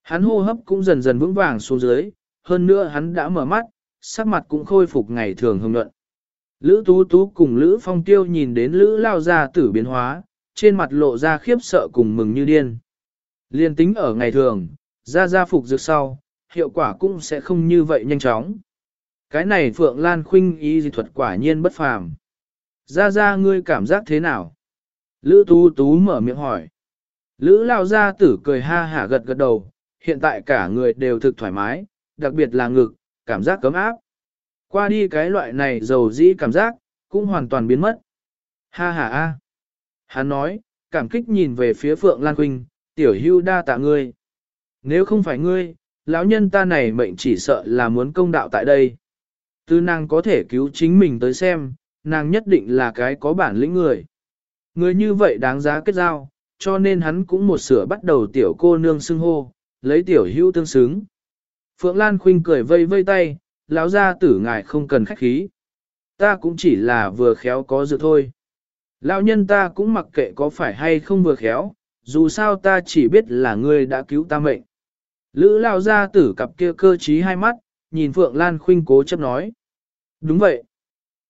Hắn hô hấp cũng dần dần vững vàng xuống dưới, hơn nữa hắn đã mở mắt, sắc mặt cũng khôi phục ngày thường hồng luận. Lữ Tú Tú cùng Lữ Phong Tiêu nhìn đến Lữ Lao Gia tử biến hóa, trên mặt lộ ra khiếp sợ cùng mừng như điên. Liên tính ở ngày thường, ra gia phục dược sau, hiệu quả cũng sẽ không như vậy nhanh chóng. Cái này Phượng Lan Khuynh y dị thuật quả nhiên bất phàm. Ra ra ngươi cảm giác thế nào? Lữ Tú Tú mở miệng hỏi. Lữ Lao Gia tử cười ha hả gật gật đầu, hiện tại cả người đều thực thoải mái, đặc biệt là ngực, cảm giác cấm áp. Qua đi cái loại này dầu dĩ cảm giác, cũng hoàn toàn biến mất. Ha ha a. Hắn nói, cảm kích nhìn về phía Phượng Lan Quynh, tiểu hưu đa tạ ngươi. Nếu không phải ngươi, lão nhân ta này mệnh chỉ sợ là muốn công đạo tại đây. Tư nàng có thể cứu chính mình tới xem, nàng nhất định là cái có bản lĩnh người. Người như vậy đáng giá kết giao, cho nên hắn cũng một sửa bắt đầu tiểu cô nương xưng hô, lấy tiểu hưu tương xứng. Phượng Lan Khuynh cười vây vây tay, lão gia tử ngài không cần khách khí. Ta cũng chỉ là vừa khéo có dự thôi. Lão nhân ta cũng mặc kệ có phải hay không vừa khéo, dù sao ta chỉ biết là ngươi đã cứu ta mệnh. Lữ lão gia tử cặp kia cơ trí hai mắt, nhìn Phượng Lan Khuynh cố chấp nói. Đúng vậy.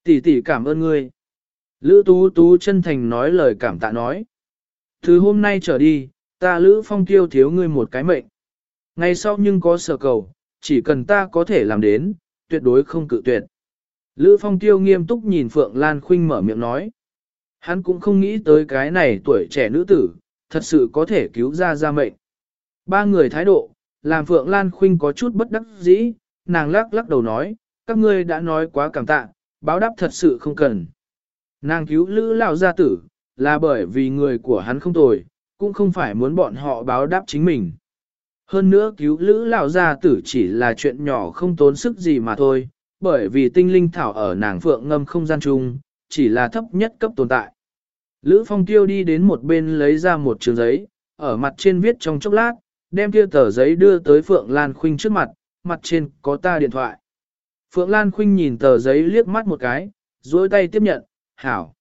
Tỷ tỷ cảm ơn ngươi. Lữ Tú Tú chân thành nói lời cảm tạ nói. Từ hôm nay trở đi, ta Lữ Phong Tiêu thiếu ngươi một cái mệnh. Ngày sau nhưng có sở cầu, chỉ cần ta có thể làm đến, tuyệt đối không cự tuyệt. Lữ Phong Tiêu nghiêm túc nhìn Phượng Lan Khuynh mở miệng nói. Hắn cũng không nghĩ tới cái này tuổi trẻ nữ tử, thật sự có thể cứu ra ra mệnh. Ba người thái độ, làm Phượng Lan Khuynh có chút bất đắc dĩ, nàng lắc lắc đầu nói, các ngươi đã nói quá cảm tạ, báo đáp thật sự không cần. Nàng cứu Lữ Lão gia tử, là bởi vì người của hắn không tồi, cũng không phải muốn bọn họ báo đáp chính mình. Hơn nữa cứu lữ lão gia tử chỉ là chuyện nhỏ không tốn sức gì mà thôi, bởi vì tinh linh thảo ở nàng phượng ngâm không gian chung, chỉ là thấp nhất cấp tồn tại. Lữ phong tiêu đi đến một bên lấy ra một trường giấy, ở mặt trên viết trong chốc lát, đem kia tờ giấy đưa tới Phượng Lan Khuynh trước mặt, mặt trên có ta điện thoại. Phượng Lan Khuynh nhìn tờ giấy liếc mắt một cái, duỗi tay tiếp nhận, hảo.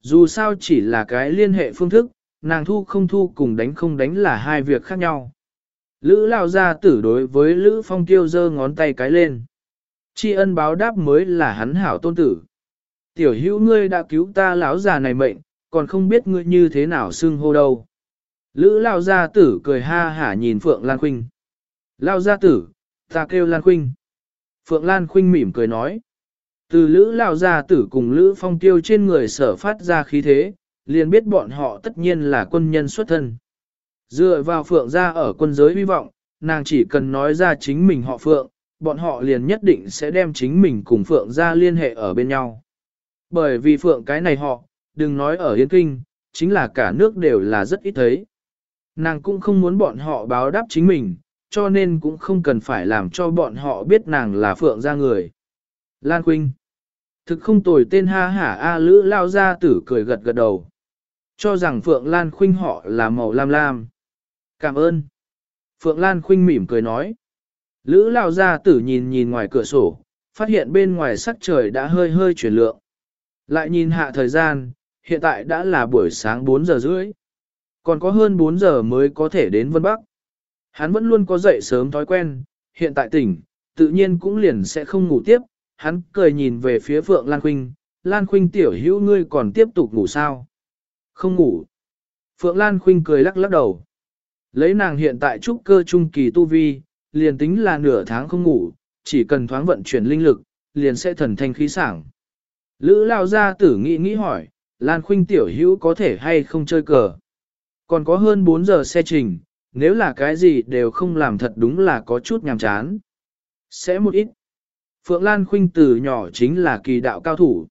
Dù sao chỉ là cái liên hệ phương thức, nàng thu không thu cùng đánh không đánh là hai việc khác nhau. Lữ lao ra tử đối với Lữ Phong Tiêu giơ ngón tay cái lên. Tri ân báo đáp mới là hắn hảo tôn tử. Tiểu hữu ngươi đã cứu ta lão già này mệnh, còn không biết ngươi như thế nào xưng hô đâu. Lữ lao gia tử cười ha hả nhìn Phượng Lan Khuynh. Lao gia tử, ta kêu Lan Khuynh. Phượng Lan Khuynh mỉm cười nói. Từ Lữ lao gia tử cùng Lữ Phong Tiêu trên người sở phát ra khí thế, liền biết bọn họ tất nhiên là quân nhân xuất thân. Dựa vào Phượng gia ở quân giới hy vọng, nàng chỉ cần nói ra chính mình họ Phượng, bọn họ liền nhất định sẽ đem chính mình cùng Phượng gia liên hệ ở bên nhau. Bởi vì Phượng cái này họ, đừng nói ở Yên Kinh, chính là cả nước đều là rất ít thấy. Nàng cũng không muốn bọn họ báo đáp chính mình, cho nên cũng không cần phải làm cho bọn họ biết nàng là Phượng gia người. Lan Quynh Thực không tồi tên ha hả A Lữ lao ra tử cười gật gật đầu. Cho rằng Phượng Lan Khuynh họ là màu lam lam. Cảm ơn. Phượng Lan Khuynh mỉm cười nói. Lữ lao gia tử nhìn nhìn ngoài cửa sổ, phát hiện bên ngoài sắc trời đã hơi hơi chuyển lượng. Lại nhìn hạ thời gian, hiện tại đã là buổi sáng 4 giờ rưỡi. Còn có hơn 4 giờ mới có thể đến Vân Bắc. Hắn vẫn luôn có dậy sớm thói quen, hiện tại tỉnh, tự nhiên cũng liền sẽ không ngủ tiếp. Hắn cười nhìn về phía Phượng Lan Khuynh, Lan Khuynh tiểu hữu ngươi còn tiếp tục ngủ sao? Không ngủ. Phượng Lan Khuynh cười lắc lắc đầu. Lấy nàng hiện tại trúc cơ trung kỳ tu vi, liền tính là nửa tháng không ngủ, chỉ cần thoáng vận chuyển linh lực, liền sẽ thần thanh khí sảng. Lữ lao gia tử nghĩ nghĩ hỏi, Lan Khuynh tiểu hữu có thể hay không chơi cờ. Còn có hơn 4 giờ xe trình, nếu là cái gì đều không làm thật đúng là có chút nhàm chán. Sẽ một ít. Phượng Lan Khuynh từ nhỏ chính là kỳ đạo cao thủ.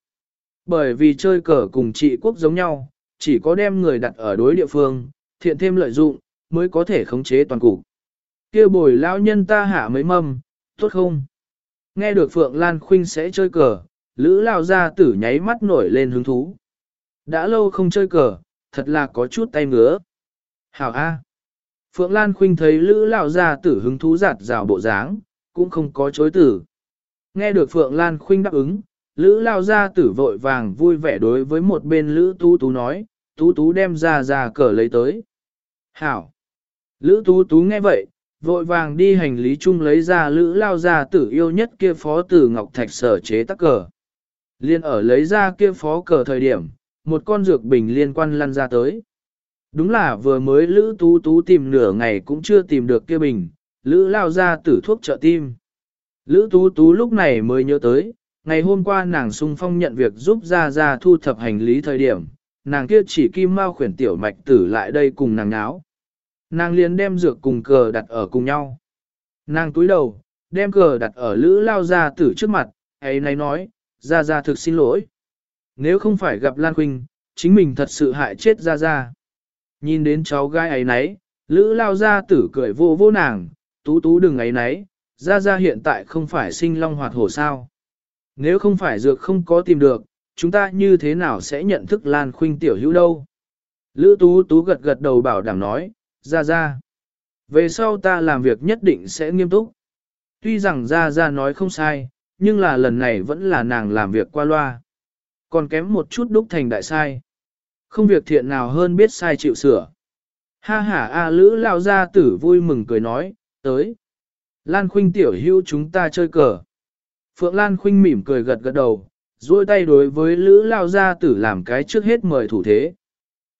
Bởi vì chơi cờ cùng trị quốc giống nhau, chỉ có đem người đặt ở đối địa phương, thiện thêm lợi dụng, mới có thể khống chế toàn cục. kia bồi lão nhân ta hạ mấy mâm, tốt không? Nghe được Phượng Lan Khuynh sẽ chơi cờ, Lữ lao gia tử nháy mắt nổi lên hứng thú. Đã lâu không chơi cờ, thật là có chút tay ngứa. Hảo A. Phượng Lan Khuynh thấy Lữ lao gia tử hứng thú giạt rào bộ dáng, cũng không có chối tử. Nghe được Phượng Lan Khuynh đáp ứng, Lữ lao gia tử vội vàng vui vẻ đối với một bên Lữ Tú Tú nói, Tú Tú đem ra ra cờ lấy tới. Hảo. Lữ Tú Tú nghe vậy, vội vàng đi hành lý chung lấy ra Lữ lao gia tử yêu nhất kia phó tử Ngọc Thạch sở chế tắc cờ. Liên ở lấy ra kia phó cờ thời điểm, một con dược bình liên quan lăn ra tới. Đúng là vừa mới Lữ Tú Tú tìm nửa ngày cũng chưa tìm được kia bình, Lữ lao ra tử thuốc trợ tim. Lữ Tú Tú lúc này mới nhớ tới, ngày hôm qua nàng sung phong nhận việc giúp ra ra thu thập hành lý thời điểm, nàng kia chỉ kim mau khuyển tiểu mạch tử lại đây cùng nàng náo. Nàng liền đem dược cùng cờ đặt ở cùng nhau. Nàng túi đầu, đem cờ đặt ở lữ lao ra tử trước mặt, ấy này nói, Gia gia thực xin lỗi. Nếu không phải gặp Lan Khuynh, chính mình thật sự hại chết Gia gia. Nhìn đến cháu gái ấy nấy, lữ lao gia tử cười vô vô nàng, tú tú đừng ấy nấy, Gia gia hiện tại không phải sinh long hoạt hổ sao. Nếu không phải dược không có tìm được, chúng ta như thế nào sẽ nhận thức Lan Khuynh tiểu hữu đâu. Lữ tú tú gật gật đầu bảo đảm nói, Gia gia, Về sau ta làm việc nhất định sẽ nghiêm túc. Tuy rằng Gia gia nói không sai, nhưng là lần này vẫn là nàng làm việc qua loa. Còn kém một chút đúc thành đại sai. Không việc thiện nào hơn biết sai chịu sửa. Ha ha a lữ lao ra tử vui mừng cười nói, tới. Lan Khuynh tiểu hữu chúng ta chơi cờ. Phượng Lan Khuynh mỉm cười gật gật đầu, duỗi tay đối với Lữ Lao Gia Tử làm cái trước hết mời thủ thế.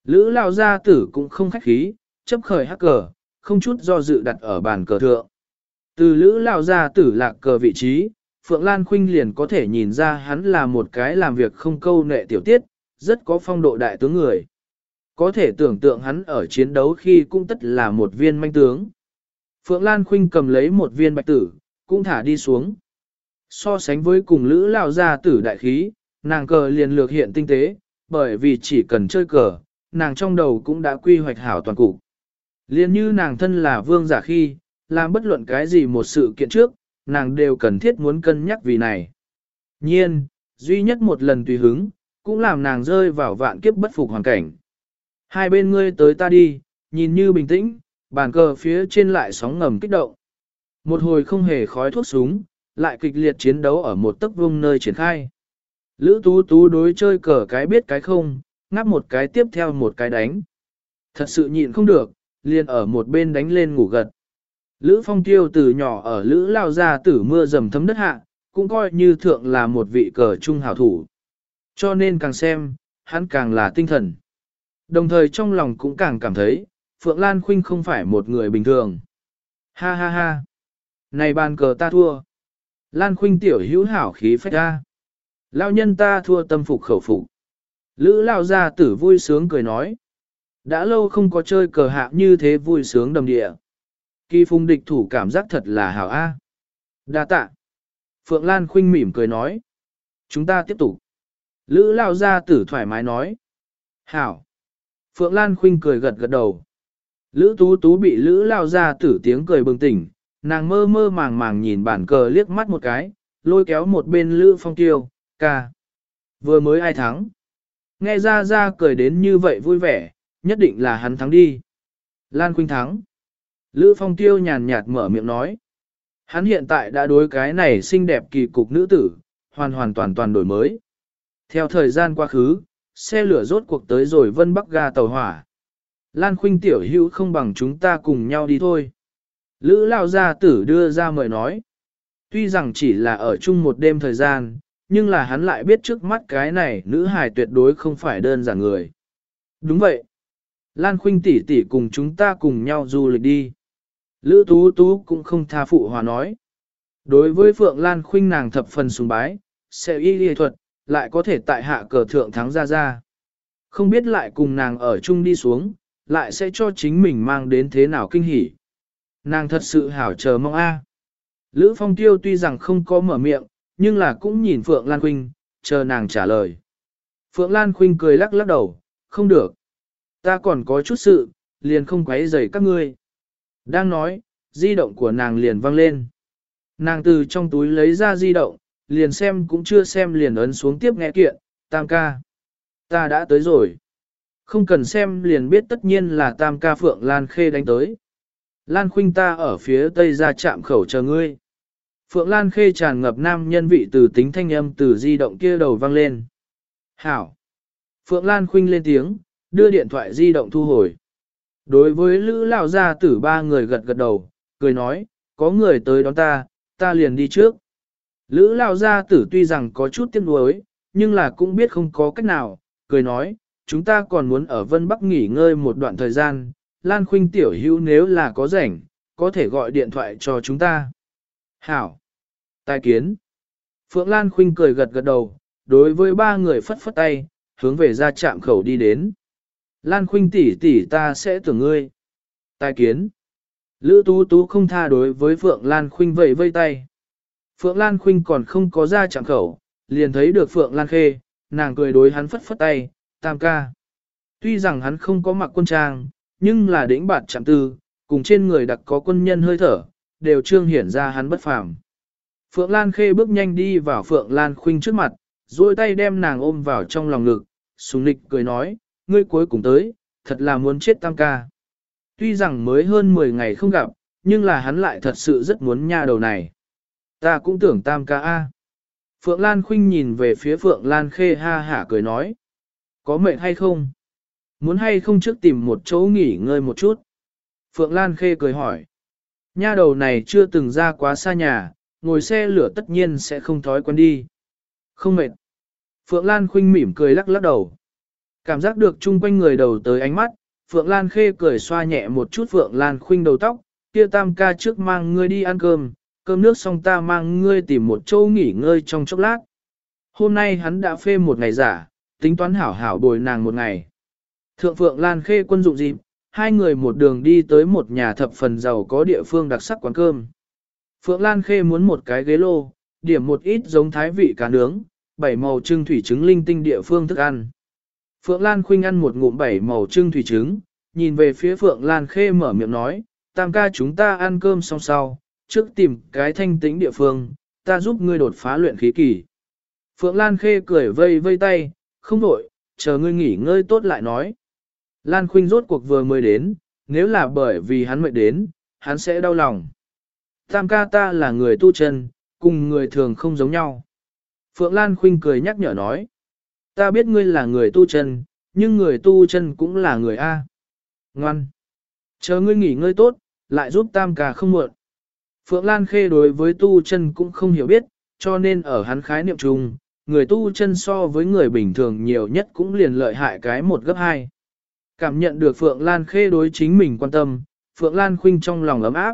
Lữ Lao Gia Tử cũng không khách khí, chấp khởi hắc cờ, không chút do dự đặt ở bàn cờ thượng. Từ Lữ Lao Gia Tử lạc cờ vị trí, Phượng Lan Khuynh liền có thể nhìn ra hắn là một cái làm việc không câu nệ tiểu tiết, rất có phong độ đại tướng người. Có thể tưởng tượng hắn ở chiến đấu khi cũng tất là một viên manh tướng. Phượng Lan Khuynh cầm lấy một viên bạch tử, cũng thả đi xuống. So sánh với cùng lữ lao ra tử đại khí, nàng cờ liền lược hiện tinh tế, bởi vì chỉ cần chơi cờ, nàng trong đầu cũng đã quy hoạch hảo toàn cục. Liên như nàng thân là vương giả khi, làm bất luận cái gì một sự kiện trước, nàng đều cần thiết muốn cân nhắc vì này. Nhiên, duy nhất một lần tùy hứng, cũng làm nàng rơi vào vạn kiếp bất phục hoàn cảnh. Hai bên ngươi tới ta đi, nhìn như bình tĩnh, bàn cờ phía trên lại sóng ngầm kích động. Một hồi không hề khói thuốc súng, lại kịch liệt chiến đấu ở một tấc vung nơi triển khai. Lữ tú tú đối chơi cờ cái biết cái không, ngáp một cái tiếp theo một cái đánh. Thật sự nhịn không được, liền ở một bên đánh lên ngủ gật. Lữ phong tiêu từ nhỏ ở lữ lao ra tử mưa dầm thấm đất hạ, cũng coi như thượng là một vị cờ trung hảo thủ. Cho nên càng xem, hắn càng là tinh thần. Đồng thời trong lòng cũng càng cảm thấy, Phượng Lan Khuynh không phải một người bình thường. Ha ha ha. Này bàn cờ ta thua. Lan Khuynh tiểu hữu hảo khí phách ra. Lao nhân ta thua tâm phục khẩu phục. Lữ lao gia tử vui sướng cười nói. Đã lâu không có chơi cờ hạ như thế vui sướng đầm địa. Kỳ phùng địch thủ cảm giác thật là hảo a. Đa tạ. Phượng Lan Khinh mỉm cười nói. Chúng ta tiếp tục. Lữ lao gia tử thoải mái nói. Hảo. Phượng Lan Khinh cười gật gật đầu. Lữ tú tú bị Lữ lao gia tử tiếng cười bừng tỉnh, nàng mơ mơ màng màng nhìn bản cờ liếc mắt một cái, lôi kéo một bên Lữ Phong Tiêu, ca. Vừa mới ai thắng? Nghe ra ra cười đến như vậy vui vẻ, nhất định là hắn thắng đi. Lan Khinh thắng. Lữ Phong Tiêu nhàn nhạt mở miệng nói. Hắn hiện tại đã đối cái này xinh đẹp kỳ cục nữ tử, hoàn hoàn toàn toàn đổi mới. Theo thời gian quá khứ, xe lửa rốt cuộc tới rồi vân bắc ga tàu hỏa. Lan Khuynh tiểu hữu không bằng chúng ta cùng nhau đi thôi. Lữ lao gia tử đưa ra mời nói. Tuy rằng chỉ là ở chung một đêm thời gian, nhưng là hắn lại biết trước mắt cái này nữ hài tuyệt đối không phải đơn giản người. Đúng vậy. Lan Khuynh tỷ tỷ cùng chúng ta cùng nhau du lịch đi. Lữ Tú Tú cũng không tha phụ hòa nói. Đối với Phượng Lan Khuynh nàng thập phần sùng bái, sẽ y y thuật, lại có thể tại hạ cờ thượng thắng ra ra. Không biết lại cùng nàng ở chung đi xuống, lại sẽ cho chính mình mang đến thế nào kinh hỉ. Nàng thật sự hảo chờ mong a. Lữ Phong Tiêu tuy rằng không có mở miệng, nhưng là cũng nhìn Phượng Lan Khuynh, chờ nàng trả lời. Phượng Lan Khuynh cười lắc lắc đầu, không được. Ta còn có chút sự, liền không quấy rầy các ngươi. Đang nói, di động của nàng liền văng lên. Nàng từ trong túi lấy ra di động, liền xem cũng chưa xem liền ấn xuống tiếp nghe kiện, tam ca. Ta đã tới rồi. Không cần xem liền biết tất nhiên là tam ca Phượng Lan Khê đánh tới. Lan Khuynh ta ở phía tây ra chạm khẩu chờ ngươi. Phượng Lan Khê tràn ngập nam nhân vị từ tính thanh âm từ di động kia đầu vang lên. Hảo. Phượng Lan Khuynh lên tiếng, đưa điện thoại di động thu hồi. Đối với Lữ Lão gia tử ba người gật gật đầu, cười nói, có người tới đón ta, ta liền đi trước. Lữ Lão gia tử tuy rằng có chút tiếc nuối, nhưng là cũng biết không có cách nào, cười nói, chúng ta còn muốn ở Vân Bắc nghỉ ngơi một đoạn thời gian, Lan Khuynh tiểu hữu nếu là có rảnh, có thể gọi điện thoại cho chúng ta. Hảo! Tài kiến! Phượng Lan Khuynh cười gật gật đầu, đối với ba người phất phất tay, hướng về ra trạm khẩu đi đến. Lan Khuynh tỷ tỷ ta sẽ tưởng ngươi. Tài kiến! Lữ Tú Tú không tha đối với Phượng Lan Khuynh vẫy vây tay. Phượng Lan Khuynh còn không có ra trạm khẩu, liền thấy được Phượng Lan Khê, nàng cười đối hắn phất phất tay, tam ca. Tuy rằng hắn không có mặc quân trang, nhưng là đỉnh bạt chạm tư, cùng trên người đặc có quân nhân hơi thở, đều trương hiển ra hắn bất phàm. Phượng Lan Khê bước nhanh đi vào Phượng Lan Khuynh trước mặt, duỗi tay đem nàng ôm vào trong lòng ngực, sùng nịch cười nói, ngươi cuối cùng tới, thật là muốn chết tam ca. Tuy rằng mới hơn 10 ngày không gặp, nhưng là hắn lại thật sự rất muốn nha đầu này. Ta cũng tưởng tam ca A. Phượng Lan Khuynh nhìn về phía Phượng Lan Khê ha hả cười nói. Có mệt hay không? Muốn hay không trước tìm một chỗ nghỉ ngơi một chút? Phượng Lan Khê cười hỏi. Nha đầu này chưa từng ra quá xa nhà, ngồi xe lửa tất nhiên sẽ không thói quen đi. Không mệt. Phượng Lan Khuynh mỉm cười lắc lắc đầu. Cảm giác được chung quanh người đầu tới ánh mắt, Phượng Lan Khê cười xoa nhẹ một chút Phượng Lan Khuynh đầu tóc, kia tam ca trước mang ngươi đi ăn cơm, cơm nước xong ta mang ngươi tìm một chỗ nghỉ ngơi trong chốc lát. Hôm nay hắn đã phê một ngày giả, tính toán hảo hảo bồi nàng một ngày. Thượng Phượng Lan Khê quân dụng dịp, hai người một đường đi tới một nhà thập phần giàu có địa phương đặc sắc quán cơm. Phượng Lan Khê muốn một cái ghế lô, điểm một ít giống thái vị cá nướng, bảy màu trưng thủy trứng linh tinh địa phương thức ăn. Phượng Lan Khuynh ăn một ngụm bảy màu trưng thủy trứng, nhìn về phía Phượng Lan Khê mở miệng nói, tam ca chúng ta ăn cơm xong sau, trước tìm cái thanh tĩnh địa phương, ta giúp ngươi đột phá luyện khí kỳ. Phượng Lan Khê cười vây vây tay, không đổi, chờ ngươi nghỉ ngơi tốt lại nói. Lan Khuynh rốt cuộc vừa mới đến, nếu là bởi vì hắn mệt đến, hắn sẽ đau lòng. Tam ca ta là người tu chân, cùng người thường không giống nhau. Phượng Lan Khuynh cười nhắc nhở nói. Ta biết ngươi là người tu chân, nhưng người tu chân cũng là người A. Ngoan. Chờ ngươi nghỉ ngơi tốt, lại giúp tam ca không muộn. Phượng Lan Khê đối với tu chân cũng không hiểu biết, cho nên ở hắn khái niệm chung, người tu chân so với người bình thường nhiều nhất cũng liền lợi hại cái một gấp hai. Cảm nhận được Phượng Lan Khê đối chính mình quan tâm, Phượng Lan Khuynh trong lòng ấm áp.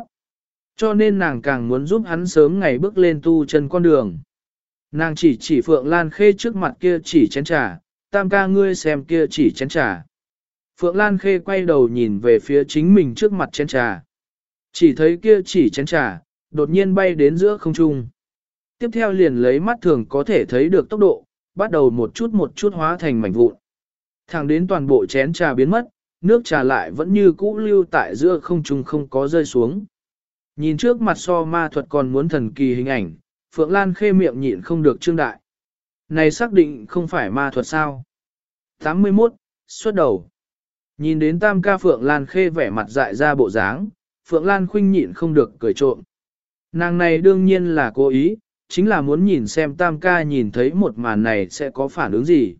Cho nên nàng càng muốn giúp hắn sớm ngày bước lên tu chân con đường. Nàng chỉ chỉ Phượng Lan Khê trước mặt kia chỉ chén trà, tam ca ngươi xem kia chỉ chén trà. Phượng Lan Khê quay đầu nhìn về phía chính mình trước mặt chén trà. Chỉ thấy kia chỉ chén trà, đột nhiên bay đến giữa không trung. Tiếp theo liền lấy mắt thường có thể thấy được tốc độ, bắt đầu một chút một chút hóa thành mảnh vụn. Thẳng đến toàn bộ chén trà biến mất, nước trà lại vẫn như cũ lưu tại giữa không trung không có rơi xuống. Nhìn trước mặt so ma thuật còn muốn thần kỳ hình ảnh, Phượng Lan khê miệng nhịn không được trương đại. Này xác định không phải ma thuật sao? 81. Xuất đầu. Nhìn đến tam ca Phượng Lan khê vẻ mặt dại ra bộ dáng, Phượng Lan khuynh nhịn không được cười trộm. Nàng này đương nhiên là cố ý, chính là muốn nhìn xem tam ca nhìn thấy một màn này sẽ có phản ứng gì.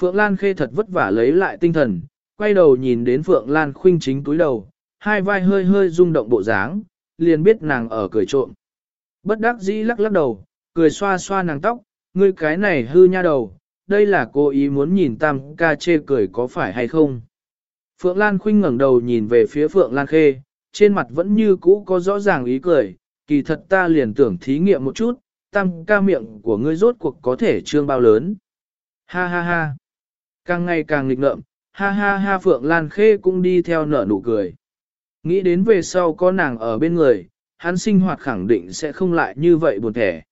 Phượng Lan khê thật vất vả lấy lại tinh thần, quay đầu nhìn đến Phượng Lan khuynh chính túi đầu, hai vai hơi hơi rung động bộ dáng, liền biết nàng ở cười trộm. Bất đắc dĩ lắc lắc đầu, cười xoa xoa nàng tóc, ngươi cái này hư nha đầu, đây là cô ý muốn nhìn tam ca chê cười có phải hay không. Phượng Lan Khinh ngẩng đầu nhìn về phía Phượng Lan khê, trên mặt vẫn như cũ có rõ ràng ý cười, kỳ thật ta liền tưởng thí nghiệm một chút, tam ca miệng của ngươi rốt cuộc có thể trương bao lớn. Ha ha ha. Càng ngày càng nghịch ngợm, ha ha ha Phượng Lan Khê cũng đi theo nở nụ cười. Nghĩ đến về sau có nàng ở bên người, hắn sinh hoạt khẳng định sẽ không lại như vậy buồn thẻ.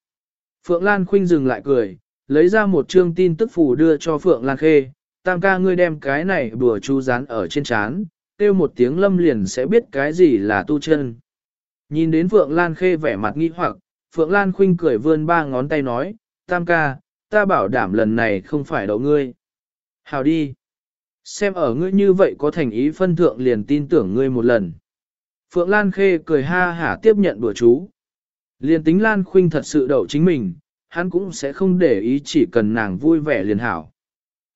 Phượng Lan Khuynh dừng lại cười, lấy ra một chương tin tức phù đưa cho Phượng Lan Khê, tam ca ngươi đem cái này bùa chú dán ở trên chán, kêu một tiếng lâm liền sẽ biết cái gì là tu chân. Nhìn đến Phượng Lan Khê vẻ mặt nghi hoặc, Phượng Lan Khuynh cười vươn ba ngón tay nói, Tam ca, ta bảo đảm lần này không phải đậu ngươi. Hào đi. Xem ở ngươi như vậy có thành ý phân thượng liền tin tưởng ngươi một lần. Phượng Lan Khê cười ha hả tiếp nhận bữa chú. Liền tính Lan Khuynh thật sự đậu chính mình, hắn cũng sẽ không để ý chỉ cần nàng vui vẻ liền hảo.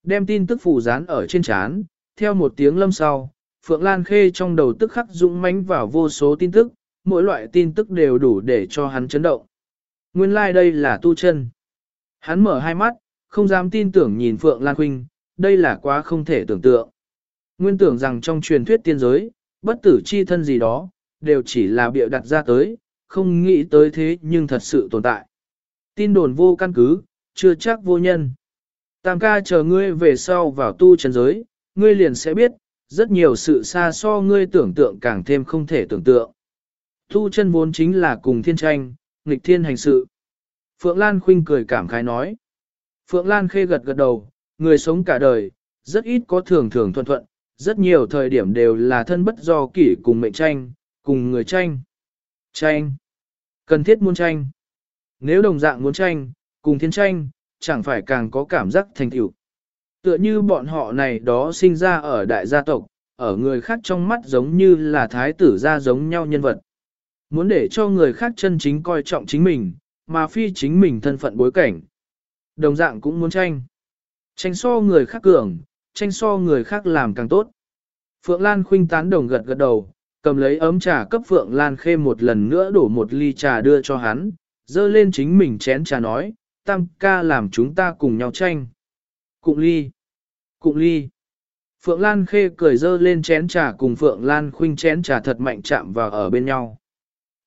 Đem tin tức phủ dán ở trên chán, theo một tiếng lâm sau, Phượng Lan Khê trong đầu tức khắc dũng mãnh vào vô số tin tức, mỗi loại tin tức đều đủ để cho hắn chấn động. Nguyên lai like đây là tu chân. Hắn mở hai mắt, không dám tin tưởng nhìn Phượng Lan Khuynh, đây là quá không thể tưởng tượng. Nguyên tưởng rằng trong truyền thuyết tiên giới, bất tử chi thân gì đó, đều chỉ là bịa đặt ra tới, không nghĩ tới thế nhưng thật sự tồn tại. Tin đồn vô căn cứ, chưa chắc vô nhân. Tam ca chờ ngươi về sau vào tu chân giới, ngươi liền sẽ biết, rất nhiều sự xa so ngươi tưởng tượng càng thêm không thể tưởng tượng. Tu chân vốn chính là cùng thiên tranh, nghịch thiên hành sự. Phượng Lan khinh cười cảm khái nói. Phượng Lan khê gật gật đầu, người sống cả đời, rất ít có thường thường thuận thuận, rất nhiều thời điểm đều là thân bất do kỷ cùng mệnh tranh, cùng người tranh. Tranh. Cần thiết muốn tranh. Nếu đồng dạng muốn tranh, cùng thiên tranh, chẳng phải càng có cảm giác thành tựu. Tựa như bọn họ này đó sinh ra ở đại gia tộc, ở người khác trong mắt giống như là thái tử gia giống nhau nhân vật. Muốn để cho người khác chân chính coi trọng chính mình, mà phi chính mình thân phận bối cảnh. Đồng dạng cũng muốn tranh. Tranh so người khác cường, tranh so người khác làm càng tốt. Phượng Lan khuynh tán đồng gật gật đầu, cầm lấy ấm trà cấp Phượng Lan khê một lần nữa đổ một ly trà đưa cho hắn, dơ lên chính mình chén trà nói, tam ca làm chúng ta cùng nhau tranh. Cụng ly, cụng ly. Phượng Lan khê cười dơ lên chén trà cùng Phượng Lan khuynh chén trà thật mạnh chạm vào ở bên nhau.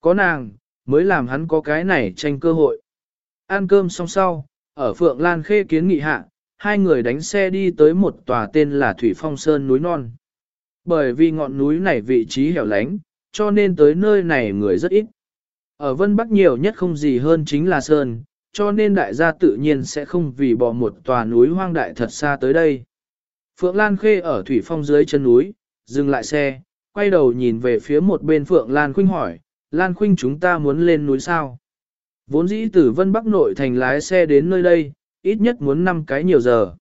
Có nàng, mới làm hắn có cái này tranh cơ hội. Ăn cơm xong sau, ở Phượng Lan khê kiến nghị hạ, hai người đánh xe đi tới một tòa tên là Thủy Phong Sơn núi non. Bởi vì ngọn núi này vị trí hẻo lánh, cho nên tới nơi này người rất ít. Ở Vân Bắc nhiều nhất không gì hơn chính là Sơn, cho nên đại gia tự nhiên sẽ không vì bỏ một tòa núi hoang đại thật xa tới đây. Phượng Lan Khê ở Thủy Phong dưới chân núi, dừng lại xe, quay đầu nhìn về phía một bên Phượng Lan Khuynh hỏi, Lan Khuynh chúng ta muốn lên núi sao? Vốn dĩ từ Vân Bắc nội thành lái xe đến nơi đây, ít nhất muốn 5 cái nhiều giờ.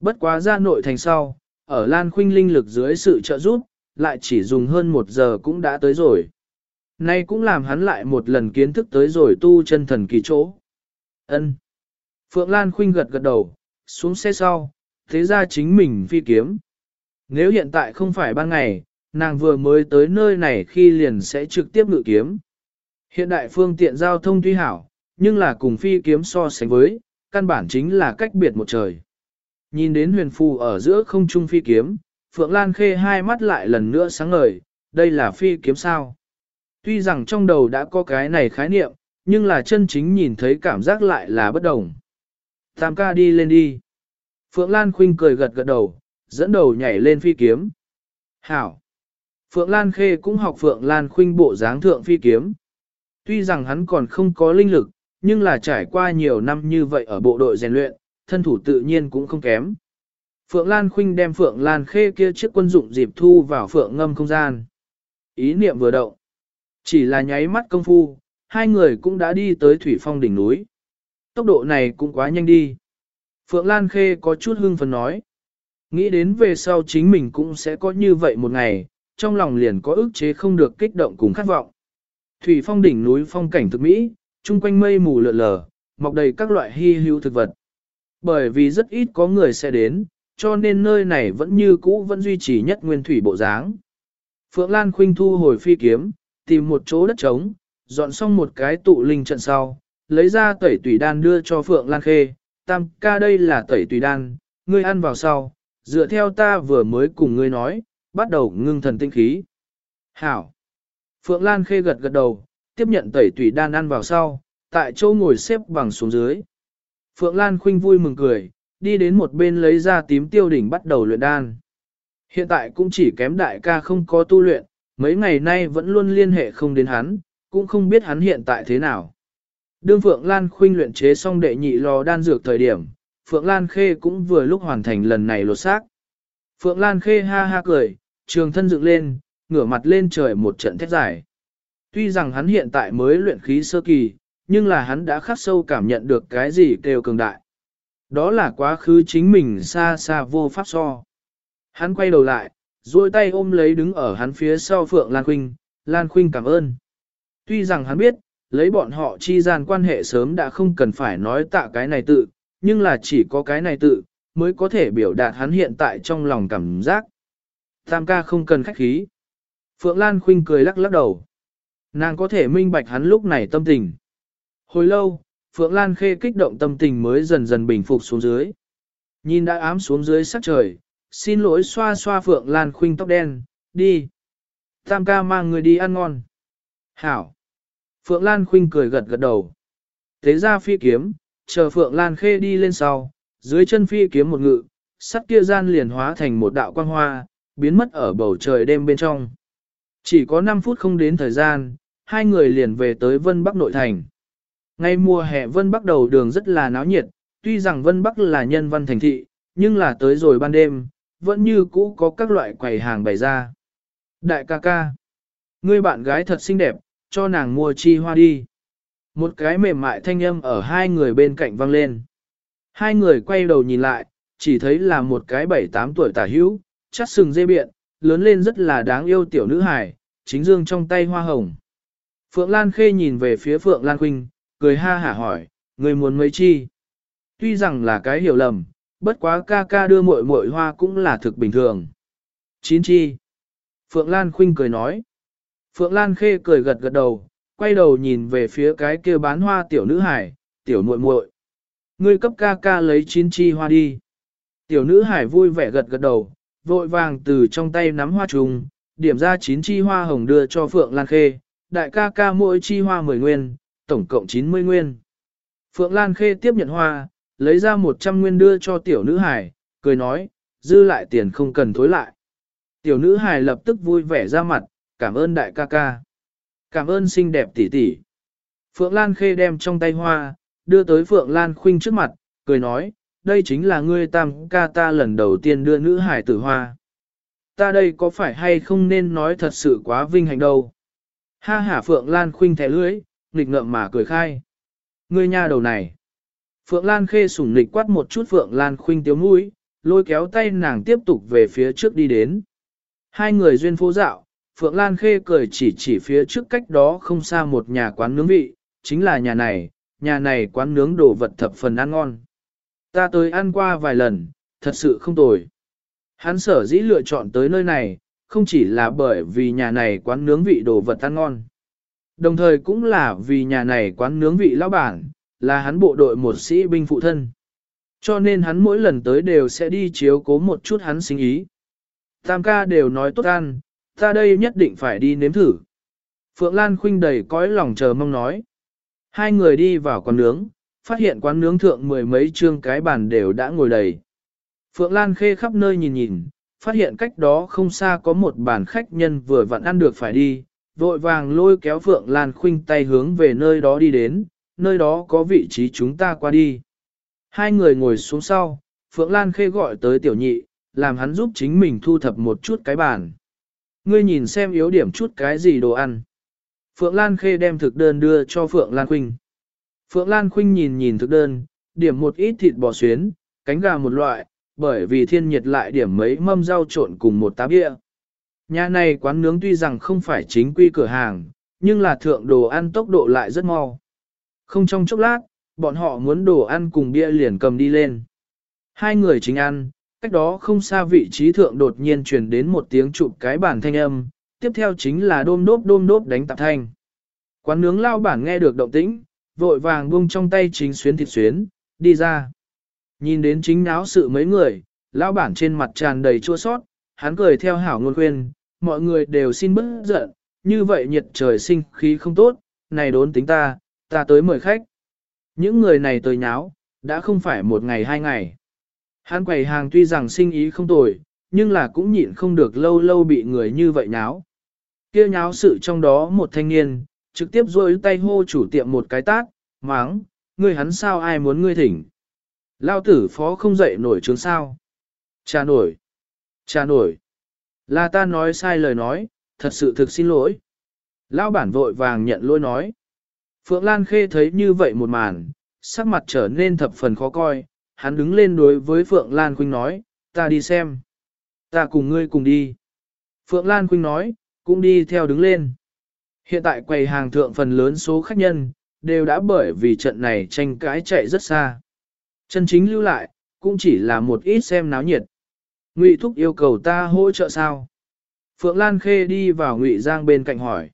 Bất quá ra nội thành sau, ở Lan Khuynh linh lực dưới sự trợ giúp, lại chỉ dùng hơn một giờ cũng đã tới rồi. Nay cũng làm hắn lại một lần kiến thức tới rồi tu chân thần kỳ chỗ. Ân. Phượng Lan Khuynh gật gật đầu, xuống xe sau, thế ra chính mình phi kiếm. Nếu hiện tại không phải ban ngày, nàng vừa mới tới nơi này khi liền sẽ trực tiếp ngự kiếm. Hiện đại phương tiện giao thông tuy hảo, nhưng là cùng phi kiếm so sánh với, căn bản chính là cách biệt một trời. Nhìn đến huyền phù ở giữa không trung phi kiếm, Phượng Lan Khê hai mắt lại lần nữa sáng ngời, đây là phi kiếm sao. Tuy rằng trong đầu đã có cái này khái niệm, nhưng là chân chính nhìn thấy cảm giác lại là bất đồng. Tam ca đi lên đi. Phượng Lan Khuynh cười gật gật đầu, dẫn đầu nhảy lên phi kiếm. Hảo. Phượng Lan Khê cũng học Phượng Lan Khuynh bộ dáng thượng phi kiếm. Tuy rằng hắn còn không có linh lực, nhưng là trải qua nhiều năm như vậy ở bộ đội rèn luyện, thân thủ tự nhiên cũng không kém. Phượng Lan Khuynh đem Phượng Lan Khê kia chiếc quân dụng dịp thu vào Phượng ngâm không gian. Ý niệm vừa động. Chỉ là nháy mắt công phu, hai người cũng đã đi tới thủy phong đỉnh núi. Tốc độ này cũng quá nhanh đi. Phượng Lan Khê có chút hưng phấn nói. Nghĩ đến về sau chính mình cũng sẽ có như vậy một ngày, trong lòng liền có ức chế không được kích động cùng khát vọng. Thủy phong đỉnh núi phong cảnh thực mỹ, chung quanh mây mù lượn lờ, mọc đầy các loại hy hữu thực vật. Bởi vì rất ít có người sẽ đến, cho nên nơi này vẫn như cũ vẫn duy trì nhất nguyên thủy bộ dáng. Phượng Lan Khuynh thu hồi phi kiếm, tìm một chỗ đất trống, dọn xong một cái tụ linh trận sau, lấy ra tẩy tùy đan đưa cho Phượng Lan Khê, tam ca đây là tẩy tùy đan, ngươi ăn vào sau, dựa theo ta vừa mới cùng ngươi nói, bắt đầu ngưng thần tinh khí. Hảo! Phượng Lan Khê gật gật đầu, tiếp nhận tẩy tùy đan ăn vào sau, tại chỗ ngồi xếp bằng xuống dưới. Phượng Lan Khuynh vui mừng cười, đi đến một bên lấy ra tím tiêu đỉnh bắt đầu luyện đan. Hiện tại cũng chỉ kém đại ca không có tu luyện, mấy ngày nay vẫn luôn liên hệ không đến hắn, cũng không biết hắn hiện tại thế nào. Đương Phượng Lan Khuynh luyện chế xong đệ nhị lò đan dược thời điểm, Phượng Lan Khê cũng vừa lúc hoàn thành lần này lột xác. Phượng Lan Khê ha ha cười, trường thân dựng lên, ngửa mặt lên trời một trận thét dài. Tuy rằng hắn hiện tại mới luyện khí sơ kỳ, nhưng là hắn đã khắc sâu cảm nhận được cái gì kêu cường đại. Đó là quá khứ chính mình xa xa vô pháp so. Hắn quay đầu lại, duỗi tay ôm lấy đứng ở hắn phía sau Phượng Lan Khuynh, Lan Khuynh cảm ơn. Tuy rằng hắn biết, lấy bọn họ chi gian quan hệ sớm đã không cần phải nói tạ cái này tự, nhưng là chỉ có cái này tự, mới có thể biểu đạt hắn hiện tại trong lòng cảm giác. Tam ca không cần khách khí. Phượng Lan Khuynh cười lắc lắc đầu. Nàng có thể minh bạch hắn lúc này tâm tình. Hồi lâu, Phượng Lan Khê kích động tâm tình mới dần dần bình phục xuống dưới. Nhìn đã ám xuống dưới sắc trời, xin lỗi xoa xoa Phượng Lan Khuynh tóc đen, đi. Tam ca mang người đi ăn ngon. Hảo. Phượng Lan Khuynh cười gật gật đầu. Thế ra phi kiếm, chờ Phượng Lan Khê đi lên sau, dưới chân phi kiếm một ngự, sắt kia gian liền hóa thành một đạo quang hoa, biến mất ở bầu trời đêm bên trong. Chỉ có 5 phút không đến thời gian, hai người liền về tới Vân Bắc nội thành. Ngay mùa hè Vân Bắc đầu đường rất là náo nhiệt, tuy rằng Vân Bắc là nhân văn thành thị, nhưng là tới rồi ban đêm, vẫn như cũ có các loại quầy hàng bày ra. Đại ca ca, ngươi bạn gái thật xinh đẹp, cho nàng mua chi hoa đi. Một cái mềm mại thanh âm ở hai người bên cạnh vang lên. Hai người quay đầu nhìn lại, chỉ thấy là một cái bảy tám tuổi tả hữu, chắc sừng dê biện, lớn lên rất là đáng yêu tiểu nữ hài, chính dương trong tay hoa hồng. Phượng Lan Khê nhìn về phía Phượng Lan Khuynh, cười ha hả hỏi, người muốn mấy chi? Tuy rằng là cái hiểu lầm, bất quá ca ca đưa muội muội hoa cũng là thực bình thường. Chín chi. Phượng Lan Khuynh cười nói. Phượng Lan Khê cười gật gật đầu, quay đầu nhìn về phía cái kia bán hoa tiểu nữ hải, tiểu muội muội. Ngươi cấp ca ca lấy chín chi hoa đi. Tiểu nữ hải vui vẻ gật gật đầu, vội vàng từ trong tay nắm hoa trùng, điểm ra chín chi hoa hồng đưa cho Phượng Lan Khê, đại ca ca mỗi chi hoa 10 nguyên, tổng cộng 90 nguyên. Phượng Lan Khê tiếp nhận hoa, lấy ra 100 nguyên đưa cho tiểu nữ hải, cười nói, dư lại tiền không cần thối lại. Tiểu nữ hải lập tức vui vẻ ra mặt, cảm ơn đại ca ca. Cảm ơn xinh đẹp tỷ tỷ. Phượng Lan Khê đem trong tay hoa, đưa tới Phượng Lan Khuynh trước mặt, cười nói, đây chính là ngươi tam ca ta lần đầu tiên đưa nữ hải tử hoa. Ta đây có phải hay không nên nói thật sự quá vinh hạnh đâu. Ha hả Phượng Lan Khuynh thẻ lưỡi, nghịch ngợm mà cười khai. Ngươi nha đầu này. Phượng Lan khê sủng nịch quát một chút Phượng Lan khuynh tiếu mũi, lôi kéo tay nàng tiếp tục về phía trước đi đến. Hai người duyên phố dạo, Phượng Lan khê cười chỉ chỉ phía trước cách đó không xa một nhà quán nướng vị, chính là nhà này, nhà này quán nướng đồ vật thập phần ăn ngon. Ta tới ăn qua vài lần, thật sự không tồi. Hắn sở dĩ lựa chọn tới nơi này, không chỉ là bởi vì nhà này quán nướng vị đồ vật ăn ngon. Đồng thời cũng là vì nhà này quán nướng vị lão bản, là hắn bộ đội một sĩ binh phụ thân. Cho nên hắn mỗi lần tới đều sẽ đi chiếu cố một chút hắn sinh ý. Tam ca đều nói tốt ăn, ta đây nhất định phải đi nếm thử. Phượng Lan khuynh đầy cõi lòng chờ mong nói. Hai người đi vào quán nướng, phát hiện quán nướng thượng mười mấy trương cái bàn đều đã ngồi đầy. Phượng Lan khê khắp nơi nhìn nhìn, phát hiện cách đó không xa có một bàn khách nhân vừa vặn ăn được phải đi, vội vàng lôi kéo Phượng Lan Khuynh tay hướng về nơi đó đi đến, nơi đó có vị trí chúng ta qua đi. Hai người ngồi xuống sau, Phượng Lan Khê gọi tới tiểu nhị, làm hắn giúp chính mình thu thập một chút cái bàn. Ngươi nhìn xem yếu điểm chút cái gì đồ ăn. Phượng Lan Khê đem thực đơn đưa cho Phượng Lan Khuynh. Phượng Lan Khuynh nhìn nhìn thực đơn, điểm một ít thịt bò xuyến, cánh gà một loại, bởi vì thiên nhiệt lại điểm mấy mâm rau trộn cùng một tá bia. Nhà này quán nướng tuy rằng không phải chính quy cửa hàng, nhưng là thượng đồ ăn tốc độ lại rất mau. Không trong chốc lát, bọn họ muốn đồ ăn cùng bia liền cầm đi lên. Hai người chính ăn, cách đó không xa vị trí thượng đột nhiên truyền đến một tiếng chụp cái bản thanh âm, tiếp theo chính là đôm đốp đôm đốp đánh tạp thanh. Quán nướng lao bản nghe được động tĩnh, vội vàng buông trong tay chính xuyến thịt xuyến, đi ra. Nhìn đến chính náo sự mấy người, lão bản trên mặt tràn đầy chua sót, hắn cười theo hảo ngôn khuyên, mọi người đều xin bớt giận, như vậy nhiệt trời sinh khí không tốt, này đốn tính ta, ta tới mời khách. Những người này tới nháo, đã không phải một ngày hai ngày. Hắn quầy hàng tuy rằng sinh ý không tồi, nhưng là cũng nhịn không được lâu lâu bị người như vậy nháo. Kêu nháo sự trong đó một thanh niên, trực tiếp rôi tay hô chủ tiệm một cái tát, máng, ngươi hắn sao ai muốn ngươi thỉnh. Lao tử phó không dậy nổi trướng sao. Cha nổi. Cha nổi. Là ta nói sai lời nói, thật sự thực xin lỗi. Lão bản vội vàng nhận lỗi nói. Phượng Lan Khê thấy như vậy một màn, sắc mặt trở nên thập phần khó coi, hắn đứng lên đối với Phượng Lan Khuynh nói, ta đi xem. Ta cùng ngươi cùng đi. Phượng Lan Khuynh nói, cũng đi theo đứng lên. Hiện tại quầy hàng thượng phần lớn số khách nhân, đều đã bởi vì trận này tranh cãi chạy rất xa. Chân chính lưu lại, cũng chỉ là một ít xem náo nhiệt. Ngụy Thúc yêu cầu ta hỗ trợ sao? Phượng Lan Khê đi vào Ngụy Giang bên cạnh hỏi.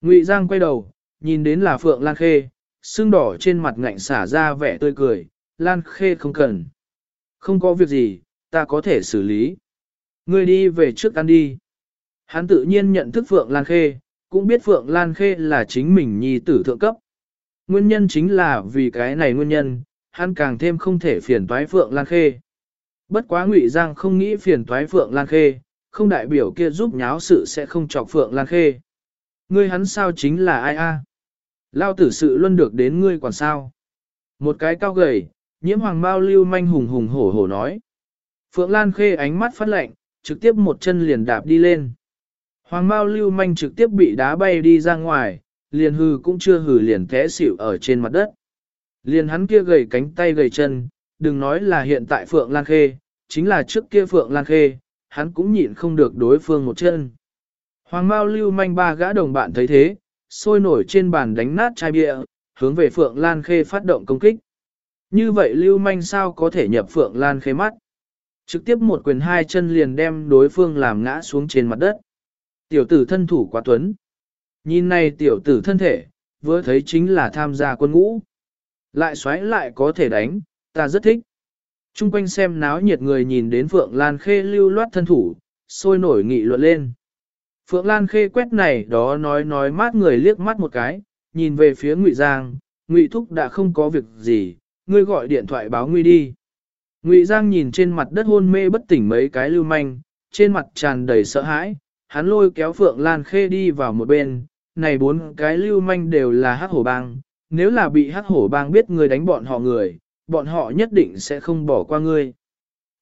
Ngụy Giang quay đầu, nhìn đến là Phượng Lan Khê, xương đỏ trên mặt ngạnh xả ra vẻ tươi cười, Lan Khê không cần. Không có việc gì, ta có thể xử lý. Ngươi đi về trước ăn đi. Hắn tự nhiên nhận thức Phượng Lan Khê, cũng biết Phượng Lan Khê là chính mình nhi tử thượng cấp. Nguyên nhân chính là vì cái này nguyên nhân, hắn càng thêm không thể phiền toái Phượng Lan Khê. Bất quá Ngụy Giang không nghĩ phiền toái Phượng Lan Khê, không đại biểu kia giúp nháo sự sẽ không chọc Phượng Lan Khê. Ngươi hắn sao chính là ai a? Lao tử sự luôn được đến ngươi còn sao? Một cái cao gầy, nhiễm hoàng bao lưu manh hùng hùng hổ hổ nói. Phượng Lan Khê ánh mắt phát lạnh, trực tiếp một chân liền đạp đi lên. Hoàng bao lưu manh trực tiếp bị đá bay đi ra ngoài, liền hừ cũng chưa hừ liền té xỉu ở trên mặt đất. Liền hắn kia gầy cánh tay gầy chân, đừng nói là hiện tại Phượng Lan Khê, chính là trước kia Phượng Lan Khê, hắn cũng nhịn không được đối phương một chân. Hoàng Mao lưu manh ba gã đồng bạn thấy thế, sôi nổi trên bàn đánh nát chai bia, hướng về Phượng Lan Khê phát động công kích. Như vậy lưu manh sao có thể nhập Phượng Lan Khê mắt? Trực tiếp một quyền hai chân liền đem đối phương làm ngã xuống trên mặt đất. Tiểu tử thân thủ quá tuấn. Nhìn này tiểu tử thân thể, vừa thấy chính là tham gia quân ngũ. Lại xoáy lại có thể đánh, ta rất thích. Trung quanh xem náo nhiệt người nhìn đến Phượng Lan Khê lưu loát thân thủ, sôi nổi nghị luận lên. Phượng Lan Khê quét này đó nói nói mát người liếc mắt một cái, nhìn về phía Ngụy Giang, Ngụy Thúc đã không có việc gì, ngươi gọi điện thoại báo Nguy đi. Ngụy Giang nhìn trên mặt đất hôn mê bất tỉnh mấy cái lưu manh, trên mặt tràn đầy sợ hãi, hắn lôi kéo Phượng Lan Khê đi vào một bên, này bốn cái lưu manh đều là hắc hổ bang, nếu là bị hắc hổ bang biết người đánh bọn họ người, bọn họ nhất định sẽ không bỏ qua ngươi.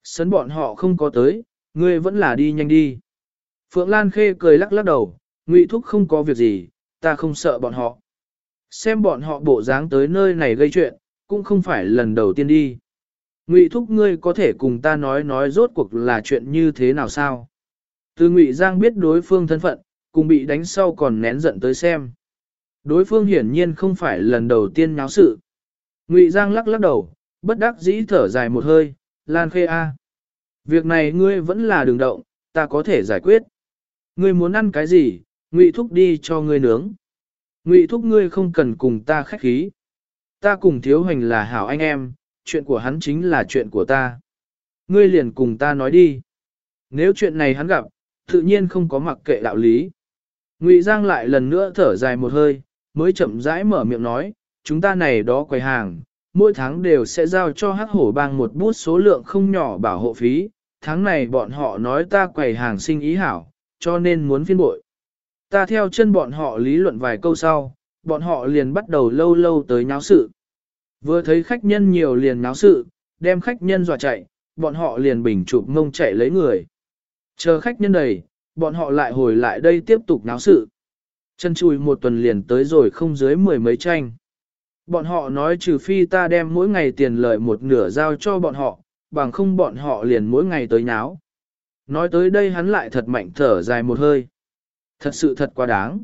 Sấn bọn họ không có tới, ngươi vẫn là đi nhanh đi. Phượng Lan Khê cười lắc lắc đầu, Ngụy Thúc không có việc gì, ta không sợ bọn họ. Xem bọn họ bộ dáng tới nơi này gây chuyện, cũng không phải lần đầu tiên đi. Ngụy Thúc ngươi có thể cùng ta nói nói rốt cuộc là chuyện như thế nào sao? Từ Ngụy Giang biết đối phương thân phận, cùng bị đánh sau còn nén giận tới xem. Đối phương hiển nhiên không phải lần đầu tiên nháo sự. Ngụy Giang lắc lắc đầu, bất đắc dĩ thở dài một hơi, Lan Khê A. Việc này ngươi vẫn là đường động, ta có thể giải quyết. Ngươi muốn ăn cái gì, Ngụy Thúc đi cho ngươi nướng. Ngụy Thúc ngươi không cần cùng ta khách khí. Ta cùng Thiếu Hoành là hảo anh em, chuyện của hắn chính là chuyện của ta. Ngươi liền cùng ta nói đi. Nếu chuyện này hắn gặp, tự nhiên không có mặc kệ đạo lý. Ngụy Giang lại lần nữa thở dài một hơi, mới chậm rãi mở miệng nói, chúng ta này đó quầy hàng, mỗi tháng đều sẽ giao cho hắc hổ bang một bút số lượng không nhỏ bảo hộ phí, tháng này bọn họ nói ta quầy hàng sinh ý hảo, cho nên muốn phiên bội. Ta theo chân bọn họ lý luận vài câu sau, bọn họ liền bắt đầu lâu lâu tới nháo sự. Vừa thấy khách nhân nhiều liền nháo sự, đem khách nhân dọa chạy, bọn họ liền bình chụp mông chạy lấy người. Chờ khách nhân đầy, bọn họ lại hồi lại đây tiếp tục náo sự. Chân chùi một tuần liền tới rồi không dưới mười mấy tranh. Bọn họ nói trừ phi ta đem mỗi ngày tiền lợi một nửa giao cho bọn họ, bằng không bọn họ liền mỗi ngày tới náo. Nói tới đây hắn lại thật mạnh thở dài một hơi. Thật sự thật quá đáng.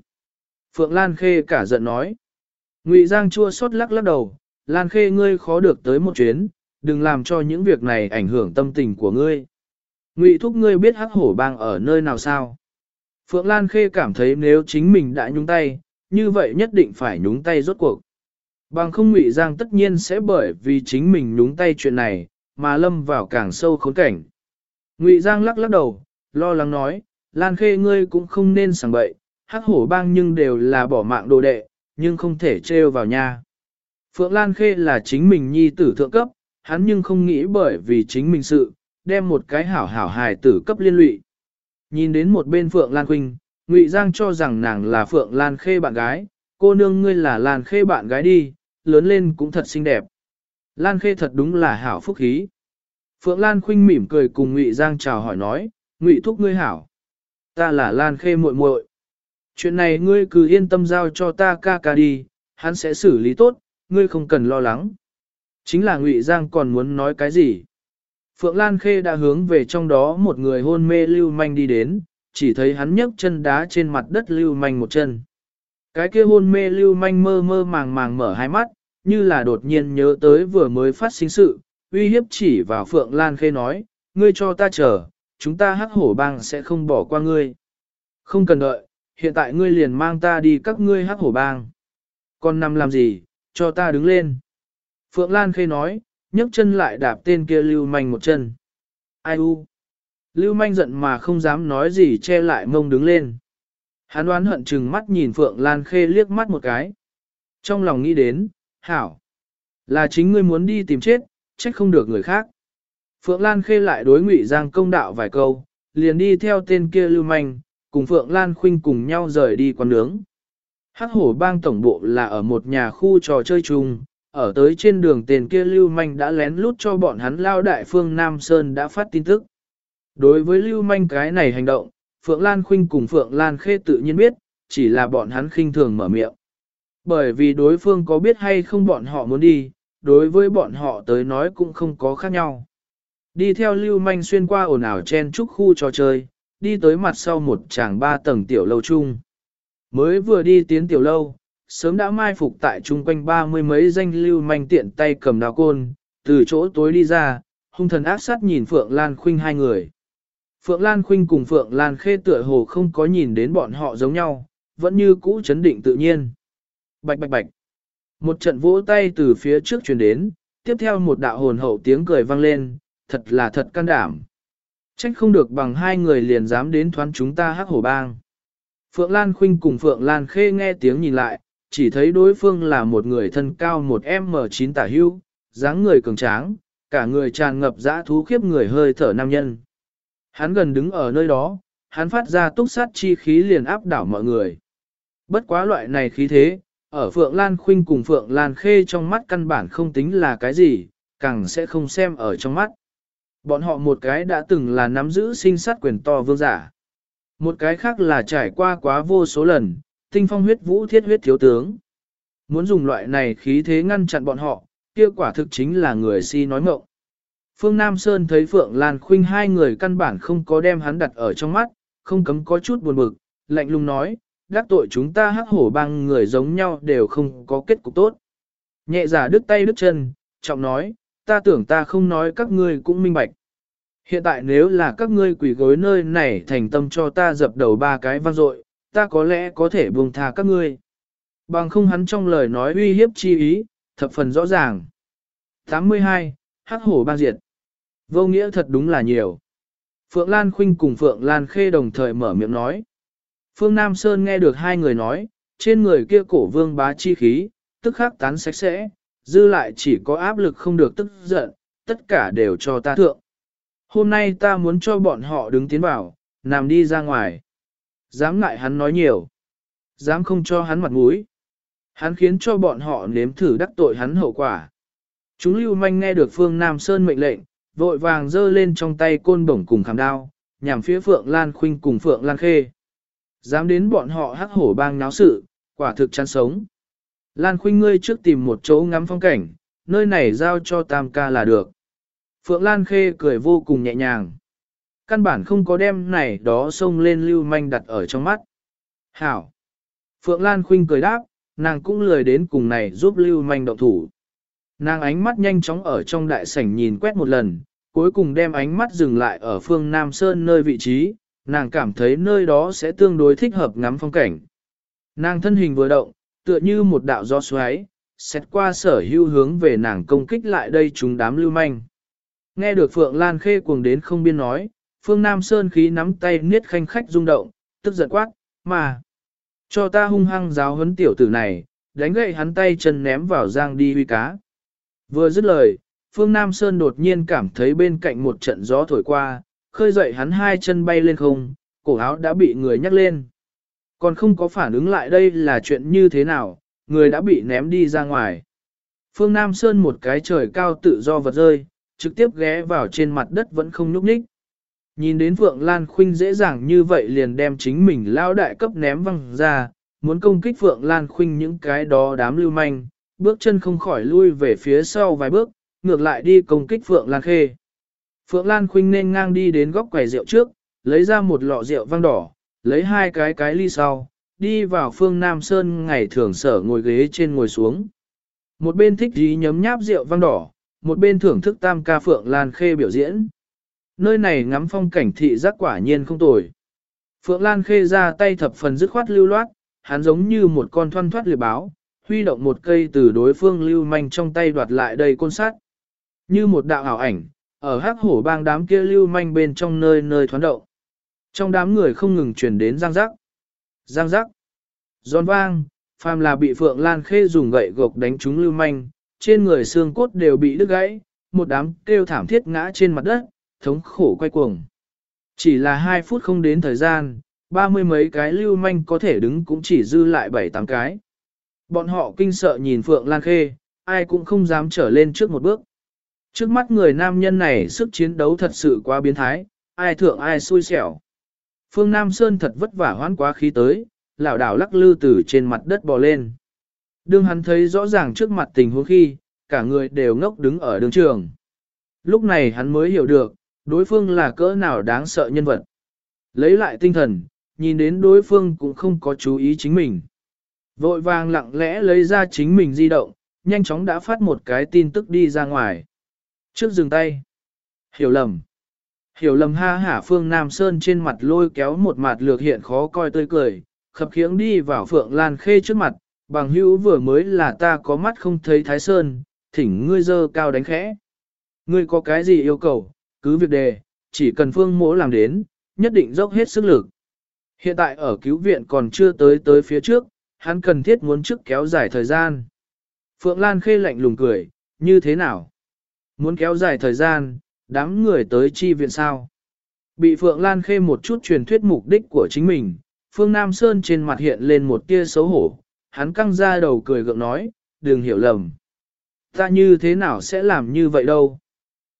Phượng Lan Khê cả giận nói. Ngụy Giang chua xót lắc lắc đầu, Lan Khê ngươi khó được tới một chuyến, đừng làm cho những việc này ảnh hưởng tâm tình của ngươi. Ngụy thúc ngươi biết hắc hổ bang ở nơi nào sao? Phượng Lan Khê cảm thấy nếu chính mình đã nhúng tay, như vậy nhất định phải nhúng tay rốt cuộc. Bằng không Ngụy Giang tất nhiên sẽ bởi vì chính mình nhúng tay chuyện này, mà lâm vào càng sâu khốn cảnh. Ngụy Giang lắc lắc đầu, lo lắng nói, Lan Khê ngươi cũng không nên sảng bậy, hắc hổ bang nhưng đều là bỏ mạng đồ đệ, nhưng không thể trêu vào nha. Phượng Lan Khê là chính mình nhi tử thượng cấp, hắn nhưng không nghĩ bởi vì chính mình sự, đem một cái hảo hảo hài tử cấp liên lụy. Nhìn đến một bên Phượng Lan Khuynh, Ngụy Giang cho rằng nàng là Phượng Lan Khê bạn gái, cô nương ngươi là Lan Khê bạn gái đi, lớn lên cũng thật xinh đẹp. Lan Khê thật đúng là hảo phúc khí. Phượng Lan Khuynh mỉm cười cùng Ngụy Giang chào hỏi nói, Ngụy thúc ngươi hảo. Ta là Lan Khê muội muội. Chuyện này ngươi cứ yên tâm giao cho ta ca ca đi, hắn sẽ xử lý tốt, ngươi không cần lo lắng. Chính là Ngụy Giang còn muốn nói cái gì? Phượng Lan Khê đã hướng về trong đó một người hôn mê lưu manh đi đến, chỉ thấy hắn nhấc chân đá trên mặt đất lưu manh một chân. Cái kia hôn mê lưu manh mơ mơ màng màng mở hai mắt, như là đột nhiên nhớ tới vừa mới phát sinh sự, uy hiếp chỉ vào Phượng Lan Khê nói, ngươi cho ta chờ, chúng ta hắc hổ bang sẽ không bỏ qua ngươi. Không cần đợi, hiện tại ngươi liền mang ta đi các ngươi hắc hổ bang. Còn nằm làm gì, cho ta đứng lên. Phượng Lan Khê nói, nhấc chân lại đạp tên kia lưu manh một chân. Ai u? Lưu manh giận mà không dám nói gì che lại mông đứng lên. Hắn đoán hận chừng mắt nhìn Phượng Lan Khê liếc mắt một cái. Trong lòng nghĩ đến, hảo. Là chính ngươi muốn đi tìm chết, trách không được người khác. Phượng Lan Khê lại đối Ngụy Giang công đạo vài câu, liền đi theo tên kia lưu manh, cùng Phượng Lan Khuynh cùng nhau rời đi quán nướng. Hắc hổ bang tổng bộ là ở một nhà khu trò chơi chung, ở tới trên đường tên kia lưu manh đã lén lút cho bọn hắn lao đại phương Nam Sơn đã phát tin tức. Đối với lưu manh cái này hành động, Phượng Lan Khuynh cùng Phượng Lan Khê tự nhiên biết, chỉ là bọn hắn khinh thường mở miệng. Bởi vì đối phương có biết hay không bọn họ muốn đi, đối với bọn họ tới nói cũng không có khác nhau. Đi theo lưu manh xuyên qua ồn ào chen trúc khu trò chơi, đi tới mặt sau một tràng ba tầng tiểu lâu chung. Mới vừa đi tiến tiểu lâu, sớm đã mai phục tại chung quanh ba mươi mấy danh lưu manh tiện tay cầm đào côn, từ chỗ tối đi ra, hung thần ác sát nhìn Phượng Lan Khuynh hai người. Phượng Lan Khuynh cùng Phượng Lan Khê tựa hồ không có nhìn đến bọn họ giống nhau, vẫn như cũ chấn định tự nhiên. Bạch bạch bạch. Một trận vỗ tay từ phía trước truyền đến, tiếp theo một đạo hồn hậu tiếng cười vang lên, thật là thật can đảm. Trách không được bằng hai người liền dám đến thoán chúng ta hắc hổ bang. Phượng Lan Khuynh cùng Phượng Lan Khê nghe tiếng nhìn lại, chỉ thấy đối phương là một người thân cao một M9 tả hưu, dáng người cường tráng, cả người tràn ngập dã thú khiếp người hơi thở nam nhân. Hắn gần đứng ở nơi đó, hắn phát ra túc sát chi khí liền áp đảo mọi người. Bất quá loại này khí thế, ở Phượng Lan Khuynh cùng Phượng Lan Khê trong mắt căn bản không tính là cái gì, càng sẽ không xem ở trong mắt. Bọn họ một cái đã từng là nắm giữ sinh sát quyền to vương giả. Một cái khác là trải qua quá vô số lần, tinh phong huyết vũ thiết huyết thiếu tướng. Muốn dùng loại này khí thế ngăn chặn bọn họ, kia quả thực chính là người si nói mộng. Phương Nam Sơn thấy Phượng Lan Khuynh hai người căn bản không có đem hắn đặt ở trong mắt, không cấm có chút buồn bực, lạnh lùng nói, đắc tội chúng ta hắc hổ băng người giống nhau đều không có kết cục tốt. Nhẹ giả đứt tay đứt chân, trọng nói, ta tưởng ta không nói các ngươi cũng minh bạch. Hiện tại nếu là các ngươi quỷ gối nơi này thành tâm cho ta dập đầu ba cái vang dội, ta có lẽ có thể buông tha các ngươi. Bằng không hắn trong lời nói uy hiếp chi ý, thập phần rõ ràng. 82. Hắc hổ bang diệt. Vô nghĩa thật đúng là nhiều. Phượng Lan Khuynh cùng Phượng Lan Khê đồng thời mở miệng nói. Phương Nam Sơn nghe được hai người nói, trên người kia cổ vương bá chi khí, tức khắc tán sạch sẽ, dư lại chỉ có áp lực không được tức giận, tất cả đều cho ta thượng. Hôm nay ta muốn cho bọn họ đứng tiến vào, nằm đi ra ngoài. Dám ngại hắn nói nhiều. Dám không cho hắn mặt mũi. Hắn khiến cho bọn họ nếm thử đắc tội hắn hậu quả. Chúng lưu manh nghe được phương Nam Sơn mệnh lệnh, vội vàng giơ lên trong tay côn bổng cùng khảm đao, nhằm phía Phượng Lan Khuynh cùng Phượng Lan Khê. Dám đến bọn họ hắc hổ bang náo sự, quả thực chán sống. Lan Khuynh ngươi trước tìm một chỗ ngắm phong cảnh, nơi này giao cho Tam ca là được. Phượng Lan Khê cười vô cùng nhẹ nhàng. Căn bản không có đem này đó xông lên lưu manh đặt ở trong mắt. Hảo. Phượng Lan Khuynh cười đáp, nàng cũng lười đến cùng này giúp lưu manh động thủ. Nàng ánh mắt nhanh chóng ở trong đại sảnh nhìn quét một lần, cuối cùng đem ánh mắt dừng lại ở phương Nam Sơn nơi vị trí, nàng cảm thấy nơi đó sẽ tương đối thích hợp ngắm phong cảnh. Nàng thân hình vừa động, tựa như một đạo gió xoáy, xét qua sở hưu hướng về nàng công kích lại đây chúng đám lưu manh. Nghe được Phượng Lan Khê cuồng đến không biên nói, Phương Nam Sơn khí nắm tay niết khanh khách rung động, tức giận quát, mà. Cho ta hung hăng giáo huấn tiểu tử này, đánh gậy hắn tay chân ném vào giang đi huy cá. Vừa dứt lời, Phương Nam Sơn đột nhiên cảm thấy bên cạnh một trận gió thổi qua, khơi dậy hắn hai chân bay lên không, cổ áo đã bị người nhắc lên. Còn không có phản ứng lại đây là chuyện như thế nào, người đã bị ném đi ra ngoài. Phương Nam Sơn một cái trời cao tự do vật rơi, trực tiếp ghé vào trên mặt đất vẫn không nhúc nhích. Nhìn đến Phượng Lan Khuynh dễ dàng như vậy liền đem chính mình lao đại cấp ném văng ra, muốn công kích Phượng Lan Khuynh những cái đó đám lưu manh, bước chân không khỏi lui về phía sau vài bước, ngược lại đi công kích Phượng Lan Khê. Phượng Lan Khuynh nên ngang đi đến góc quầy rượu trước, lấy ra một lọ rượu vang đỏ, lấy hai cái cái ly sau, đi vào phương Nam Sơn ngày thường sở ngồi ghế trên ngồi xuống. Một bên thích dí nhấm nháp rượu vang đỏ, một bên thưởng thức tam ca Phượng Lan Khê biểu diễn. Nơi này ngắm phong cảnh thị giác quả nhiên không tồi. Phượng Lan Khê ra tay thập phần dứt khoát lưu loát, hắn giống như một con thoăn thoát liệp báo, huy động một cây từ đối phương lưu manh trong tay đoạt lại đầy côn sát. Như một đạo ảo ảnh, ở hắc hổ bang đám kia lưu manh bên trong nơi nơi thoán động. Trong đám người không ngừng truyền đến giang giác. Giang giác. Giòn vang, phàm là bị Phượng Lan Khê dùng gậy gộc đánh trúng lưu manh, trên người xương cốt đều bị đứt gãy, một đám kêu thảm thiết ngã trên mặt đất, thống khổ quay cuồng. Chỉ là hai phút không đến thời gian, ba mươi mấy cái lưu manh có thể đứng cũng chỉ dư lại bảy tám cái. Bọn họ kinh sợ nhìn Phượng Lan Khê, ai cũng không dám trở lên trước một bước. Trước mắt người nam nhân này sức chiến đấu thật sự quá biến thái, ai thượng ai xui xẻo. Phương Nam Sơn thật vất vả hoán quá khí tới, lão đảo lắc lư từ trên mặt đất bò lên. Đương hắn thấy rõ ràng trước mặt tình huống khi, cả người đều ngốc đứng ở đường trường. Lúc này hắn mới hiểu được, đối phương là cỡ nào đáng sợ nhân vật. Lấy lại tinh thần, nhìn đến đối phương cũng không có chú ý chính mình. Vội vàng lặng lẽ lấy ra chính mình di động, nhanh chóng đã phát một cái tin tức đi ra ngoài. Trước dừng tay. Hiểu lầm. Hiểu lầm ha hả Phương Nam Sơn trên mặt lôi kéo một mặt lược hiện khó coi tươi cười, khập khiễng đi vào Phượng Lan Khê trước mặt, bằng hữu vừa mới là ta có mắt không thấy Thái Sơn, thỉnh ngươi dơ cao đánh khẽ. Ngươi có cái gì yêu cầu, cứ việc đề, chỉ cần Phương mỗ làm đến, nhất định dốc hết sức lực. Hiện tại ở cứu viện còn chưa tới tới phía trước, hắn cần thiết muốn trước kéo dài thời gian. Phượng Lan Khê lạnh lùng cười, như thế nào? Muốn kéo dài thời gian, đám người tới chi viện sao? Bị Phượng Lan Khê một chút truyền thuyết mục đích của chính mình, Phương Nam Sơn trên mặt hiện lên một tia xấu hổ, hắn căng ra đầu cười gượng nói, đừng hiểu lầm. Ta như thế nào sẽ làm như vậy đâu?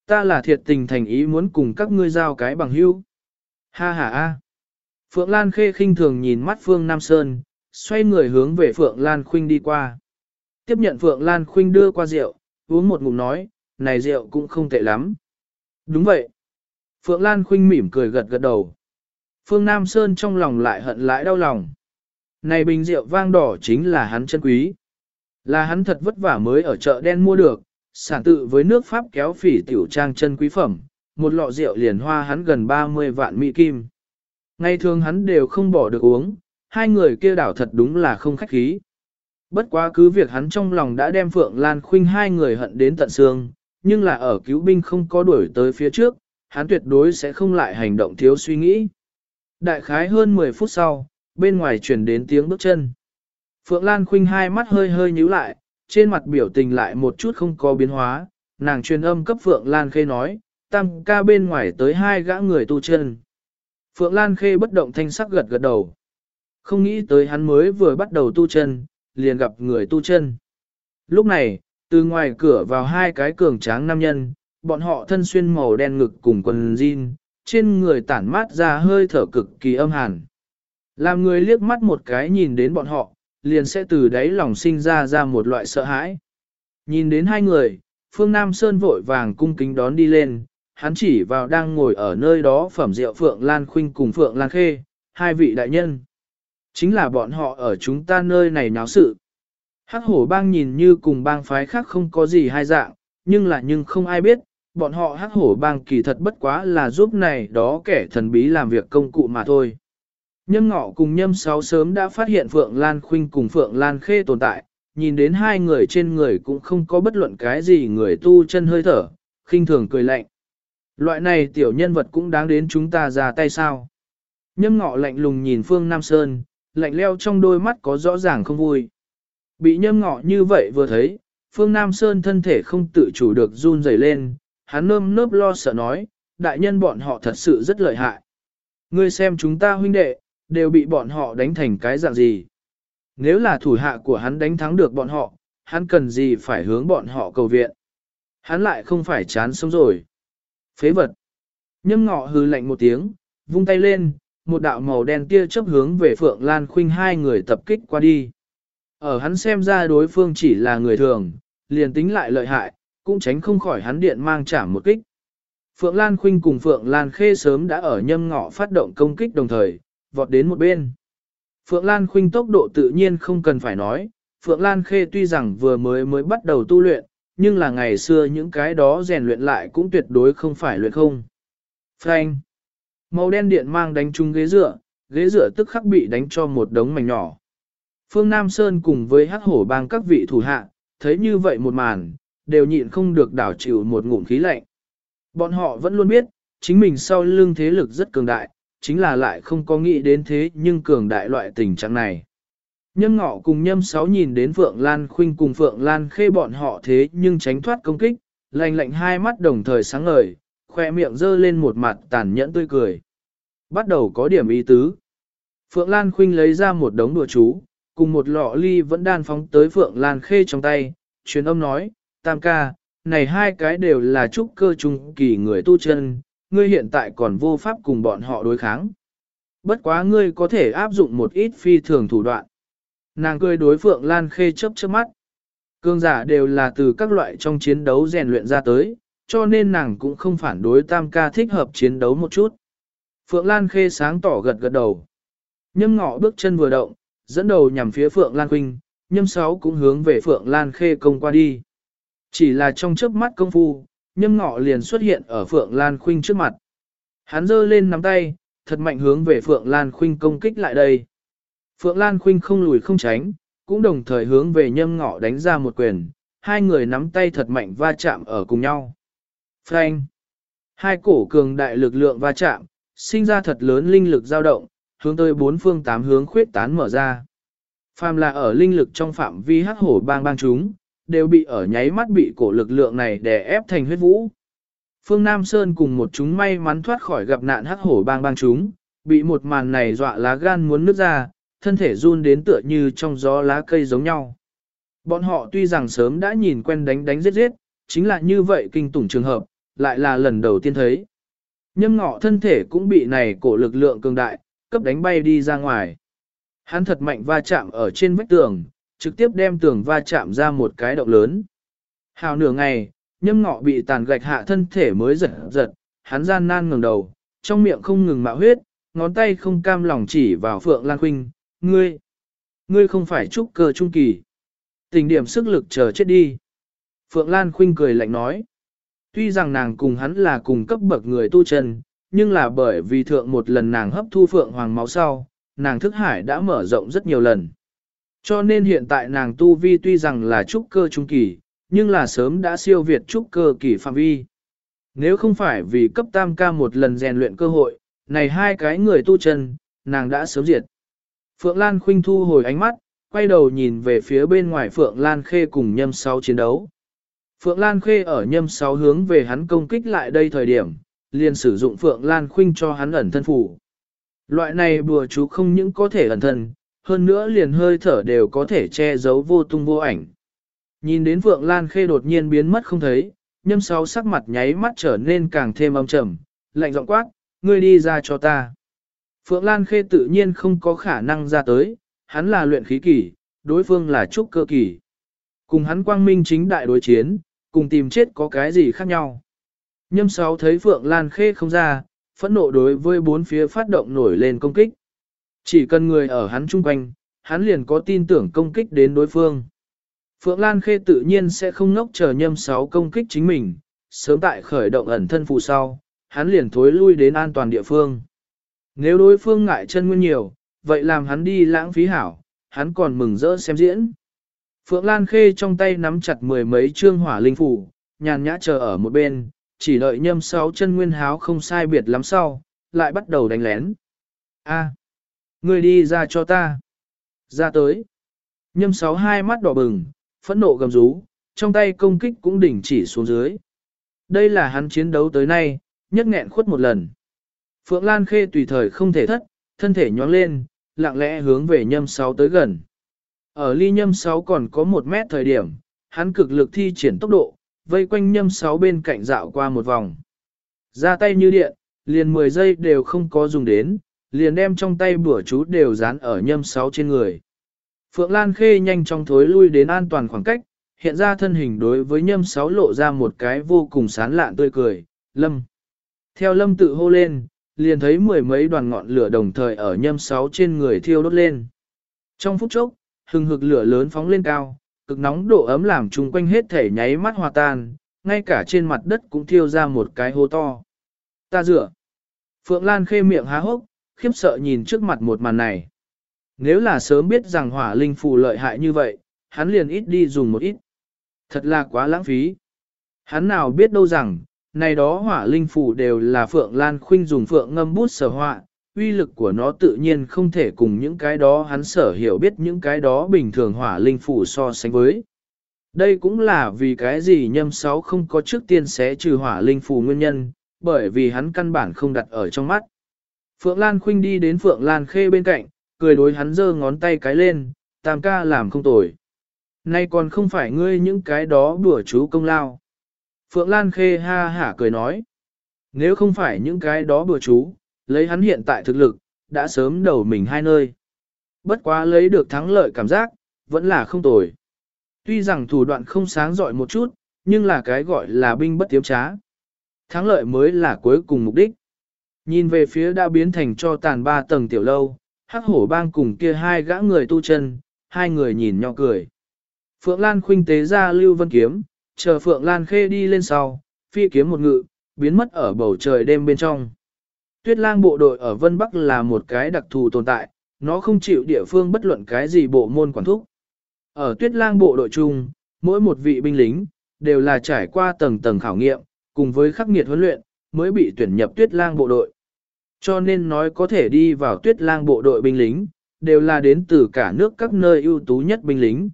Ta là thiệt tình thành ý muốn cùng các ngươi giao cái bằng hữu. Ha ha a. Phượng Lan Khê khinh thường nhìn mắt Phương Nam Sơn, xoay người hướng về Phượng Lan Khuynh đi qua. Tiếp nhận Phượng Lan Khuynh đưa qua rượu, uống một ngụm nói, này rượu cũng không tệ lắm. Đúng vậy. Phượng Lan Khuynh mỉm cười gật gật đầu. Phương Nam Sơn trong lòng lại hận lại đau lòng. Này bình rượu vang đỏ chính là hắn chân quý. Là hắn thật vất vả mới ở chợ đen mua được, sản tự với nước Pháp kéo phỉ tiểu trang chân quý phẩm, một lọ rượu liền hoa hắn gần 30 vạn mỹ kim. Ngày thường hắn đều không bỏ được uống, hai người kia đảo thật đúng là không khách khí. Bất quá cứ việc hắn trong lòng đã đem Phượng Lan Khuynh hai người hận đến tận xương, nhưng là ở cứu binh không có đuổi tới phía trước, hắn tuyệt đối sẽ không lại hành động thiếu suy nghĩ. Đại khái hơn 10 phút sau, bên ngoài truyền đến tiếng bước chân. Phượng Lan Khuynh hai mắt hơi hơi nhíu lại, trên mặt biểu tình lại một chút không có biến hóa, nàng truyền âm cấp Phượng Lan Khê nói, tam ca bên ngoài tới hai gã người tu chân. Phượng Lan Khê bất động thanh sắc gật gật đầu. Không nghĩ tới hắn mới vừa bắt đầu tu chân, liền gặp người tu chân. Lúc này, từ ngoài cửa vào hai cái cường tráng nam nhân, bọn họ thân xuyên màu đen ngực cùng quần jean, trên người tản mát ra hơi thở cực kỳ âm hàn. Làm người liếc mắt một cái nhìn đến bọn họ, liền sẽ từ đáy lòng sinh ra ra một loại sợ hãi. Nhìn đến hai người, Phương Nam Sơn vội vàng cung kính đón đi lên, hắn chỉ vào đang ngồi ở nơi đó phẩm rượu Phượng Lan Khuynh cùng Phượng Lan Khê, hai vị đại nhân. Chính là bọn họ ở chúng ta nơi này náo sự. Hắc hổ bang nhìn như cùng bang phái khác không có gì hai dạng, nhưng là nhưng không ai biết, bọn họ hắc hổ bang kỳ thật bất quá là giúp này đó kẻ thần bí làm việc công cụ mà thôi. Nhâm ngọ cùng nhâm sáu sớm đã phát hiện Phượng Lan Khuynh cùng Phượng Lan Khê tồn tại, nhìn đến hai người trên người cũng không có bất luận cái gì người tu chân hơi thở, khinh thường cười lạnh. Loại này tiểu nhân vật cũng đáng đến chúng ta ra tay sao. Nhâm ngọ lạnh lùng nhìn Phương Nam Sơn, lạnh leo trong đôi mắt có rõ ràng không vui. Bị nhâm ngọ như vậy vừa thấy, Phương Nam Sơn thân thể không tự chủ được run rẩy lên, hắn nơm nớp lo sợ nói, đại nhân bọn họ thật sự rất lợi hại. Ngươi xem chúng ta huynh đệ, đều bị bọn họ đánh thành cái dạng gì. Nếu là thủ hạ của hắn đánh thắng được bọn họ, hắn cần gì phải hướng bọn họ cầu viện. Hắn lại không phải chán sống rồi. Phế vật. Nhâm ngọ hư lạnh một tiếng, vung tay lên, một đạo màu đen tia chớp hướng về Phượng Lan Khuynh hai người tập kích qua đi. Ở hắn xem ra đối phương chỉ là người thường, liền tính lại lợi hại, cũng tránh không khỏi hắn điện mang trả một kích. Phượng Lan Khuynh cùng Phượng Lan Khê sớm đã ở nhâm ngọ phát động công kích đồng thời, vọt đến một bên. Phượng Lan Khuynh tốc độ tự nhiên không cần phải nói, Phượng Lan Khê tuy rằng vừa mới mới bắt đầu tu luyện, nhưng là ngày xưa những cái đó rèn luyện lại cũng tuyệt đối không phải luyện không. Frank. Màu đen điện mang đánh trúng ghế dựa, ghế dựa tức khắc bị đánh cho một đống mảnh nhỏ. Phương Nam Sơn cùng với hắc hổ bang các vị thủ hạ, thấy như vậy một màn, đều nhịn không được đảo chịu một ngụm khí lạnh. Bọn họ vẫn luôn biết, chính mình sau lưng thế lực rất cường đại, chính là lại không có nghĩ đến thế nhưng cường đại loại tình trạng này. Nhâm ngọ cùng nhâm sáu nhìn đến Phượng Lan Khuynh cùng Phượng Lan khê bọn họ thế nhưng tránh thoát công kích, lạnh lạnh hai mắt đồng thời sáng ngời, khoe miệng dơ lên một mặt tàn nhẫn tươi cười. Bắt đầu có điểm ý tứ. Phượng Lan Khuynh lấy ra một đống đùa chú, cùng một lọ ly vẫn đan phóng tới Phượng Lan khê trong tay, truyền âm nói, tam ca, này hai cái đều là trúc cơ trung kỳ người tu chân, ngươi hiện tại còn vô pháp cùng bọn họ đối kháng. Bất quá ngươi có thể áp dụng một ít phi thường thủ đoạn. Nàng cười đối Phượng Lan Khê chớp chớp mắt. Cương giả đều là từ các loại trong chiến đấu rèn luyện ra tới, cho nên nàng cũng không phản đối tam ca thích hợp chiến đấu một chút. Phượng Lan Khê sáng tỏ gật gật đầu. Nhâm ngọ bước chân vừa động, dẫn đầu nhằm phía Phượng Lan Khuynh, nhâm sáu cũng hướng về Phượng Lan Khê công qua đi. Chỉ là trong chớp mắt công phu, nhâm ngọ liền xuất hiện ở Phượng Lan Khuynh trước mặt. Hắn giơ lên nắm tay, thật mạnh hướng về Phượng Lan Khuynh công kích lại đây. Phượng Lan Khuynh không lùi không tránh, cũng đồng thời hướng về nhâm ngọ đánh ra một quyền, hai người nắm tay thật mạnh va chạm ở cùng nhau. Frank! Hai cổ cường đại lực lượng va chạm, sinh ra thật lớn linh lực dao động, hướng tới bốn phương tám hướng khuyết tán mở ra. Phàm là ở linh lực trong phạm vi hắc hổ bang bang chúng, đều bị ở nháy mắt bị cổ lực lượng này đè ép thành huyết vũ. Phương Nam Sơn cùng một chúng may mắn thoát khỏi gặp nạn hắc hổ bang bang chúng, bị một màn này dọa lá gan muốn nứt ra, thân thể run đến tựa như trong gió lá cây giống nhau. Bọn họ tuy rằng sớm đã nhìn quen đánh đánh giết giết, chính là như vậy kinh tủng trường hợp, lại là lần đầu tiên thấy. Nhâm ngọ thân thể cũng bị này cổ lực lượng cường đại, cấp đánh bay đi ra ngoài. Hắn thật mạnh va chạm ở trên vách tường, trực tiếp đem tường va chạm ra một cái động lớn. Hào nửa ngày, nhâm ngọ bị tàn gạch hạ thân thể mới giật giật, hắn gian nan ngừng đầu, trong miệng không ngừng mạo huyết, ngón tay không cam lòng chỉ vào Phượng Lan Khuynh, ngươi, ngươi không phải trúc cơ trung kỳ. Tình điểm sức lực chờ chết đi. Phượng Lan Khuynh cười lạnh nói, tuy rằng nàng cùng hắn là cùng cấp bậc người tu chân, nhưng là bởi vì thượng một lần nàng hấp thu Phượng Hoàng máu sau, nàng thức hải đã mở rộng rất nhiều lần. Cho nên hiện tại nàng tu vi tuy rằng là trúc cơ trung kỳ, nhưng là sớm đã siêu việt trúc cơ kỳ phạm vi. Nếu không phải vì cấp tam ca một lần rèn luyện cơ hội, này hai cái người tu chân, nàng đã sớm diệt. Phượng Lan khuynh thu hồi ánh mắt, quay đầu nhìn về phía bên ngoài Phượng Lan Khê cùng nhâm sáu chiến đấu. Phượng Lan Khê ở nhâm sáu hướng về hắn công kích lại đây thời điểm, liền sử dụng Phượng Lan khuynh cho hắn ẩn thân phủ. Loại này bùa chú không những có thể ẩn thân, hơn nữa liền hơi thở đều có thể che giấu vô tung vô ảnh. Nhìn đến Phượng Lan Khê đột nhiên biến mất không thấy, nhâm sáu sắc mặt nháy mắt trở nên càng thêm âm trầm, lạnh giọng quát, ngươi đi ra cho ta. Phượng Lan Khê tự nhiên không có khả năng ra tới, hắn là luyện khí kỳ, đối phương là trúc cơ kỳ. Cùng hắn quang minh chính đại đối chiến, cùng tìm chết có cái gì khác nhau. Nhâm sáu thấy Phượng Lan Khê không ra, phẫn nộ đối với bốn phía phát động nổi lên công kích. Chỉ cần người ở hắn chung quanh, hắn liền có tin tưởng công kích đến đối phương. Phượng Lan Khê tự nhiên sẽ không ngốc chờ nhâm sáu công kích chính mình, sớm tại khởi động ẩn thân phù sau, hắn liền thối lui đến an toàn địa phương. Nếu đối phương ngại chân nguyên nhiều, vậy làm hắn đi lãng phí hảo, hắn còn mừng rỡ xem diễn. Phượng Lan Khê trong tay nắm chặt mười mấy trương hỏa linh phủ, nhàn nhã chờ ở một bên, chỉ đợi nhâm sáu chân nguyên háo không sai biệt lắm sau, lại bắt đầu đánh lén. A, người đi ra cho ta. Ra tới. Nhâm sáu hai mắt đỏ bừng, phẫn nộ gầm rú, trong tay công kích cũng đỉnh chỉ xuống dưới. Đây là hắn chiến đấu tới nay, nhất nghẹn khuất một lần. Phượng Lan Khê tùy thời không thể thất, thân thể nhón lên, lặng lẽ hướng về nhâm sáu tới gần. Ở ly nhâm sáu còn có một mét thời điểm, hắn cực lực thi triển tốc độ, vây quanh nhâm sáu bên cạnh dạo qua một vòng. Ra tay như điện, liền 10 giây đều không có dùng đến, liền đem trong tay bữa chú đều dán ở nhâm sáu trên người. Phượng Lan Khê nhanh chóng thối lui đến an toàn khoảng cách, hiện ra thân hình đối với nhâm sáu lộ ra một cái vô cùng sán lạn tươi cười, lâm. Theo lâm tự hô lên, liền thấy mười mấy đoàn ngọn lửa đồng thời ở nhâm sáu trên người thiêu đốt lên. Trong phút chốc, hừng hực lửa lớn phóng lên cao, cực nóng độ ấm làm chung quanh hết thể nháy mắt hòa tan, ngay cả trên mặt đất cũng thiêu ra một cái hố to. Ta rửa Phượng Lan khê miệng há hốc, khiếp sợ nhìn trước mặt một màn này. Nếu là sớm biết rằng hỏa linh phù lợi hại như vậy, hắn liền ít đi dùng một ít. Thật là quá lãng phí. Hắn nào biết đâu rằng, này đó hỏa linh phù đều là Phượng Lan Khuynh dùng Phượng ngâm bút sở họa, uy lực của nó tự nhiên không thể cùng những cái đó hắn sở hiểu biết những cái đó bình thường hỏa linh phù so sánh với. Đây cũng là vì cái gì nhâm sáu không có trước tiên sẽ trừ hỏa linh phù nguyên nhân, bởi vì hắn căn bản không đặt ở trong mắt. Phượng Lan Khuynh đi đến Phượng Lan Khê bên cạnh, cười đối hắn giơ ngón tay cái lên, tam ca làm không tồi. Nay còn không phải ngươi những cái đó đùa chú công lao. Phượng Lan Khê ha hả cười nói. Nếu không phải những cái đó bừa chú, lấy hắn hiện tại thực lực, đã sớm đầu mình hai nơi. Bất quá lấy được thắng lợi cảm giác, vẫn là không tồi. Tuy rằng thủ đoạn không sáng giỏi một chút, nhưng là cái gọi là binh bất tiếm trá. Thắng lợi mới là cuối cùng mục đích. Nhìn về phía đã biến thành cho tàn ba tầng tiểu lâu, hắc hổ bang cùng kia hai gã người tu chân, hai người nhìn nhỏ cười. Phượng Lan khuynh tế ra lưu vân kiếm, chờ Phượng Lan khê đi lên sau, phi kiếm một ngự, biến mất ở bầu trời đêm bên trong. Tuyết lang bộ đội ở Vân Bắc là một cái đặc thù tồn tại, nó không chịu địa phương bất luận cái gì bộ môn quản thúc. Ở tuyết lang bộ đội chung, mỗi một vị binh lính, đều là trải qua tầng tầng khảo nghiệm, cùng với khắc nghiệt huấn luyện, mới bị tuyển nhập tuyết lang bộ đội. Cho nên nói có thể đi vào tuyết lang bộ đội binh lính, đều là đến từ cả nước các nơi ưu tú nhất binh lính.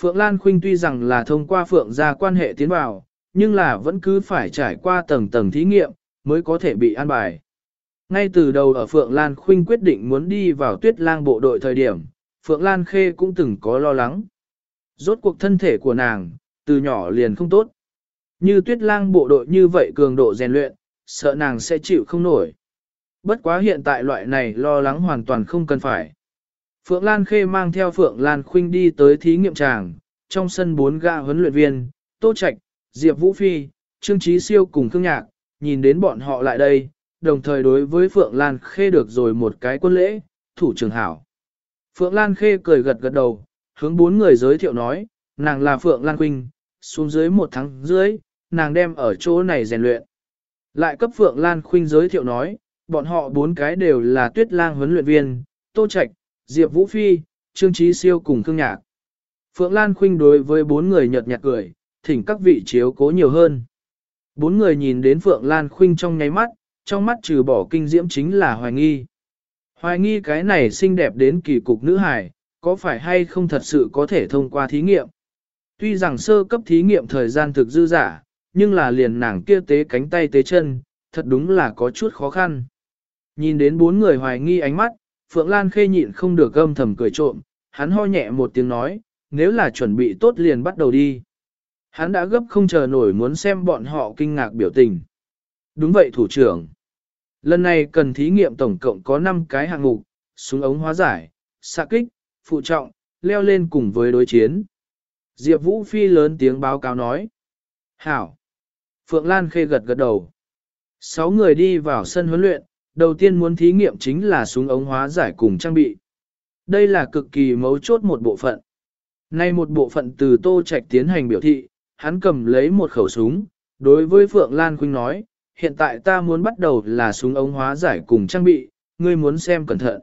Phượng Lan Khuynh tuy rằng là thông qua Phượng gia quan hệ tiến vào, nhưng là vẫn cứ phải trải qua tầng tầng thí nghiệm, mới có thể bị an bài. Ngay từ đầu ở Phượng Lan Khuynh quyết định muốn đi vào tuyết lang bộ đội thời điểm, Phượng Lan Khê cũng từng có lo lắng. Rốt cuộc thân thể của nàng, từ nhỏ liền không tốt. Như tuyết lang bộ đội như vậy cường độ rèn luyện, sợ nàng sẽ chịu không nổi. Bất quá hiện tại loại này lo lắng hoàn toàn không cần phải. Phượng Lan Khê mang theo Phượng Lan Khuynh đi tới thí nghiệm tràng, trong sân bốn gã huấn luyện viên, Tô Trạch, Diệp Vũ Phi, Trương Trí Siêu cùng Khương Nhạc, nhìn đến bọn họ lại đây, đồng thời đối với Phượng Lan Khê được rồi một cái quân lễ, thủ trưởng hảo. Phượng Lan Khê cười gật gật đầu, hướng bốn người giới thiệu nói, nàng là Phượng Lan Khuynh, xuống dưới một tháng dưới, nàng đem ở chỗ này rèn luyện. Lại cấp Phượng Lan Khuynh giới thiệu nói, bọn họ bốn cái đều là tuyết lang huấn luyện viên, Tô Trạch, Diệp Vũ Phi, Trương Trí Siêu cùng Khương Nhạc. Phượng Lan Khuynh đối với bốn người nhợt nhạt cười, thỉnh các vị chiếu cố nhiều hơn. Bốn người nhìn đến Phượng Lan Khuynh trong nháy mắt, trong mắt trừ bỏ kinh diễm chính là hoài nghi. Hoài nghi cái này xinh đẹp đến kỳ cục nữ hải, có phải hay không thật sự có thể thông qua thí nghiệm. Tuy rằng sơ cấp thí nghiệm thời gian thực dư giả, nhưng là liền nàng kia tế cánh tay tế chân, thật đúng là có chút khó khăn. Nhìn đến bốn người hoài nghi ánh mắt, Phượng Lan khê nhịn không được gâm thầm cười trộm, hắn ho nhẹ một tiếng nói, nếu là chuẩn bị tốt liền bắt đầu đi. Hắn đã gấp không chờ nổi muốn xem bọn họ kinh ngạc biểu tình. Đúng vậy thủ trưởng. Lần này cần thí nghiệm tổng cộng có 5 cái hạng mục, súng ống hóa giải, xạ kích, phụ trọng, leo lên cùng với đối chiến. Diệp Vũ Phi lớn tiếng báo cáo nói. Hảo. Phượng Lan khê gật gật đầu. Sáu người đi vào sân huấn luyện, đầu tiên muốn thí nghiệm chính là súng ống hóa giải cùng trang bị. Đây là cực kỳ mấu chốt một bộ phận. Nay một bộ phận từ Tô Trạch tiến hành biểu thị, hắn cầm lấy một khẩu súng, đối với Phượng Lan Khuynh nói, hiện tại ta muốn bắt đầu là súng ống hóa giải cùng trang bị, ngươi muốn xem cẩn thận.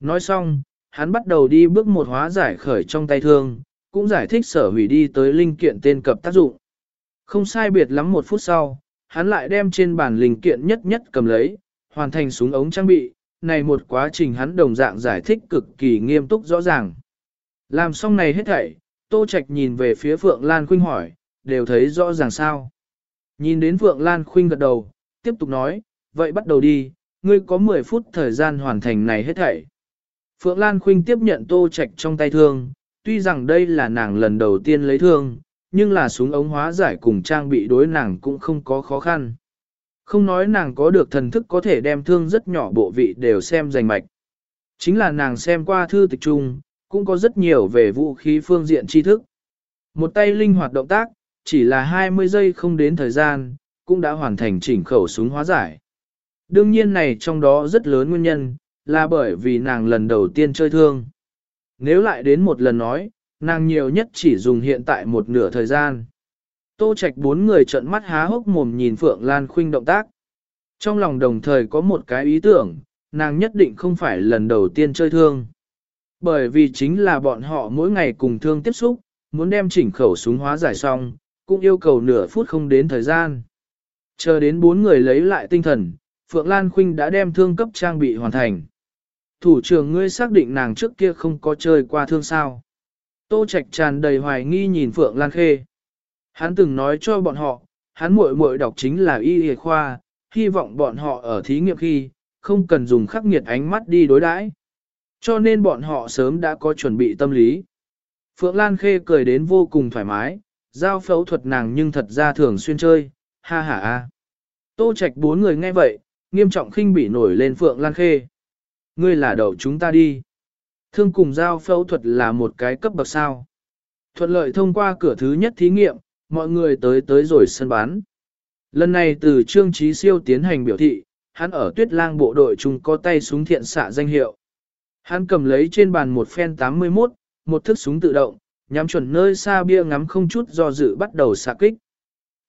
Nói xong, hắn bắt đầu đi bước một hóa giải khởi trong tay thương, cũng giải thích sở hủy đi tới linh kiện tên cập tác dụng. Không sai biệt lắm một phút sau, hắn lại đem trên bàn linh kiện nhất nhất cầm lấy, hoàn thành súng ống trang bị, này một quá trình hắn đồng dạng giải thích cực kỳ nghiêm túc rõ ràng. Làm xong này hết thảy, Tô Trạch nhìn về phía Phượng Lan Khuynh hỏi, đều thấy rõ ràng sao. Nhìn đến Phượng Lan Khuynh gật đầu, tiếp tục nói, vậy bắt đầu đi, ngươi có 10 phút thời gian hoàn thành này hết thảy. Phượng Lan Khuynh tiếp nhận Tô Trạch trong tay thương, tuy rằng đây là nàng lần đầu tiên lấy thương, nhưng là súng ống hóa giải cùng trang bị đối nàng cũng không có khó khăn. Không nói nàng có được thần thức có thể đem thương rất nhỏ bộ vị đều xem rành mạch. Chính là nàng xem qua thư tịch trung, cũng có rất nhiều về vũ khí phương diện tri thức. Một tay linh hoạt động tác, chỉ là 20 giây không đến thời gian, cũng đã hoàn thành chỉnh khẩu súng hóa giải. Đương nhiên này trong đó rất lớn nguyên nhân, là bởi vì nàng lần đầu tiên chơi thương. Nếu lại đến một lần nói, nàng nhiều nhất chỉ dùng hiện tại một nửa thời gian. Tô Trạch bốn người trợn mắt há hốc mồm nhìn Phượng Lan Khuynh động tác. Trong lòng đồng thời có một cái ý tưởng, nàng nhất định không phải lần đầu tiên chơi thương. Bởi vì chính là bọn họ mỗi ngày cùng thương tiếp xúc, muốn đem chỉnh khẩu súng hóa giải xong, cũng yêu cầu nửa phút không đến thời gian. Chờ đến bốn người lấy lại tinh thần, Phượng Lan Khuynh đã đem thương cấp trang bị hoàn thành. Thủ trưởng ngươi xác định nàng trước kia không có chơi qua thương sao. Tô Trạch tràn đầy hoài nghi nhìn Phượng Lan Khê. Hắn từng nói cho bọn họ, hắn muội muội đọc chính là y y khoa, hy vọng bọn họ ở thí nghiệm khi, không cần dùng khắc nghiệt ánh mắt đi đối đãi. Cho nên bọn họ sớm đã có chuẩn bị tâm lý. Phượng Lan Khê cười đến vô cùng thoải mái, giao phẫu thuật nàng nhưng thật ra thường xuyên chơi, ha ha a. Tô Trạch bốn người nghe vậy, nghiêm trọng khinh bị nổi lên Phượng Lan Khê. Ngươi là đầu chúng ta đi. Thương cùng giao phẫu thuật là một cái cấp bậc sao. Thuận lợi thông qua cửa thứ nhất thí nghiệm, mọi người tới tới rồi sân bán. Lần này từ Trương Trí Siêu tiến hành biểu thị, hắn ở tuyết lang bộ đội chung có tay súng thiện xạ danh hiệu. Hắn cầm lấy trên bàn một phen 81, một thức súng tự động, nhắm chuẩn nơi xa bia ngắm không chút do dự bắt đầu xạ kích.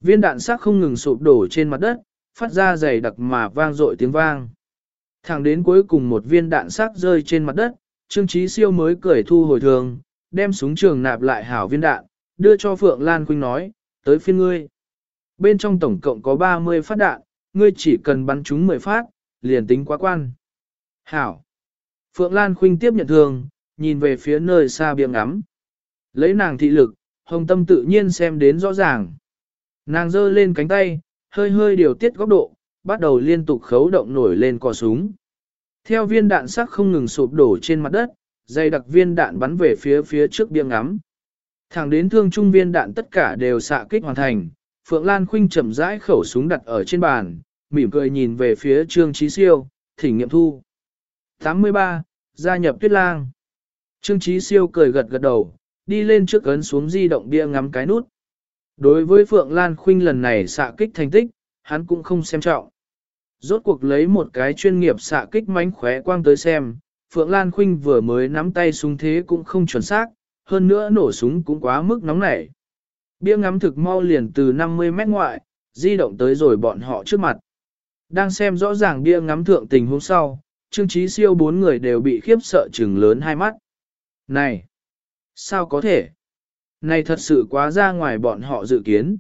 Viên đạn sắc không ngừng sụp đổ trên mặt đất, phát ra dày đặc mà vang dội tiếng vang. Thẳng đến cuối cùng một viên đạn sắc rơi trên mặt đất, Trương Chí Siêu mới cười thu hồi thường, đem súng trường nạp lại hảo viên đạn, đưa cho Phượng Lan Khuynh nói, tới phiên ngươi. Bên trong tổng cộng có 30 phát đạn, ngươi chỉ cần bắn chúng 10 phát, liền tính quá quan. Hảo. Phượng Lan Khuynh tiếp nhận thường, nhìn về phía nơi xa biếng ngắm. Lấy nàng thị lực, hồng tâm tự nhiên xem đến rõ ràng. Nàng giơ lên cánh tay, hơi hơi điều tiết góc độ, bắt đầu liên tục khấu động nổi lên cò súng. Theo viên đạn sắc không ngừng sụp đổ trên mặt đất, dây đặc viên đạn bắn về phía phía trước biếng ngắm. Thẳng đến thương trung viên đạn tất cả đều xạ kích hoàn thành, Phượng Lan Khuynh chậm rãi khẩu súng đặt ở trên bàn, mỉm cười nhìn về phía Trương Chí Siêu, thỉnh nghiệm thu. 83. Gia nhập Tuyết Lang. Trương Chí Siêu cười gật gật đầu, đi lên trước ấn xuống di động bia ngắm cái nút. Đối với Phượng Lan Khuynh lần này xạ kích thành tích, hắn cũng không xem trọng. Rốt cuộc lấy một cái chuyên nghiệp xạ kích mánh khóe quang tới xem, Phượng Lan Khuynh vừa mới nắm tay súng thế cũng không chuẩn xác, hơn nữa nổ súng cũng quá mức nóng nảy. Bia ngắm thực mau liền từ 50 mét ngoại, di động tới rồi bọn họ trước mặt. Đang xem rõ ràng bia ngắm thượng tình hôm sau, Trương Chí Siêu bốn người đều bị khiếp sợ trừng lớn hai mắt. Này! Sao có thể? Này thật sự quá ra ngoài bọn họ dự kiến.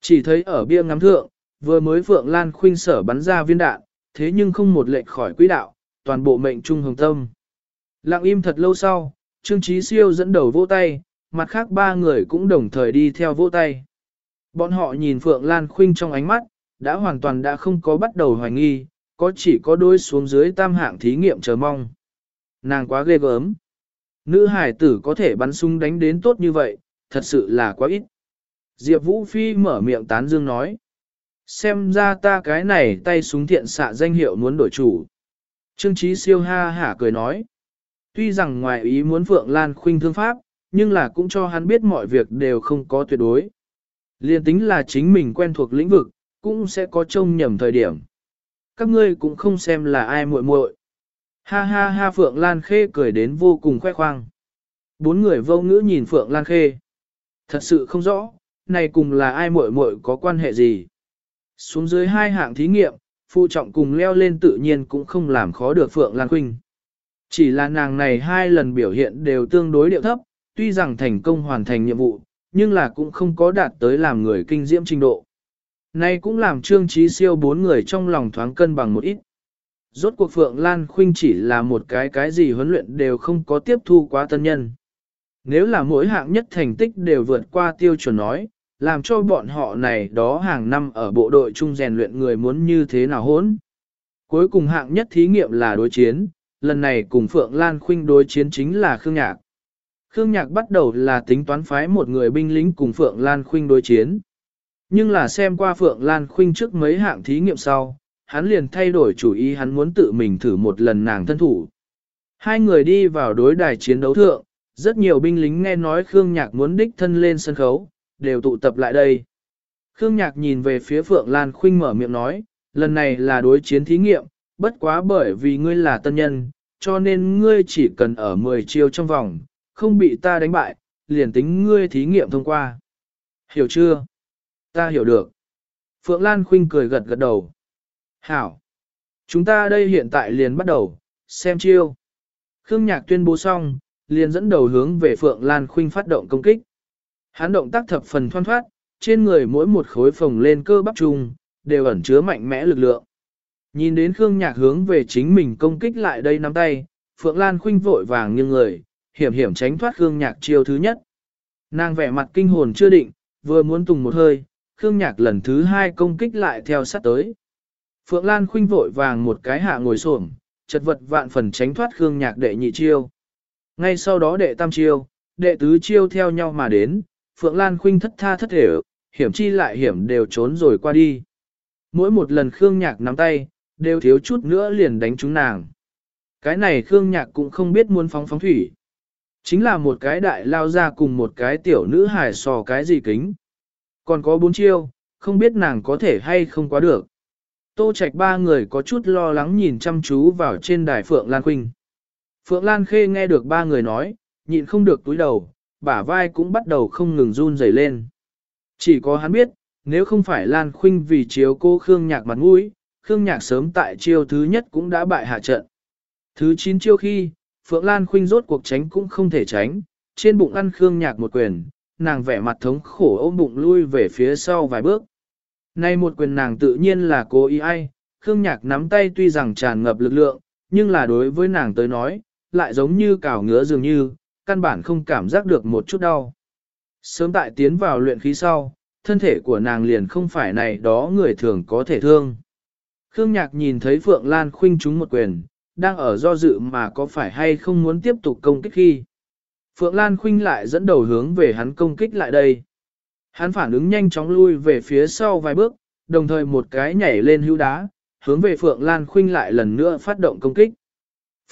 Chỉ thấy ở bia ngắm thượng, vừa mới Phượng Lan khuynh sở bắn ra viên đạn, thế nhưng không một lệch khỏi quỹ đạo, toàn bộ mệnh trung hồng tâm. Lặng im thật lâu sau, Trương Chí Siêu dẫn đầu vỗ tay, mặt khác ba người cũng đồng thời đi theo vỗ tay. Bọn họ nhìn Phượng Lan Khuynh trong ánh mắt, đã hoàn toàn đã không có bắt đầu hoài nghi, có chỉ có đôi xuống dưới tam hạng thí nghiệm chờ mong. Nàng quá ghê gớm. Nữ hải tử có thể bắn súng đánh đến tốt như vậy, thật sự là quá ít. Diệp Vũ Phi mở miệng tán dương nói. Xem ra ta cái này tay súng thiện xạ danh hiệu muốn đổi chủ. Trương Chí siêu ha hả cười nói. Tuy rằng ngoài ý muốn Phượng Lan khuynh thương pháp, nhưng là cũng cho hắn biết mọi việc đều không có tuyệt đối. Liên tính là chính mình quen thuộc lĩnh vực, cũng sẽ có trông nhầm thời điểm. Các ngươi cũng không xem là ai muội muội. Ha ha ha Phượng Lan Khê cười đến vô cùng khoe khoang. Bốn người vô ngữ nhìn Phượng Lan Khê. Thật sự không rõ, này cùng là ai muội muội có quan hệ gì. Xuống dưới hai hạng thí nghiệm, phụ trọng cùng leo lên tự nhiên cũng không làm khó được Phượng Lan Khuynh. Chỉ là nàng này hai lần biểu hiện đều tương đối điệu thấp, tuy rằng thành công hoàn thành nhiệm vụ, nhưng là cũng không có đạt tới làm người kinh diễm trình độ. Này cũng làm trương trí siêu bốn người trong lòng thoáng cân bằng một ít. Rốt cuộc Phượng Lan Khuynh chỉ là một cái cái gì huấn luyện đều không có tiếp thu quá tân nhân. Nếu là mỗi hạng nhất thành tích đều vượt qua tiêu chuẩn nói, làm cho bọn họ này đó hàng năm ở bộ đội chung rèn luyện người muốn như thế nào hỗn. Cuối cùng hạng nhất thí nghiệm là đối chiến, lần này cùng Phượng Lan Khuynh đối chiến chính là Khương Nhạc. Khương Nhạc bắt đầu là tính toán phái một người binh lính cùng Phượng Lan Khuynh đối chiến. Nhưng là xem qua Phượng Lan Khuynh trước mấy hạng thí nghiệm sau, hắn liền thay đổi chủ ý hắn muốn tự mình thử một lần nàng thân thủ. Hai người đi vào đối đài chiến đấu thượng, rất nhiều binh lính nghe nói Khương Nhạc muốn đích thân lên sân khấu, đều tụ tập lại đây. Khương Nhạc nhìn về phía Phượng Lan Khuynh mở miệng nói, lần này là đối chiến thí nghiệm, bất quá bởi vì ngươi là tân nhân, cho nên ngươi chỉ cần ở 10 chiêu trong vòng, không bị ta đánh bại, liền tính ngươi thí nghiệm thông qua. Hiểu chưa? Ta hiểu được. Phượng Lan Khuynh cười gật gật đầu. Hảo. Chúng ta đây hiện tại liền bắt đầu, xem chiêu. Khương Nhạc tuyên bố xong, liền dẫn đầu hướng về Phượng Lan Khuynh phát động công kích. Hắn động tác thập phần thoăn thoát, trên người mỗi một khối phồng lên cơ bắp trùng, đều ẩn chứa mạnh mẽ lực lượng. Nhìn đến Khương Nhạc hướng về chính mình công kích lại đây nắm tay, Phượng Lan Khuynh vội vàng nghiêng người, hiểm hiểm tránh thoát Khương Nhạc chiêu thứ nhất. Nàng vẻ mặt kinh hồn chưa định, vừa muốn tùng một hơi, Khương Nhạc lần thứ hai công kích lại theo sát tới. Phượng Lan Khuynh vội vàng một cái hạ ngồi xổm, chật vật vạn phần tránh thoát Khương Nhạc đệ nhị chiêu. Ngay sau đó đệ tam chiêu, đệ tứ chiêu theo nhau mà đến, Phượng Lan Khuynh thất tha thất thể, hiểm chi lại hiểm đều trốn rồi qua đi. Mỗi một lần Khương Nhạc nắm tay, đều thiếu chút nữa liền đánh trúng nàng. Cái này Khương Nhạc cũng không biết muốn phóng phóng thủy. Chính là một cái đại lao ra cùng một cái tiểu nữ hài sò cái gì kính. Còn có bốn chiêu, không biết nàng có thể hay không quá được. Tô Trạch ba người có chút lo lắng nhìn chăm chú vào trên đài Phượng Lan Khuynh. Phượng Lan Khê nghe được ba người nói, nhịn không được túi đầu, bả vai cũng bắt đầu không ngừng run rẩy lên. Chỉ có hắn biết, nếu không phải Lan Khuynh vì chiếu cô Khương Nhạc mặt mũi, Khương Nhạc sớm tại chiêu thứ nhất cũng đã bại hạ trận. Thứ 9 chiêu khi, Phượng Lan Khuynh rốt cuộc tránh cũng không thể tránh, trên bụng ăn Khương Nhạc một quyền, nàng vẻ mặt thống khổ ôm bụng lui về phía sau vài bước. Nay một quyền nàng tự nhiên là cố ý ai, Khương Nhạc nắm tay tuy rằng tràn ngập lực lượng, nhưng là đối với nàng tới nói, lại giống như cào ngứa dường như, căn bản không cảm giác được một chút đau. Sớm tại tiến vào luyện khí sau, thân thể của nàng liền không phải này đó người thường có thể thương. Khương Nhạc nhìn thấy Phượng Lan khuynh chúng một quyền, đang ở do dự mà có phải hay không muốn tiếp tục công kích khi. Phượng Lan khuynh lại dẫn đầu hướng về hắn công kích lại đây. Hắn phản ứng nhanh chóng lui về phía sau vài bước, đồng thời một cái nhảy lên hưu đá, hướng về Phượng Lan khuynh lại lần nữa phát động công kích.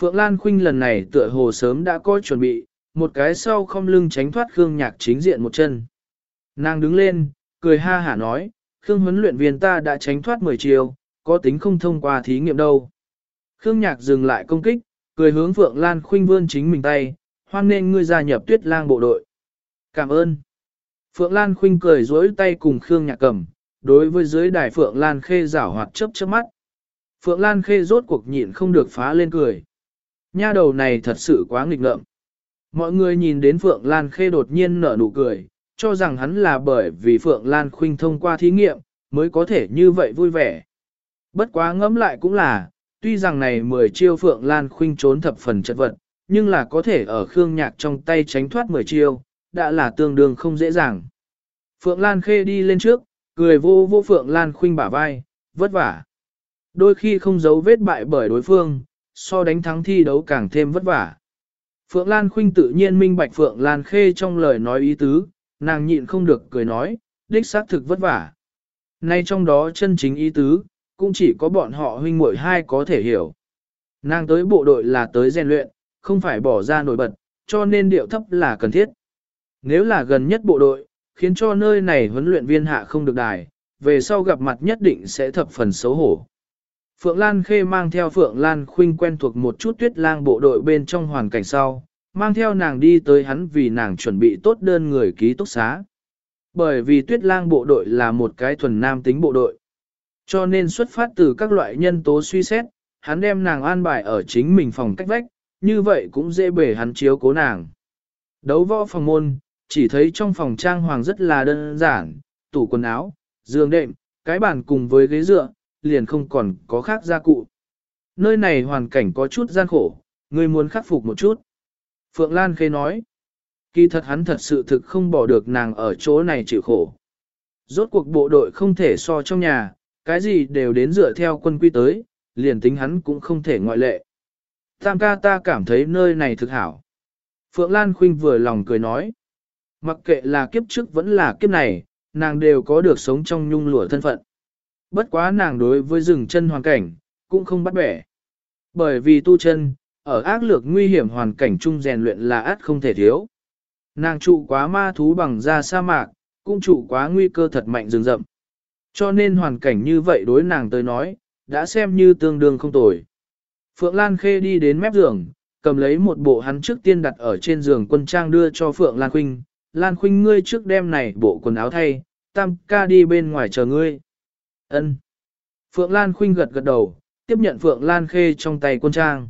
Phượng Lan khuynh lần này tựa hồ sớm đã có chuẩn bị, một cái sau không lưng tránh thoát Khương Nhạc chính diện một chân. Nàng đứng lên, cười ha hả nói, Khương huấn luyện viên ta đã tránh thoát 10 chiều, có tính không thông qua thí nghiệm đâu. Khương Nhạc dừng lại công kích, cười hướng Phượng Lan khuynh vươn chính mình tay, hoan nên ngươi gia nhập tuyết lang bộ đội. Cảm ơn. Phượng Lan khuynh cười dối tay cùng Khương Nhạc cầm, đối với dưới đài Phượng Lan khê rảo hoạt chớp chớp mắt. Phượng Lan khê rốt cuộc nhịn không được phá lên cười. Nha đầu này thật sự quá nghịch ngợm. Mọi người nhìn đến Phượng Lan khê đột nhiên nở nụ cười, cho rằng hắn là bởi vì Phượng Lan khuynh thông qua thí nghiệm, mới có thể như vậy vui vẻ. Bất quá ngẫm lại cũng là, tuy rằng này 10 chiêu Phượng Lan khuynh trốn thập phần chất vật, nhưng là có thể ở Khương Nhạc trong tay tránh thoát 10 chiêu, đã là tương đương không dễ dàng. Phượng Lan khê đi lên trước, cười vô vô Phượng Lan khuynh bả vai, vất vả. Đôi khi không giấu vết bại bởi đối phương, so đánh thắng thi đấu càng thêm vất vả. Phượng Lan khuynh tự nhiên minh bạch Phượng Lan khê trong lời nói ý tứ, nàng nhịn không được cười nói, đích xác thực vất vả. Nay trong đó chân chính ý tứ, cũng chỉ có bọn họ huynh muội hai có thể hiểu. Nàng tới bộ đội là tới rèn luyện, không phải bỏ ra nổi bật, cho nên điệu thấp là cần thiết. Nếu là gần nhất bộ đội, khiến cho nơi này huấn luyện viên hạ không được đài, về sau gặp mặt nhất định sẽ thập phần xấu hổ. Phượng Lan Khê mang theo Phượng Lan Khuynh quen thuộc một chút tuyết lang bộ đội bên trong hoàn cảnh sau, mang theo nàng đi tới hắn vì nàng chuẩn bị tốt đơn người ký túc xá. Bởi vì tuyết lang bộ đội là một cái thuần nam tính bộ đội. Cho nên xuất phát từ các loại nhân tố suy xét, hắn đem nàng an bài ở chính mình phòng cách vách, như vậy cũng dễ bể hắn chiếu cố nàng. Đấu võ phòng môn, chỉ thấy trong phòng trang hoàng rất là đơn giản, tủ quần áo, giường đệm, cái bàn cùng với ghế dựa, liền không còn có khác gia cụ. Nơi này hoàn cảnh có chút gian khổ, người muốn khắc phục một chút. Phượng Lan Khê nói, kỳ thật hắn thật sự thực không bỏ được nàng ở chỗ này chịu khổ. Rốt cuộc bộ đội không thể so trong nhà, cái gì đều đến dựa theo quân quy tới, liền tính hắn cũng không thể ngoại lệ. Tam ca ta cảm thấy nơi này thực hảo. Phượng Lan Khuynh vừa lòng cười nói. Mặc kệ là kiếp trước vẫn là kiếp này, nàng đều có được sống trong nhung lụa thân phận. Bất quá nàng đối với rừng chân hoàn cảnh, cũng không bắt bẻ. Bởi vì tu chân, ở ác lược nguy hiểm hoàn cảnh chung rèn luyện là át không thể thiếu. Nàng trụ quá ma thú bằng da sa mạc, cũng trụ quá nguy cơ thật mạnh rừng rậm. Cho nên hoàn cảnh như vậy đối nàng tới nói, đã xem như tương đương không tồi. Phượng Lan Khê đi đến mép giường, cầm lấy một bộ hắn trước tiên đặt ở trên giường quân trang đưa cho Phượng Lan Khuynh. Lan Khuynh ngươi trước đem này bộ quần áo thay, tam ca đi bên ngoài chờ ngươi. Ân. Phượng Lan Khuynh gật gật đầu, tiếp nhận Phượng Lan Khê trong tay quân trang.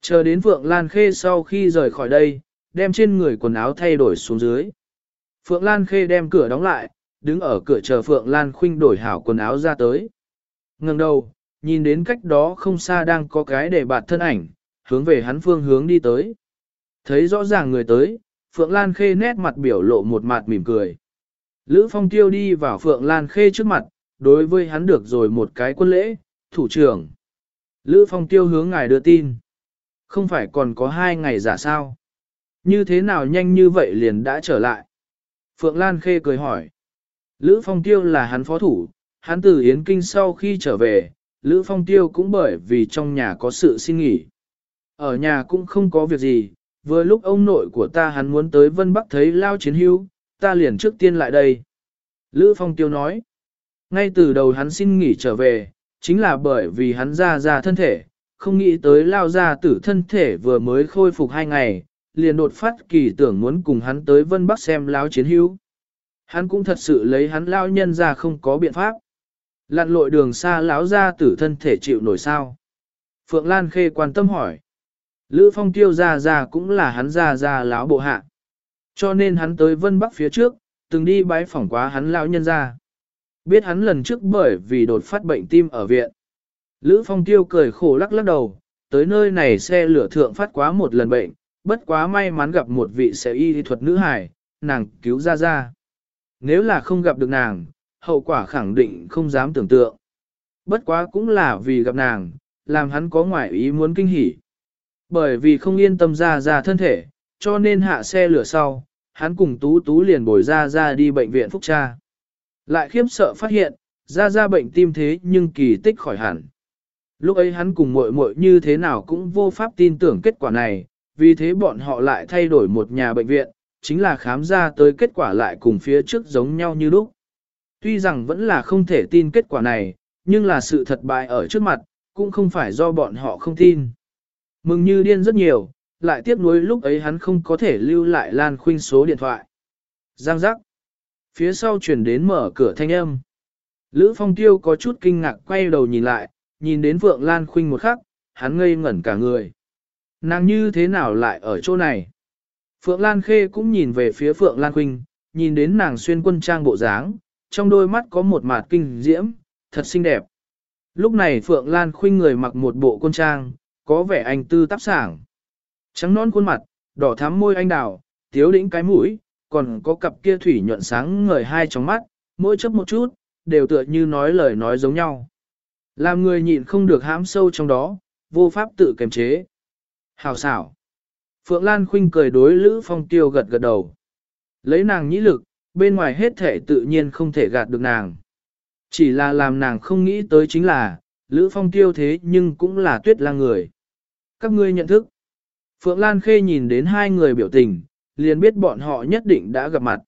Chờ đến Phượng Lan Khê sau khi rời khỏi đây, đem trên người quần áo thay đổi xuống dưới. Phượng Lan Khê đem cửa đóng lại, đứng ở cửa chờ Phượng Lan Khuynh đổi hảo quần áo ra tới. Ngừng đầu, nhìn đến cách đó không xa đang có cái để bạt thân ảnh, hướng về hắn phương hướng đi tới. Thấy rõ ràng người tới, Phượng Lan Khê nét mặt biểu lộ một mặt mỉm cười. Lữ Phong Tiêu đi vào Phượng Lan Khê trước mặt, đối với hắn được rồi một cái quân lễ, thủ trưởng. Lữ Phong Tiêu hướng ngài đưa tin. Không phải còn có hai ngày giả sao? Như thế nào nhanh như vậy liền đã trở lại? Phượng Lan Khê cười hỏi. Lữ Phong Tiêu là hắn phó thủ, hắn từ Yến Kinh sau khi trở về, Lữ Phong Tiêu cũng bởi vì trong nhà có sự xin nghỉ. Ở nhà cũng không có việc gì, vừa lúc ông nội của ta hắn muốn tới Vân Bắc thấy Lao Chiến Hưu, ta liền trước tiên lại đây. Lữ Phong Tiêu nói, ngay từ đầu hắn xin nghỉ trở về, chính là bởi vì hắn ra ra thân thể, không nghĩ tới Lao ra tử thân thể vừa mới khôi phục hai ngày, liền đột phát kỳ tưởng muốn cùng hắn tới Vân Bắc xem Lao Chiến Hưu. Hắn cũng thật sự lấy hắn Lao nhân ra không có biện pháp. Lặn lội đường xa lão ra tử thân thể chịu nổi sao. Phượng Lan Khê quan tâm hỏi. Lữ Phong tiêu ra ra cũng là hắn ra ra lão bộ hạ. Cho nên hắn tới Vân Bắc phía trước, từng đi bái phỏng quá hắn lão nhân ra. Biết hắn lần trước bởi vì đột phát bệnh tim ở viện. Lữ Phong tiêu cười khổ lắc lắc đầu, tới nơi này xe lửa thượng phát quá một lần bệnh, bất quá may mắn gặp một vị sẽ y thuật nữ hải, nàng cứu ra ra. Nếu là không gặp được nàng, hậu quả khẳng định không dám tưởng tượng. Bất quá cũng là vì gặp nàng, làm hắn có ngoại ý muốn kinh hỉ. Bởi vì không yên tâm ra ra thân thể, cho nên hạ xe lửa sau, hắn cùng Tú Tú liền bồi ra ra đi bệnh viện Phúc Tra. Lại khiếp sợ phát hiện, ra ra bệnh tim thế nhưng kỳ tích khỏi hẳn. Lúc ấy hắn cùng muội muội như thế nào cũng vô pháp tin tưởng kết quả này, vì thế bọn họ lại thay đổi một nhà bệnh viện, chính là khám ra tới kết quả lại cùng phía trước giống nhau như lúc. Tuy rằng vẫn là không thể tin kết quả này, nhưng là sự thật bại ở trước mặt, cũng không phải do bọn họ không tin. Mừng như điên rất nhiều, lại tiếc nuối lúc ấy hắn không có thể lưu lại Lan Khuynh số điện thoại. Giang giác. Phía sau chuyển đến mở cửa thanh âm. Lữ Phong Tiêu có chút kinh ngạc quay đầu nhìn lại, nhìn đến Phượng Lan Khuynh một khắc, hắn ngây ngẩn cả người. Nàng như thế nào lại ở chỗ này? Phượng Lan Khê cũng nhìn về phía Phượng Lan Khuynh, nhìn đến nàng xuyên quân trang bộ dáng, trong đôi mắt có một mạt kinh diễm, thật xinh đẹp. Lúc này Phượng Lan Khuynh người mặc một bộ quân trang, có vẻ anh tư tác sảng. Trắng non khuôn mặt, đỏ thắm môi anh đào, tiếu đĩnh cái mũi, còn có cặp kia thủy nhuận sáng ngời hai trong mắt, mỗi chấp một chút, đều tựa như nói lời nói giống nhau. Làm người nhịn không được hãm sâu trong đó, vô pháp tự kiềm chế. Hào xảo. Phượng Lan Khuynh cười đối Lữ Phong Tiêu gật gật đầu. Lấy nàng nhĩ lực, bên ngoài hết thể tự nhiên không thể gạt được nàng. Chỉ là làm nàng không nghĩ tới chính là, Lữ Phong Tiêu thế nhưng cũng là tuyết lang người. Các ngươi nhận thức. Phượng Lan Khê nhìn đến hai người biểu tình, liền biết bọn họ nhất định đã gặp mặt.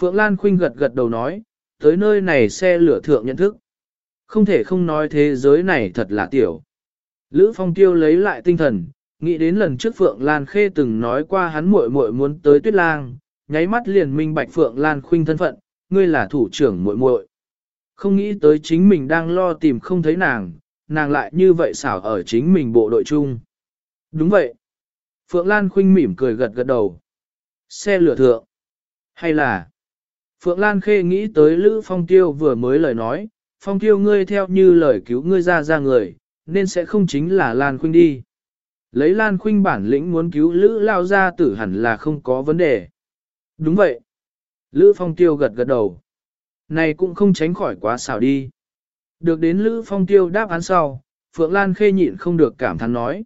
Phượng Lan Khuynh gật gật đầu nói, tới nơi này xe lửa thượng nhận thức. Không thể không nói thế giới này thật là tiểu. Lữ Phong Tiêu lấy lại tinh thần, nghĩ đến lần trước Phượng Lan Khê từng nói qua hắn muội muội muốn tới Tuyết Lang, nháy mắt liền minh bạch Phượng Lan Khuynh thân phận, ngươi là thủ trưởng muội muội. Không nghĩ tới chính mình đang lo tìm không thấy nàng, nàng lại như vậy xảo ở chính mình bộ đội chung. Đúng vậy. Phượng Lan Khuynh mỉm cười gật gật đầu. Xe lửa thượng. Hay là... Phượng Lan Khê nghĩ tới Lữ Phong Tiêu vừa mới lời nói, Phong Tiêu ngươi theo như lời cứu ngươi ra ra người, nên sẽ không chính là Lan Khuynh đi. Lấy Lan Khuynh bản lĩnh muốn cứu Lữ lao gia tử hẳn là không có vấn đề. Đúng vậy. Lữ Phong Tiêu gật gật đầu. Này cũng không tránh khỏi quá xảo đi. Được đến Lữ Phong Tiêu đáp án sau, Phượng Lan khê nhịn không được cảm thán nói.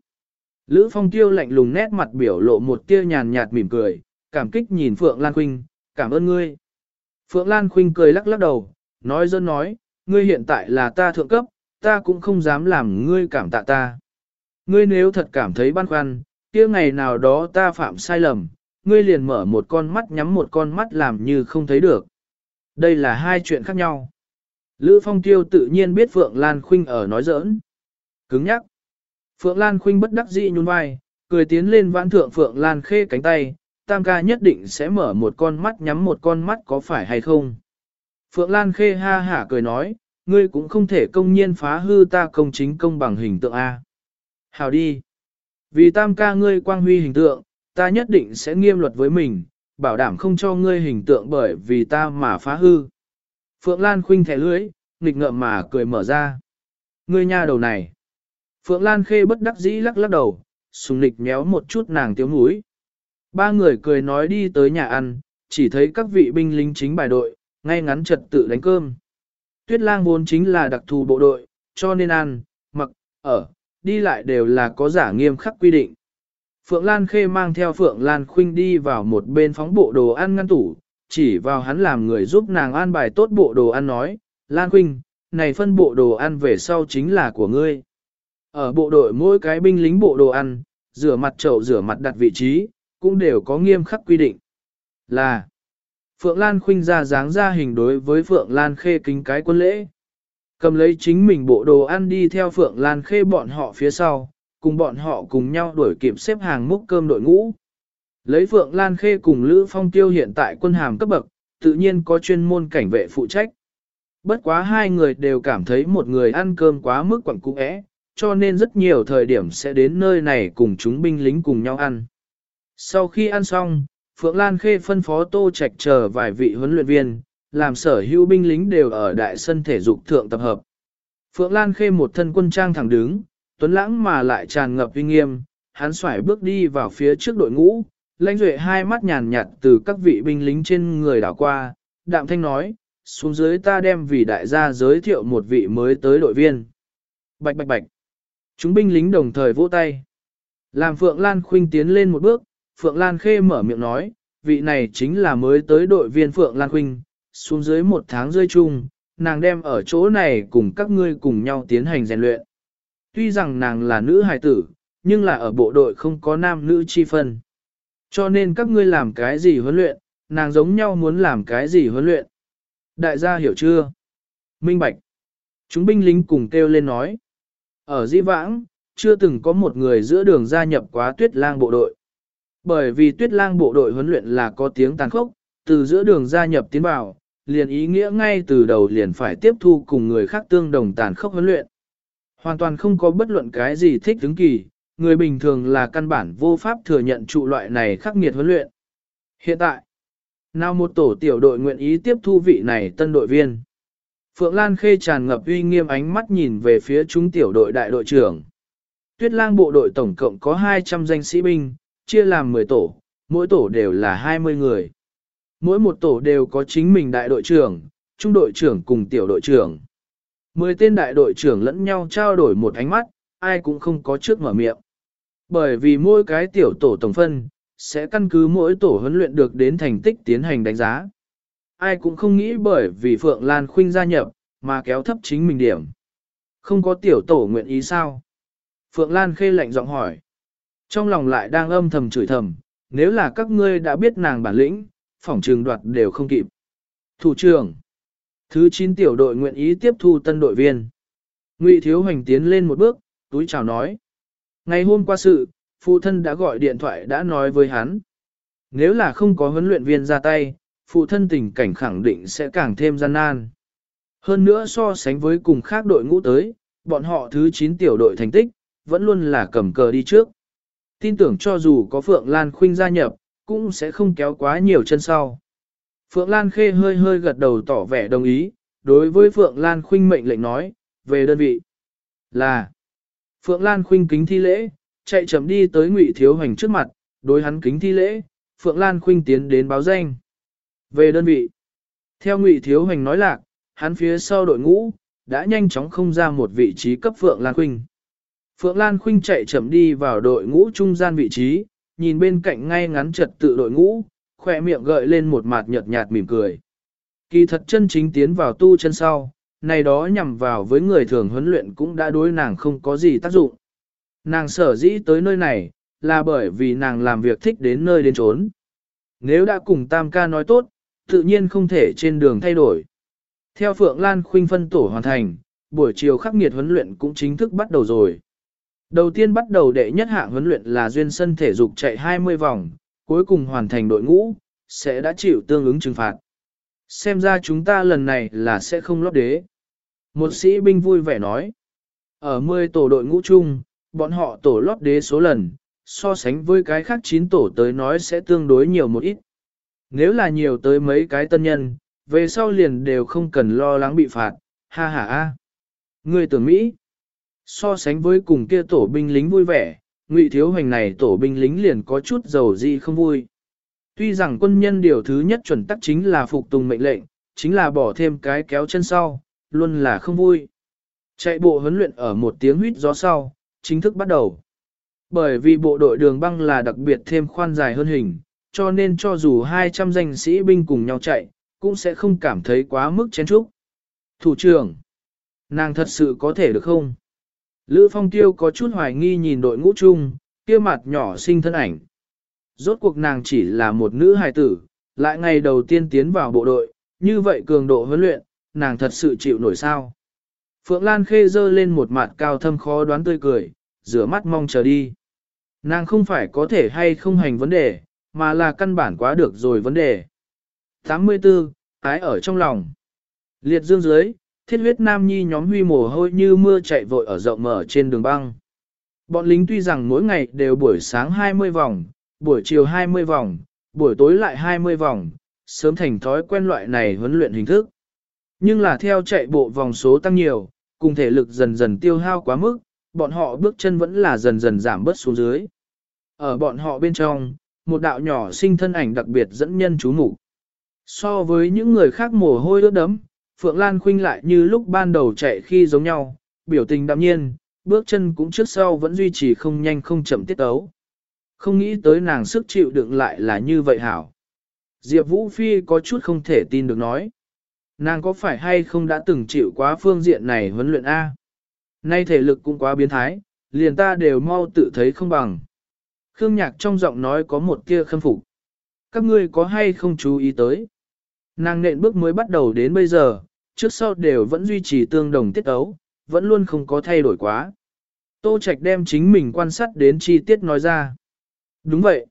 Lữ Phong Tiêu lạnh lùng nét mặt biểu lộ một tia nhàn nhạt mỉm cười, cảm kích nhìn Phượng Lan Khuynh, cảm ơn ngươi. Phượng Lan Khuynh cười lắc lắc đầu, nói dân nói, ngươi hiện tại là ta thượng cấp, ta cũng không dám làm ngươi cảm tạ ta. Ngươi nếu thật cảm thấy băn khoăn, kia ngày nào đó ta phạm sai lầm, ngươi liền mở một con mắt nhắm một con mắt làm như không thấy được. Đây là hai chuyện khác nhau. Lữ Phong Tiêu tự nhiên biết Phượng Lan Khuynh ở nói giỡn. Cứng nhắc. Phượng Lan Khuynh bất đắc dĩ nhún vai, cười tiến lên vãn thượng Phượng Lan khê cánh tay, tam ca nhất định sẽ mở một con mắt nhắm một con mắt có phải hay không. Phượng Lan khê ha hả cười nói, ngươi cũng không thể công nhiên phá hư ta công chính công bằng hình tượng A. Hào đi. Vì tam ca ngươi quang huy hình tượng, ta nhất định sẽ nghiêm luật với mình, bảo đảm không cho ngươi hình tượng bởi vì ta mà phá hư. Phượng Lan khinh thẻ lưới, nghịch ngợm mà cười mở ra. Ngươi nha đầu này. Phượng Lan khê bất đắc dĩ lắc lắc đầu, sùng nịch méo một chút nàng tiếu mũi. Ba người cười nói đi tới nhà ăn, chỉ thấy các vị binh lính chính bài đội, ngay ngắn trật tự đánh cơm. Tuyết lang vốn chính là đặc thù bộ đội, cho nên ăn, mặc, ở, đi lại đều là có giả nghiêm khắc quy định. Phượng Lan Khê mang theo Phượng Lan Khuynh đi vào một bên phóng bộ đồ ăn ngăn tủ, chỉ vào hắn làm người giúp nàng an bài tốt bộ đồ ăn nói, Lan Khuynh, này phân bộ đồ ăn về sau chính là của ngươi. Ở bộ đội mỗi cái binh lính bộ đồ ăn, rửa mặt chậu rửa mặt đặt vị trí, cũng đều có nghiêm khắc quy định. Là Phượng Lan Khuynh ra dáng ra hình đối với Phượng Lan Khê kính cái quân lễ. Cầm lấy chính mình bộ đồ ăn đi theo Phượng Lan Khê bọn họ phía sau, cùng bọn họ cùng nhau đuổi kịp xếp hàng múc cơm đội ngũ. Lấy Phượng Lan Khê cùng Lữ Phong Tiêu hiện tại quân hàm cấp bậc, tự nhiên có chuyên môn cảnh vệ phụ trách. Bất quá hai người đều cảm thấy một người ăn cơm quá mức quẳng cung ẽ, cho nên rất nhiều thời điểm sẽ đến nơi này cùng chúng binh lính cùng nhau ăn. Sau khi ăn xong, Phượng Lan Khê phân phó Tô Trạch chờ vài vị huấn luyện viên, làm sở hữu binh lính đều ở đại sân thể dục thượng tập hợp. Phượng Lan Khê một thân quân trang thẳng đứng, tuấn lãng mà lại tràn ngập uy nghiêm, hắn xoải bước đi vào phía trước đội ngũ, lãnh duệ hai mắt nhàn nhạt từ các vị binh lính trên người đảo qua, đạm thanh nói, xuống dưới ta đem vì đại gia giới thiệu một vị mới tới đội viên. Bạch bạch bạch. Chúng binh lính đồng thời vỗ tay. Làm Phượng Lan Khuynh tiến lên một bước, Phượng Lan Khê mở miệng nói, vị này chính là mới tới đội viên Phượng Lan Khuynh, xuống dưới một tháng rơi chung, nàng đem ở chỗ này cùng các ngươi cùng nhau tiến hành rèn luyện. Tuy rằng nàng là nữ hài tử, nhưng là ở bộ đội không có nam nữ chi phân. Cho nên các ngươi làm cái gì huấn luyện, nàng giống nhau muốn làm cái gì huấn luyện. Đại gia hiểu chưa? Minh Bạch. Chúng binh lính cùng kêu lên nói. Ở di vãng, chưa từng có một người giữa đường gia nhập quá tuyết lang bộ đội. Bởi vì tuyết lang bộ đội huấn luyện là có tiếng tàn khốc, từ giữa đường gia nhập tiến vào, liền ý nghĩa ngay từ đầu liền phải tiếp thu cùng người khác tương đồng tàn khốc huấn luyện. Hoàn toàn không có bất luận cái gì thích đứng kỳ, người bình thường là căn bản vô pháp thừa nhận trụ loại này khắc nghiệt huấn luyện. Hiện tại, nào một tổ tiểu đội nguyện ý tiếp thu vị này tân đội viên. Phượng Lan Khê tràn ngập uy nghiêm ánh mắt nhìn về phía chúng tiểu đội đại đội trưởng. Tuyết lang bộ đội tổng cộng có 200 danh sĩ binh, chia làm 10 tổ, mỗi tổ đều là 20 người. Mỗi một tổ đều có chính mình đại đội trưởng, trung đội trưởng cùng tiểu đội trưởng. Mười tên đại đội trưởng lẫn nhau trao đổi một ánh mắt, ai cũng không có trước mở miệng. Bởi vì mỗi cái tiểu tổ tổng phân, sẽ căn cứ mỗi tổ huấn luyện được đến thành tích tiến hành đánh giá. Ai cũng không nghĩ bởi vì Phượng Lan Khuynh gia nhập, mà kéo thấp chính mình điểm. Không có tiểu tổ nguyện ý sao? Phượng Lan khê lạnh giọng hỏi. Trong lòng lại đang âm thầm chửi thầm, nếu là các ngươi đã biết nàng bản lĩnh, phỏng trường đoạt đều không kịp. Thủ trưởng. Thứ 9 tiểu đội nguyện ý tiếp thu tân đội viên. Ngụy Thiếu Hoành tiến lên một bước, túi chào nói. Ngày hôm qua sự, phụ thân đã gọi điện thoại đã nói với hắn. Nếu là không có huấn luyện viên ra tay, phụ thân tình cảnh khẳng định sẽ càng thêm gian nan. Hơn nữa so sánh với cùng khác đội ngũ tới, bọn họ thứ 9 tiểu đội thành tích, vẫn luôn là cầm cờ đi trước. Tin tưởng cho dù có Phượng Lan Khuynh gia nhập, cũng sẽ không kéo quá nhiều chân sau. Phượng Lan Khê hơi hơi gật đầu tỏ vẻ đồng ý, đối với Phượng Lan Khuynh mệnh lệnh nói, về đơn vị là Phượng Lan Khuynh kính thi lễ, chạy chậm đi tới Ngụy Thiếu Hoành trước mặt, đối hắn kính thi lễ, Phượng Lan Khuynh tiến đến báo danh. Về đơn vị, theo Ngụy Thiếu Hoành nói lạc, hắn phía sau đội ngũ, đã nhanh chóng không ra một vị trí cấp Phượng Lan Khuynh. Phượng Lan Khuynh chạy chậm đi vào đội ngũ trung gian vị trí, nhìn bên cạnh ngay ngắn trật tự đội ngũ, khỏe miệng gợi lên một mặt nhợt nhạt mỉm cười. Kỳ thật chân chính tiến vào tu chân sau, này đó nhằm vào với người thường huấn luyện cũng đã đối nàng không có gì tác dụng. Nàng sở dĩ tới nơi này, là bởi vì nàng làm việc thích đến nơi đến trốn. Nếu đã cùng Tam ca nói tốt, tự nhiên không thể trên đường thay đổi. Theo Phượng Lan Khuynh phân tổ hoàn thành, buổi chiều khắc nghiệt huấn luyện cũng chính thức bắt đầu rồi. Đầu tiên bắt đầu đệ nhất hạng huấn luyện là duyên sân thể dục chạy 20 vòng, cuối cùng hoàn thành đội ngũ, sẽ đã chịu tương ứng trừng phạt. Xem ra chúng ta lần này là sẽ không lót đế. Một sĩ binh vui vẻ nói. Ở 10 tổ đội ngũ chung, bọn họ tổ lót đế số lần, so sánh với cái khác 9 tổ tới nói sẽ tương đối nhiều một ít. Nếu là nhiều tới mấy cái tân nhân, về sau liền đều không cần lo lắng bị phạt, ha ha ha. Người tưởng Mỹ, so sánh với cùng kia tổ binh lính vui vẻ, ngụy thiếu hành này tổ binh lính liền có chút dầu gì không vui. Tuy rằng quân nhân điều thứ nhất chuẩn tắc chính là phục tùng mệnh lệnh, chính là bỏ thêm cái kéo chân sau, luôn là không vui. Chạy bộ huấn luyện ở một tiếng huýt gió sau, chính thức bắt đầu. Bởi vì bộ đội đường băng là đặc biệt thêm khoan dài hơn hình, cho nên cho dù 200 danh sĩ binh cùng nhau chạy, cũng sẽ không cảm thấy quá mức chén trúc. Thủ trưởng, nàng thật sự có thể được không? Lữ Phong Tiêu có chút hoài nghi nhìn đội ngũ chung, kia mặt nhỏ sinh thân ảnh. Rốt cuộc nàng chỉ là một nữ hài tử, lại ngày đầu tiên tiến vào bộ đội, như vậy cường độ huấn luyện, nàng thật sự chịu nổi sao. Phượng Lan Khê dơ lên một mặt cao thâm khó đoán tươi cười, rửa mắt mong chờ đi. Nàng không phải có thể hay không hành vấn đề, mà là căn bản quá được rồi vấn đề. 84. Ái ở trong lòng. Liệt dương dưới, thiết huyết nam nhi nhóm huy mồ hôi như mưa chạy vội ở rộng mở trên đường băng. Bọn lính tuy rằng mỗi ngày đều buổi sáng 20 vòng, buổi chiều 20 vòng, buổi tối lại 20 vòng, sớm thành thói quen loại này huấn luyện hình thức. Nhưng là theo chạy bộ vòng số tăng nhiều, cùng thể lực dần dần tiêu hao quá mức, bọn họ bước chân vẫn là dần dần giảm bớt xuống dưới. Ở bọn họ bên trong, một đạo nhỏ sinh thân ảnh đặc biệt dẫn nhân chú mục So với những người khác mồ hôi ướt đấm, Phượng Lan Khuynh lại như lúc ban đầu chạy khi giống nhau, biểu tình đạm nhiên, bước chân cũng trước sau vẫn duy trì không nhanh không chậm tiết tấu. Không nghĩ tới nàng sức chịu đựng lại là như vậy hảo. Diệp Vũ Phi có chút không thể tin được nói. Nàng có phải hay không đã từng chịu quá phương diện này huấn luyện A? Nay thể lực cũng quá biến thái, liền ta đều mau tự thấy không bằng. Khương Nhạc trong giọng nói có một tia khâm phục. Các ngươi có hay không chú ý tới? Nàng nện bước mới bắt đầu đến bây giờ, trước sau đều vẫn duy trì tương đồng tiết ấu, vẫn luôn không có thay đổi quá. Tô Trạch đem chính mình quan sát đến chi tiết nói ra. Đúng vậy.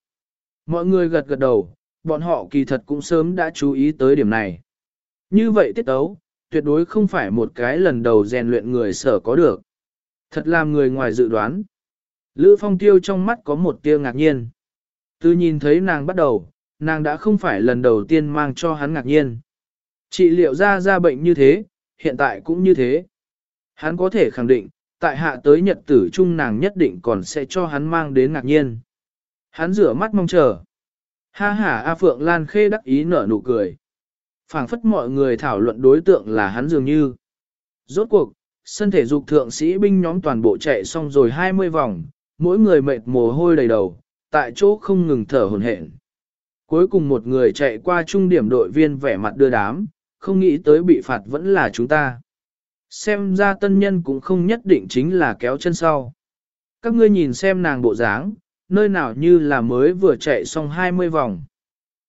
Mọi người gật gật đầu, bọn họ kỳ thật cũng sớm đã chú ý tới điểm này. Như vậy tiết ấu, tuyệt đối không phải một cái lần đầu rèn luyện người sở có được. Thật làm người ngoài dự đoán. Lữ phong tiêu trong mắt có một tia ngạc nhiên. Từ nhìn thấy nàng bắt đầu, nàng đã không phải lần đầu tiên mang cho hắn ngạc nhiên. Trị liệu ra ra bệnh như thế, hiện tại cũng như thế. Hắn có thể khẳng định, tại hạ tới nhật tử chung nàng nhất định còn sẽ cho hắn mang đến ngạc nhiên. Hắn rửa mắt mong chờ. Ha ha A Phượng Lan Khê đắc ý nở nụ cười. phảng phất mọi người thảo luận đối tượng là hắn dường như. Rốt cuộc, sân thể dục thượng sĩ binh nhóm toàn bộ chạy xong rồi 20 vòng, mỗi người mệt mồ hôi đầy đầu, tại chỗ không ngừng thở hổn hển. Cuối cùng một người chạy qua trung điểm đội viên vẻ mặt đưa đám, không nghĩ tới bị phạt vẫn là chúng ta. Xem ra tân nhân cũng không nhất định chính là kéo chân sau. Các ngươi nhìn xem nàng bộ dáng, nơi nào như là mới vừa chạy xong 20 vòng.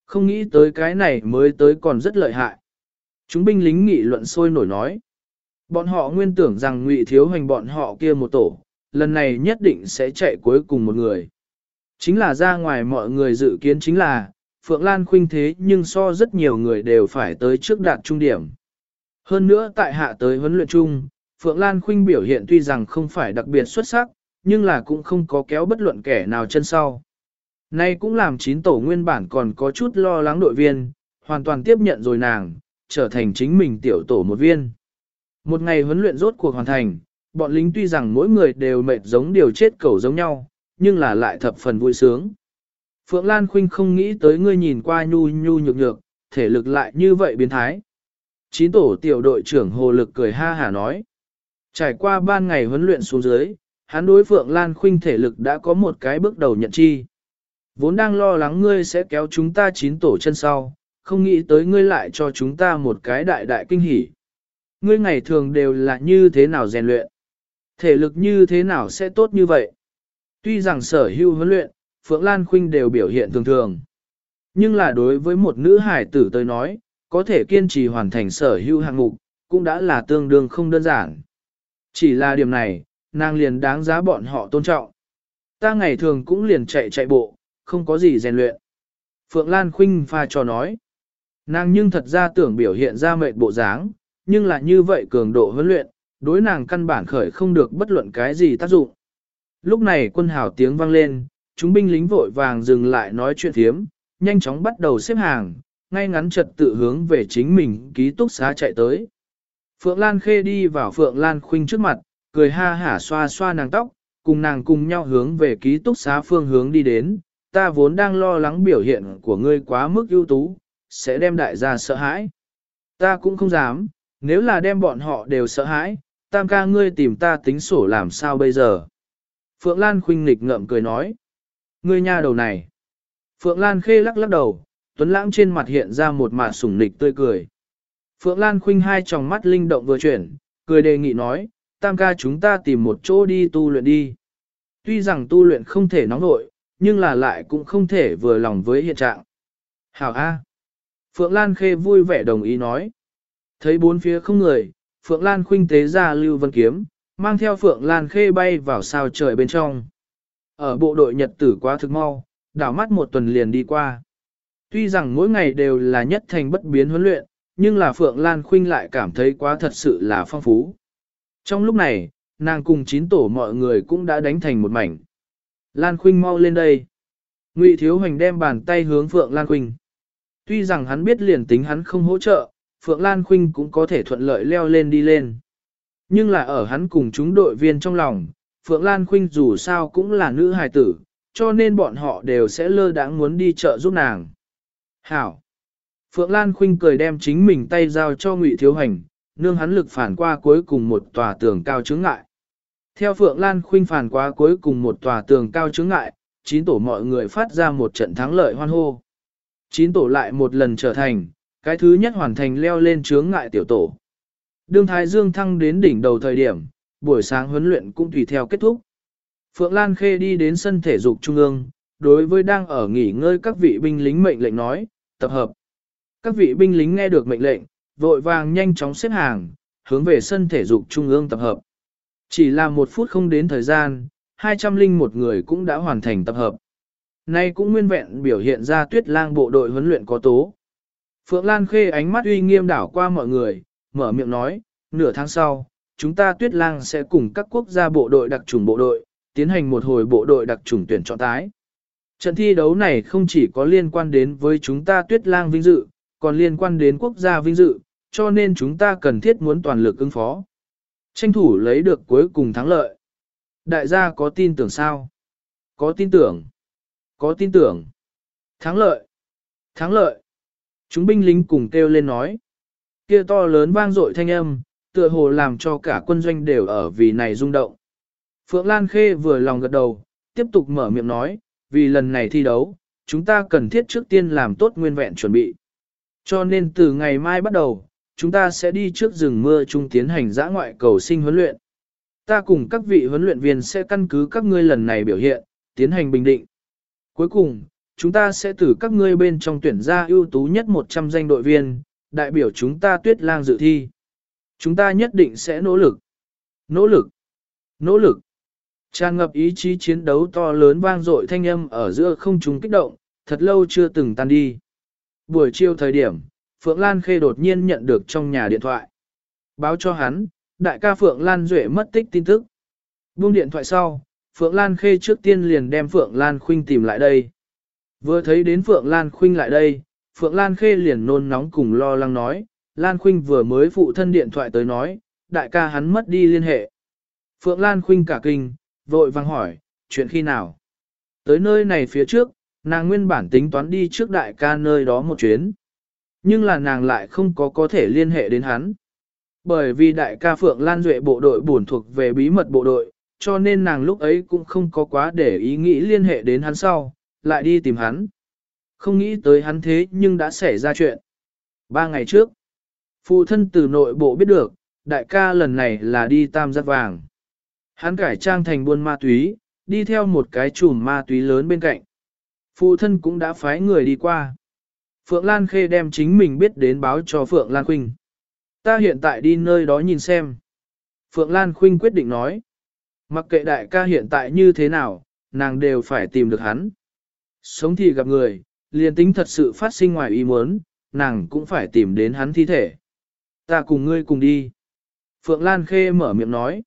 Không nghĩ tới cái này mới tới còn rất lợi hại. Chúng binh lính nghị luận sôi nổi nói. Bọn họ nguyên tưởng rằng ngụy thiếu hành bọn họ kia một tổ, lần này nhất định sẽ chạy cuối cùng một người. Chính là ra ngoài mọi người dự kiến chính là, Phượng Lan khuynh thế nhưng so rất nhiều người đều phải tới trước đạt trung điểm. Hơn nữa tại hạ tới huấn luyện chung, Phượng Lan khuynh biểu hiện tuy rằng không phải đặc biệt xuất sắc, nhưng là cũng không có kéo bất luận kẻ nào chân sau. Nay cũng làm chín tổ nguyên bản còn có chút lo lắng đội viên, hoàn toàn tiếp nhận rồi nàng, trở thành chính mình tiểu tổ một viên. Một ngày huấn luyện rốt cuộc hoàn thành, bọn lính tuy rằng mỗi người đều mệt giống điều chết cầu giống nhau, nhưng là lại thập phần vui sướng. Phượng Lan Khuynh không nghĩ tới ngươi nhìn qua nhu nhu nhược nhược, thể lực lại như vậy biến thái. Chín tổ tiểu đội trưởng Hồ Lực cười ha hả nói. Trải qua ban ngày huấn luyện xuống dưới, hắn đối Phượng Lan Khuynh thể lực đã có một cái bước đầu nhận chi. Vốn đang lo lắng ngươi sẽ kéo chúng ta chín tổ chân sau, không nghĩ tới ngươi lại cho chúng ta một cái đại đại kinh hỉ. Ngươi ngày thường đều là như thế nào rèn luyện? Thể lực như thế nào sẽ tốt như vậy? Tuy rằng sở hữu huấn luyện, Phượng Lan Khuynh đều biểu hiện thường thường. Nhưng là đối với một nữ hải tử tới nói, có thể kiên trì hoàn thành sở hữu hạng mục, cũng đã là tương đương không đơn giản. Chỉ là điểm này, nàng liền đáng giá bọn họ tôn trọng. Ta ngày thường cũng liền chạy chạy bộ, không có gì rèn luyện. Phượng Lan Khuynh pha cho nói. Nàng nhưng thật ra tưởng biểu hiện ra mệt bộ dáng, nhưng là như vậy cường độ huấn luyện, đối nàng căn bản khởi không được bất luận cái gì tác dụng. Lúc này quân hào tiếng vang lên, chúng binh lính vội vàng dừng lại nói chuyện thiếm, nhanh chóng bắt đầu xếp hàng, ngay ngắn trật tự hướng về chính mình ký túc xá chạy tới. Phượng Lan Khê đi vào Phượng Lan Khuynh trước mặt, cười ha hả xoa xoa nàng tóc, cùng nàng cùng nhau hướng về ký túc xá phương hướng đi đến, ta vốn đang lo lắng biểu hiện của ngươi quá mức ưu tú, sẽ đem đại gia sợ hãi. Ta cũng không dám, nếu là đem bọn họ đều sợ hãi, tam ca ngươi tìm ta tính sổ làm sao bây giờ. Phượng Lan khuynh nghịch ngậm cười nói. Ngươi nha đầu này. Phượng Lan khê lắc lắc đầu, Tuấn Lãng trên mặt hiện ra một mặt sủng nịch tươi cười. Phượng Lan khuynh hai tròng mắt linh động vừa chuyển, cười đề nghị nói, tam ca chúng ta tìm một chỗ đi tu luyện đi. Tuy rằng tu luyện không thể nóng nổi, nhưng là lại cũng không thể vừa lòng với hiện trạng. Hảo A. Phượng Lan Khê vui vẻ đồng ý nói. Thấy bốn phía không người, Phượng Lan khuynh tế ra lưu vân kiếm, mang theo Phượng Lan Khê bay vào sao trời bên trong. Ở bộ đội Nhật tử quá thực mau, đảo mắt một tuần liền đi qua. Tuy rằng mỗi ngày đều là nhất thành bất biến huấn luyện, nhưng là Phượng Lan Khuynh lại cảm thấy quá thật sự là phong phú. Trong lúc này, nàng cùng chín tổ mọi người cũng đã đánh thành một mảnh. Lan Khuynh mau lên đây. Ngụy Thiếu Hoành đem bàn tay hướng Phượng Lan Khuynh. Tuy rằng hắn biết liền tính hắn không hỗ trợ, Phượng Lan Khuynh cũng có thể thuận lợi leo lên đi lên. Nhưng là ở hắn cùng chúng đội viên trong lòng, Phượng Lan Khuynh dù sao cũng là nữ hài tử, cho nên bọn họ đều sẽ lơ đãng muốn đi chợ giúp nàng. Hảo! Phượng Lan Khuynh cười đem chính mình tay giao cho Ngụy Thiếu Hành, nương hắn lực phản qua cuối cùng một tòa tường cao chướng ngại. Theo Phượng Lan Khuynh phản qua cuối cùng một tòa tường cao chướng ngại, chín tổ mọi người phát ra một trận thắng lợi hoan hô. Chín tổ lại một lần trở thành, cái thứ nhất hoàn thành leo lên chướng ngại tiểu tổ. Đương Thái Dương thăng đến đỉnh đầu thời điểm, buổi sáng huấn luyện cũng tùy theo kết thúc. Phượng Lan Khê đi đến sân thể dục trung ương, đối với đang ở nghỉ ngơi các vị binh lính mệnh lệnh nói, tập hợp. Các vị binh lính nghe được mệnh lệnh, vội vàng nhanh chóng xếp hàng, hướng về sân thể dục trung ương tập hợp. Chỉ là một phút không đến thời gian, 201 người cũng đã hoàn thành tập hợp. Nay cũng nguyên vẹn biểu hiện ra tuyết lang bộ đội huấn luyện có tố. Phượng Lan Khê ánh mắt uy nghiêm đảo qua mọi người, mở miệng nói, nửa tháng sau, chúng ta tuyết lang sẽ cùng các quốc gia bộ đội đặc trùng bộ đội, tiến hành một hồi bộ đội đặc trùng tuyển chọn tái. Trận thi đấu này không chỉ có liên quan đến với chúng ta tuyết lang vinh dự, còn liên quan đến quốc gia vinh dự, cho nên chúng ta cần thiết muốn toàn lực ứng phó. Tranh thủ lấy được cuối cùng thắng lợi. Đại gia có tin tưởng sao? Có tin tưởng. Có tin tưởng. Thắng lợi. Thắng lợi. Chúng binh lính cùng kêu lên nói. Kia to lớn vang dội thanh âm, tựa hồ làm cho cả quân doanh đều ở vì này rung động. Phượng Lan Khê vừa lòng gật đầu, tiếp tục mở miệng nói, vì lần này thi đấu, chúng ta cần thiết trước tiên làm tốt nguyên vẹn chuẩn bị. Cho nên từ ngày mai bắt đầu, chúng ta sẽ đi trước rừng mưa chung tiến hành giã ngoại cầu sinh huấn luyện. Ta cùng các vị huấn luyện viên sẽ căn cứ các ngươi lần này biểu hiện, tiến hành bình định. Cuối cùng, chúng ta sẽ từ các ngươi bên trong tuyển ra ưu tú nhất 100 danh đội viên, đại biểu chúng ta tuyết lang dự thi. Chúng ta nhất định sẽ nỗ lực. Nỗ lực. Nỗ lực. Tràn ngập ý chí chiến đấu to lớn vang dội thanh âm ở giữa không trung kích động, thật lâu chưa từng tan đi. Buổi chiều thời điểm, Phượng Lan Khê đột nhiên nhận được trong nhà điện thoại. Báo cho hắn, đại ca Phượng Lan Duệ mất tích tin tức. Buông điện thoại sau, Phượng Lan Khê trước tiên liền đem Phượng Lan Khuynh tìm lại đây. Vừa thấy đến Phượng Lan Khuynh lại đây, Phượng Lan Khê liền nôn nóng cùng lo lắng nói, Lan Khuynh vừa mới phụ thân điện thoại tới nói, đại ca hắn mất đi liên hệ. Phượng Lan Khuynh cả kinh, vội vàng hỏi, chuyện khi nào? Tới nơi này phía trước, nàng nguyên bản tính toán đi trước đại ca nơi đó một chuyến. Nhưng là nàng lại không có có thể liên hệ đến hắn. Bởi vì đại ca Phượng Lan Duệ bộ đội bổn thuộc về bí mật bộ đội, cho nên nàng lúc ấy cũng không có quá để ý nghĩ liên hệ đến hắn sau, lại đi tìm hắn. Không nghĩ tới hắn thế nhưng đã xảy ra chuyện. Ba ngày trước, phụ thân từ nội bộ biết được, đại ca lần này là đi tam giác vàng. Hắn cải trang thành buôn ma túy, đi theo một cái chùm ma túy lớn bên cạnh. Phụ thân cũng đã phái người đi qua. Phượng Lan Khê đem chính mình biết đến báo cho Phượng Lan Khuynh. Ta hiện tại đi nơi đó nhìn xem. Phượng Lan Khuynh quyết định nói. Mặc kệ đại ca hiện tại như thế nào, nàng đều phải tìm được hắn. Sống thì gặp người, liền tính thật sự phát sinh ngoài ý muốn, nàng cũng phải tìm đến hắn thi thể. Ta cùng ngươi cùng đi. Phượng Lan Khê mở miệng nói.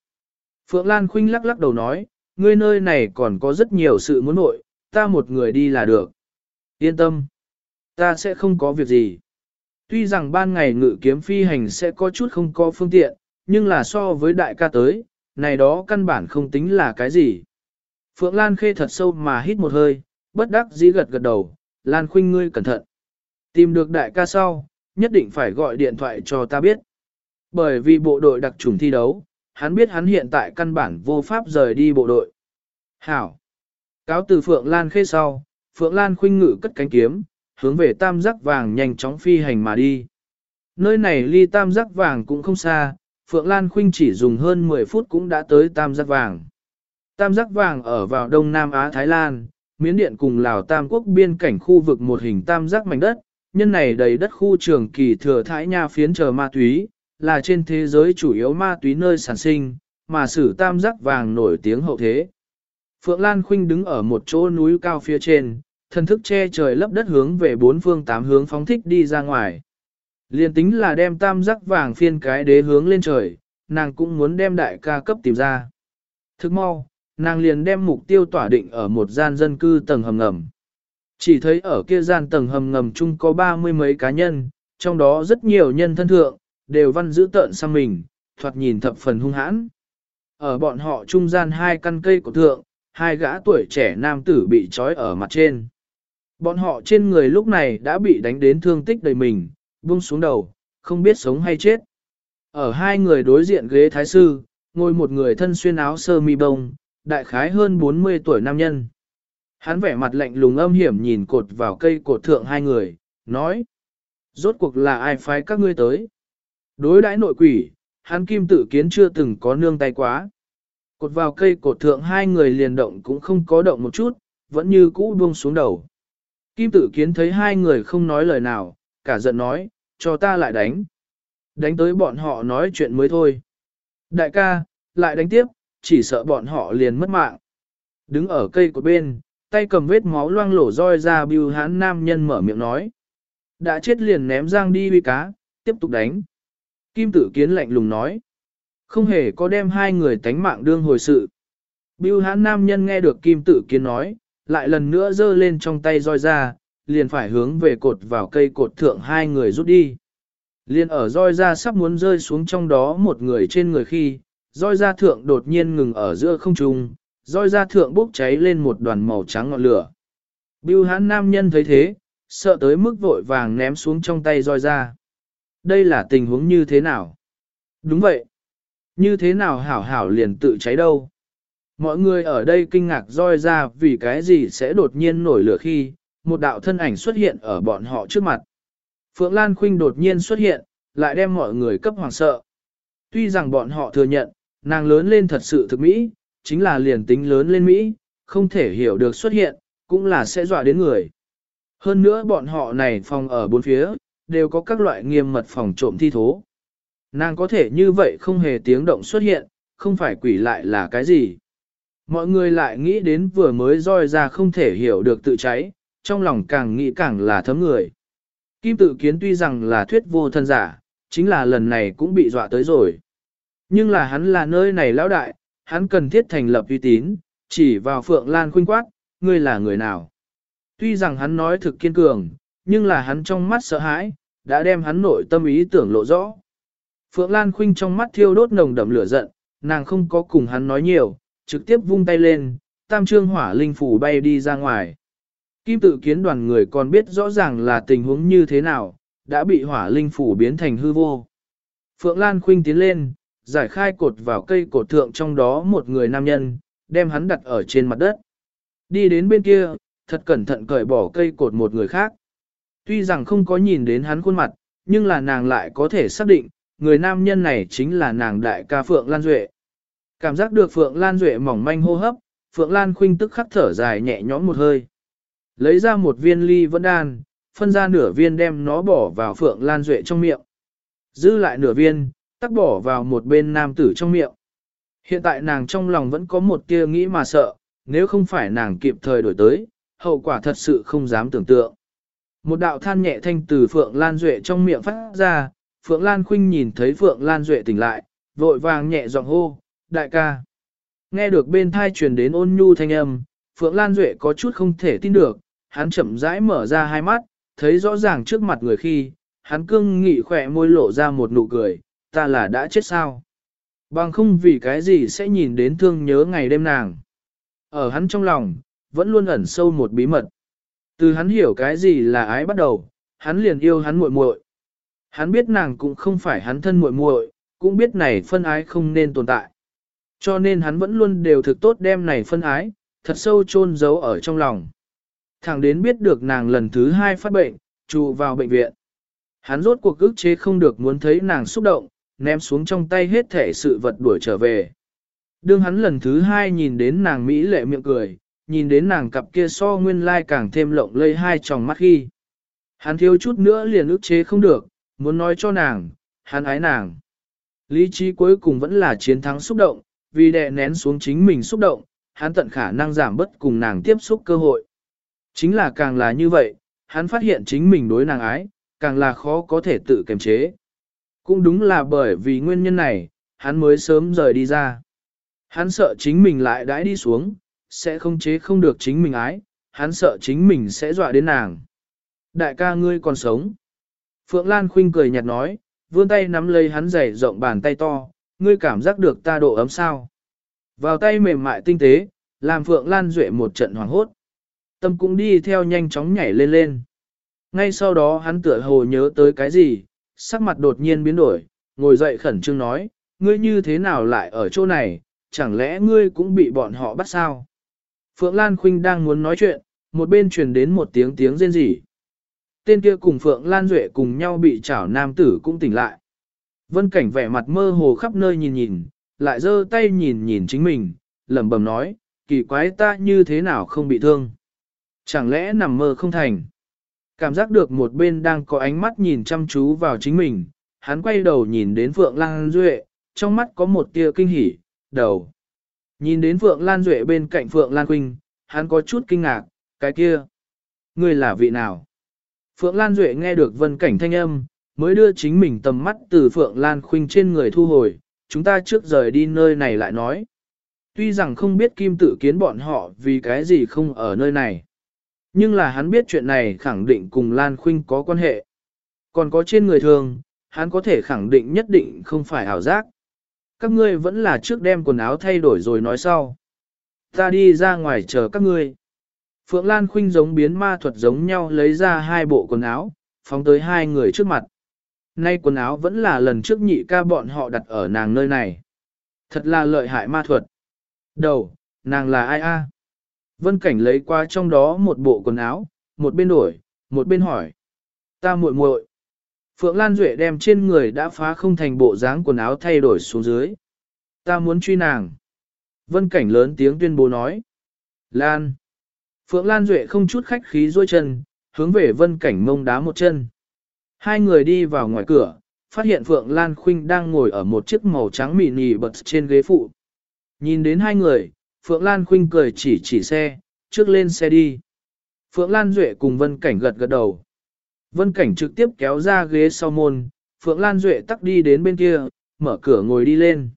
Phượng Lan Khuynh lắc lắc đầu nói, ngươi nơi này còn có rất nhiều sự muốn nội, ta một người đi là được. Yên tâm, ta sẽ không có việc gì. Tuy rằng ban ngày ngự kiếm phi hành sẽ có chút không có phương tiện, nhưng là so với đại ca tới, này đó căn bản không tính là cái gì. Phượng Lan Khê thật sâu mà hít một hơi, bất đắc dĩ gật gật đầu, Lan Khuynh ngươi cẩn thận. Tìm được đại ca sau, nhất định phải gọi điện thoại cho ta biết. Bởi vì bộ đội đặc trùng thi đấu, hắn biết hắn hiện tại căn bản vô pháp rời đi bộ đội. Hảo! Cáo từ Phượng Lan khê sau, Phượng Lan khuynh ngự cất cánh kiếm, hướng về tam giác vàng nhanh chóng phi hành mà đi. Nơi này ly tam giác vàng cũng không xa, Phượng Lan khuynh chỉ dùng hơn 10 phút cũng đã tới tam giác vàng. Tam giác vàng ở vào Đông Nam Á Thái Lan, Miến Điện cùng Lào Tam Quốc biên cảnh khu vực một hình tam giác mảnh đất, nhân này đầy đất khu trường kỳ thừa thái nha phiến chờ ma túy, là trên thế giới chủ yếu ma túy nơi sản sinh, mà sử tam giác vàng nổi tiếng hậu thế. Phượng Lan Khuynh đứng ở một chỗ núi cao phía trên, thân thức che trời lấp đất hướng về bốn phương tám hướng phóng thích đi ra ngoài. Liên tính là đem tam giác vàng phiên cái đế hướng lên trời, nàng cũng muốn đem đại ca cấp tìm ra. Thức mau, nàng liền đem mục tiêu tỏa định ở một gian dân cư tầng hầm ngầm. Chỉ thấy ở kia gian tầng hầm ngầm chung có ba mươi mấy cá nhân, trong đó rất nhiều nhân thân thượng, đều văn giữ tợn sang mình, thoạt nhìn thập phần hung hãn. Ở bọn họ trung gian hai căn cây của thượng, hai gã tuổi trẻ nam tử bị trói ở mặt trên. Bọn họ trên người lúc này đã bị đánh đến thương tích đầy mình, buông xuống đầu, không biết sống hay chết. Ở hai người đối diện ghế thái sư, ngồi một người thân xuyên áo sơ mi bông, đại khái hơn 40 tuổi nam nhân. Hắn vẻ mặt lạnh lùng âm hiểm nhìn cột vào cây cột thượng hai người, nói. Rốt cuộc là ai phái các ngươi tới? Đối đãi nội quỷ, hắn kim tự kiến chưa từng có nương tay quá. Cột vào cây cột thượng hai người liền động cũng không có động một chút, vẫn như cũ buông xuống đầu. Kim tự kiến thấy hai người không nói lời nào, cả giận nói, cho ta lại đánh. Đánh tới bọn họ nói chuyện mới thôi. Đại ca, lại đánh tiếp, chỉ sợ bọn họ liền mất mạng. Đứng ở cây cột bên, tay cầm vết máu loang lổ roi ra bưu hán nam nhân mở miệng nói. Đã chết liền ném giang đi uy cá, tiếp tục đánh. Kim tử kiến lạnh lùng nói. Không hề có đem hai người tánh mạng đương hồi sự. Bưu hán nam nhân nghe được kim tử kiến nói, lại lần nữa giơ lên trong tay roi ra, liền phải hướng về cột vào cây cột thượng hai người rút đi. Liền ở roi ra sắp muốn rơi xuống trong đó một người trên người khi, roi ra thượng đột nhiên ngừng ở giữa không trung, roi ra thượng bốc cháy lên một đoàn màu trắng ngọn lửa. Bưu hán nam nhân thấy thế, sợ tới mức vội vàng ném xuống trong tay roi ra. Đây là tình huống như thế nào? Đúng vậy. Như thế nào hảo hảo liền tự cháy đâu? Mọi người ở đây kinh ngạc roi ra vì cái gì sẽ đột nhiên nổi lửa khi, một đạo thân ảnh xuất hiện ở bọn họ trước mặt. Phượng Lan Khuynh đột nhiên xuất hiện, lại đem mọi người cấp hoàng sợ. Tuy rằng bọn họ thừa nhận, nàng lớn lên thật sự thực mỹ, chính là liền tính lớn lên Mỹ, không thể hiểu được xuất hiện, cũng là sẽ dọa đến người. Hơn nữa bọn họ này phòng ở bốn phía, đều có các loại nghiêm mật phòng trộm thi thố. Nàng có thể như vậy không hề tiếng động xuất hiện, không phải quỷ lại là cái gì. Mọi người lại nghĩ đến vừa mới roi ra không thể hiểu được tự cháy, trong lòng càng nghĩ càng là thấm người. Kim tự kiến tuy rằng là thuyết vô thân giả, chính là lần này cũng bị dọa tới rồi. Nhưng là hắn là nơi này lão đại, hắn cần thiết thành lập uy tín, chỉ vào Phượng Lan khuynh quát, ngươi là người nào. Tuy rằng hắn nói thực kiên cường, nhưng là hắn trong mắt sợ hãi, đã đem hắn nội tâm ý tưởng lộ rõ. Phượng Lan khuynh trong mắt thiêu đốt nồng đậm lửa giận, nàng không có cùng hắn nói nhiều, trực tiếp vung tay lên, tam trương hỏa linh phủ bay đi ra ngoài. Kim tự kiến đoàn người còn biết rõ ràng là tình huống như thế nào, đã bị hỏa linh phủ biến thành hư vô. Phượng Lan khuynh tiến lên, giải khai cột vào cây cột thượng trong đó một người nam nhân, đem hắn đặt ở trên mặt đất. Đi đến bên kia, thật cẩn thận cởi bỏ cây cột một người khác. Tuy rằng không có nhìn đến hắn khuôn mặt, nhưng là nàng lại có thể xác định, người nam nhân này chính là nàng đại ca Phượng Lan Duệ. Cảm giác được Phượng Lan Duệ mỏng manh hô hấp, Phượng Lan Khuynh tức khắc thở dài nhẹ nhõm một hơi. Lấy ra một viên ly vẫn đan, phân ra nửa viên đem nó bỏ vào Phượng Lan Duệ trong miệng. Dư lại nửa viên, tắc bỏ vào một bên nam tử trong miệng. Hiện tại nàng trong lòng vẫn có một tia nghĩ mà sợ, nếu không phải nàng kịp thời đổi tới, hậu quả thật sự không dám tưởng tượng. Một đạo than nhẹ thanh từ Phượng Lan Duệ trong miệng phát ra, Phượng Lan Khuynh nhìn thấy Phượng Lan Duệ tỉnh lại, vội vàng nhẹ giọng hô, đại ca. Nghe được bên thai truyền đến ôn nhu thanh âm, Phượng Lan Duệ có chút không thể tin được, hắn chậm rãi mở ra hai mắt, thấy rõ ràng trước mặt người khi, hắn cương nghị khỏe môi lộ ra một nụ cười, ta là đã chết sao. Bằng không vì cái gì sẽ nhìn đến thương nhớ ngày đêm nàng. Ở hắn trong lòng, vẫn luôn ẩn sâu một bí mật. Từ hắn hiểu cái gì là ái bắt đầu, hắn liền yêu hắn muội muội. Hắn biết nàng cũng không phải hắn thân muội muội, cũng biết này phân ái không nên tồn tại. Cho nên hắn vẫn luôn đều thực tốt đem này phân ái, thật sâu chôn giấu ở trong lòng. Thẳng đến biết được nàng lần thứ hai phát bệnh, trụ vào bệnh viện. Hắn rốt cuộc ức chế không được muốn thấy nàng xúc động, ném xuống trong tay hết thể sự vật đuổi trở về. Đương hắn lần thứ hai nhìn đến nàng Mỹ lệ miệng cười, nhìn đến nàng cặp kia so nguyên lai càng thêm lộng lây hai tròng mắt khi. Hắn thiếu chút nữa liền ức chế không được, muốn nói cho nàng, hắn ái nàng. Lý trí cuối cùng vẫn là chiến thắng xúc động, vì đè nén xuống chính mình xúc động, hắn tận khả năng giảm bất cùng nàng tiếp xúc cơ hội. Chính là càng là như vậy, hắn phát hiện chính mình đối nàng ái, càng là khó có thể tự kiềm chế. Cũng đúng là bởi vì nguyên nhân này, hắn mới sớm rời đi ra. Hắn sợ chính mình lại đãi đi xuống, sẽ không chế không được chính mình ái, hắn sợ chính mình sẽ dọa đến nàng. Đại ca ngươi còn sống. Phượng Lan khinh cười nhạt nói, vươn tay nắm lấy hắn giày rộng bàn tay to, ngươi cảm giác được ta độ ấm sao. Vào tay mềm mại tinh tế, làm Phượng Lan Duệ một trận hoảng hốt. Tâm cũng đi theo nhanh chóng nhảy lên lên. Ngay sau đó hắn tựa hồ nhớ tới cái gì, sắc mặt đột nhiên biến đổi, ngồi dậy khẩn trương nói, ngươi như thế nào lại ở chỗ này, chẳng lẽ ngươi cũng bị bọn họ bắt sao? Phượng Lan Khuynh đang muốn nói chuyện, một bên truyền đến một tiếng tiếng rên rỉ. Tên kia cùng Phượng Lan Duệ cùng nhau bị chảo nam tử cũng tỉnh lại. Vân cảnh vẻ mặt mơ hồ khắp nơi nhìn nhìn, lại giơ tay nhìn nhìn chính mình, lẩm bẩm nói, kỳ quái ta như thế nào không bị thương. Chẳng lẽ nằm mơ không thành. Cảm giác được một bên đang có ánh mắt nhìn chăm chú vào chính mình, hắn quay đầu nhìn đến Phượng Lan Duệ, trong mắt có một tia kinh hỉ, đầu. Nhìn đến Phượng Lan Duệ bên cạnh Phượng Lan Quynh, hắn có chút kinh ngạc, cái kia. Người là vị nào? Phượng Lan Duệ nghe được vân cảnh thanh âm, mới đưa chính mình tầm mắt từ Phượng Lan Khuynh trên người thu hồi, chúng ta trước rời đi nơi này lại nói. Tuy rằng không biết kim tự kiến bọn họ vì cái gì không ở nơi này. Nhưng là hắn biết chuyện này khẳng định cùng Lan Khuynh có quan hệ. Còn có trên người thường, hắn có thể khẳng định nhất định không phải ảo giác. Các ngươi vẫn là trước đem quần áo thay đổi rồi nói sau. Ta đi ra ngoài chờ các ngươi. Phượng Lan Khuynh giống biến ma thuật giống nhau lấy ra hai bộ quần áo, phóng tới hai người trước mặt. Nay quần áo vẫn là lần trước nhị ca bọn họ đặt ở nàng nơi này. Thật là lợi hại ma thuật. Đầu, nàng là ai a? Vân Cảnh lấy qua trong đó một bộ quần áo, một bên đổi, một bên hỏi. Ta muội muội. Phượng Lan Duệ đem trên người đã phá không thành bộ dáng quần áo thay đổi xuống dưới. Ta muốn truy nàng. Vân Cảnh lớn tiếng tuyên bố nói. Lan. Phượng Lan Duệ không chút khách khí dôi chân, hướng về Vân Cảnh mông đá một chân. Hai người đi vào ngoài cửa, phát hiện Phượng Lan Khuynh đang ngồi ở một chiếc màu trắng mini bật trên ghế phụ. Nhìn đến hai người, Phượng Lan Khuynh cười chỉ chỉ xe, trước lên xe đi. Phượng Lan Duệ cùng Vân Cảnh gật gật đầu. Vân Cảnh trực tiếp kéo ra ghế sau môn, Phượng Lan Duệ tắt đi đến bên kia, mở cửa ngồi đi lên.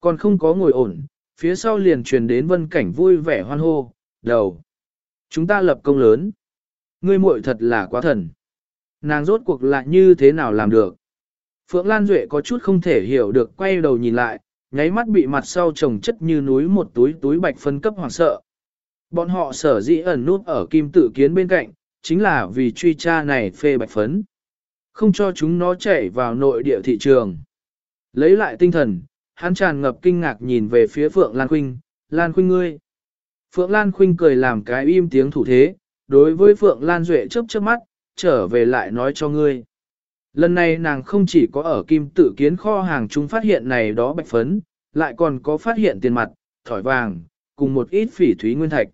Còn không có ngồi ổn, phía sau liền truyền đến Vân Cảnh vui vẻ hoan hô, đầu. Chúng ta lập công lớn. Ngươi muội thật là quá thần. Nàng rốt cuộc lại như thế nào làm được. Phượng Lan Duệ có chút không thể hiểu được quay đầu nhìn lại, nháy mắt bị mặt sau trồng chất như núi một túi túi bạch phân cấp hoàng sợ. Bọn họ sở dĩ ẩn nút ở kim tự kiến bên cạnh, chính là vì truy tra này phê bạch phấn. Không cho chúng nó chạy vào nội địa thị trường. Lấy lại tinh thần, hắn tràn ngập kinh ngạc nhìn về phía Phượng Lan Khuynh, Lan Khuynh ngươi. Phượng Lan Khuynh cười làm cái im tiếng thủ thế, đối với Phượng Lan Duệ chớp chớp mắt, trở về lại nói cho ngươi. Lần này nàng không chỉ có ở kim tự kiến kho hàng chúng phát hiện này đó bạch phấn, lại còn có phát hiện tiền mặt, thỏi vàng, cùng một ít phỉ thúy nguyên thạch.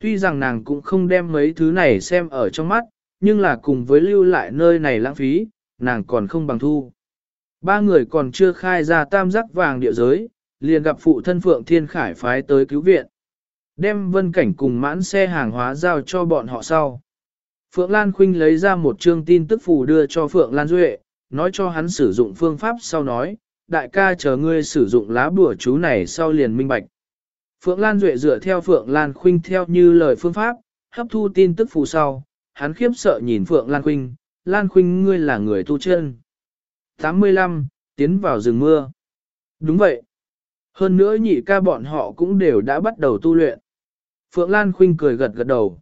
Tuy rằng nàng cũng không đem mấy thứ này xem ở trong mắt, nhưng là cùng với lưu lại nơi này lãng phí, nàng còn không bằng thu. Ba người còn chưa khai ra tam giác vàng địa giới, liền gặp phụ thân Phượng Thiên Khải phái tới cứu viện. Đem vân cảnh cùng mãn xe hàng hóa giao cho bọn họ sau. Phượng Lan Khuynh lấy ra một chương tin tức phù đưa cho Phượng Lan Duệ, nói cho hắn sử dụng phương pháp sau nói, đại ca chờ ngươi sử dụng lá bùa chú này sau liền minh bạch. Phượng Lan Duệ dựa theo Phượng Lan Khuynh theo như lời phương pháp, hấp thu tin tức phù sau, hắn khiếp sợ nhìn Phượng Lan Khuynh, Lan Khuynh ngươi là người tu chân. 85. Tiến vào rừng mưa. Đúng vậy. Hơn nữa nhị ca bọn họ cũng đều đã bắt đầu tu luyện. Phượng Lan Khuynh cười gật gật đầu.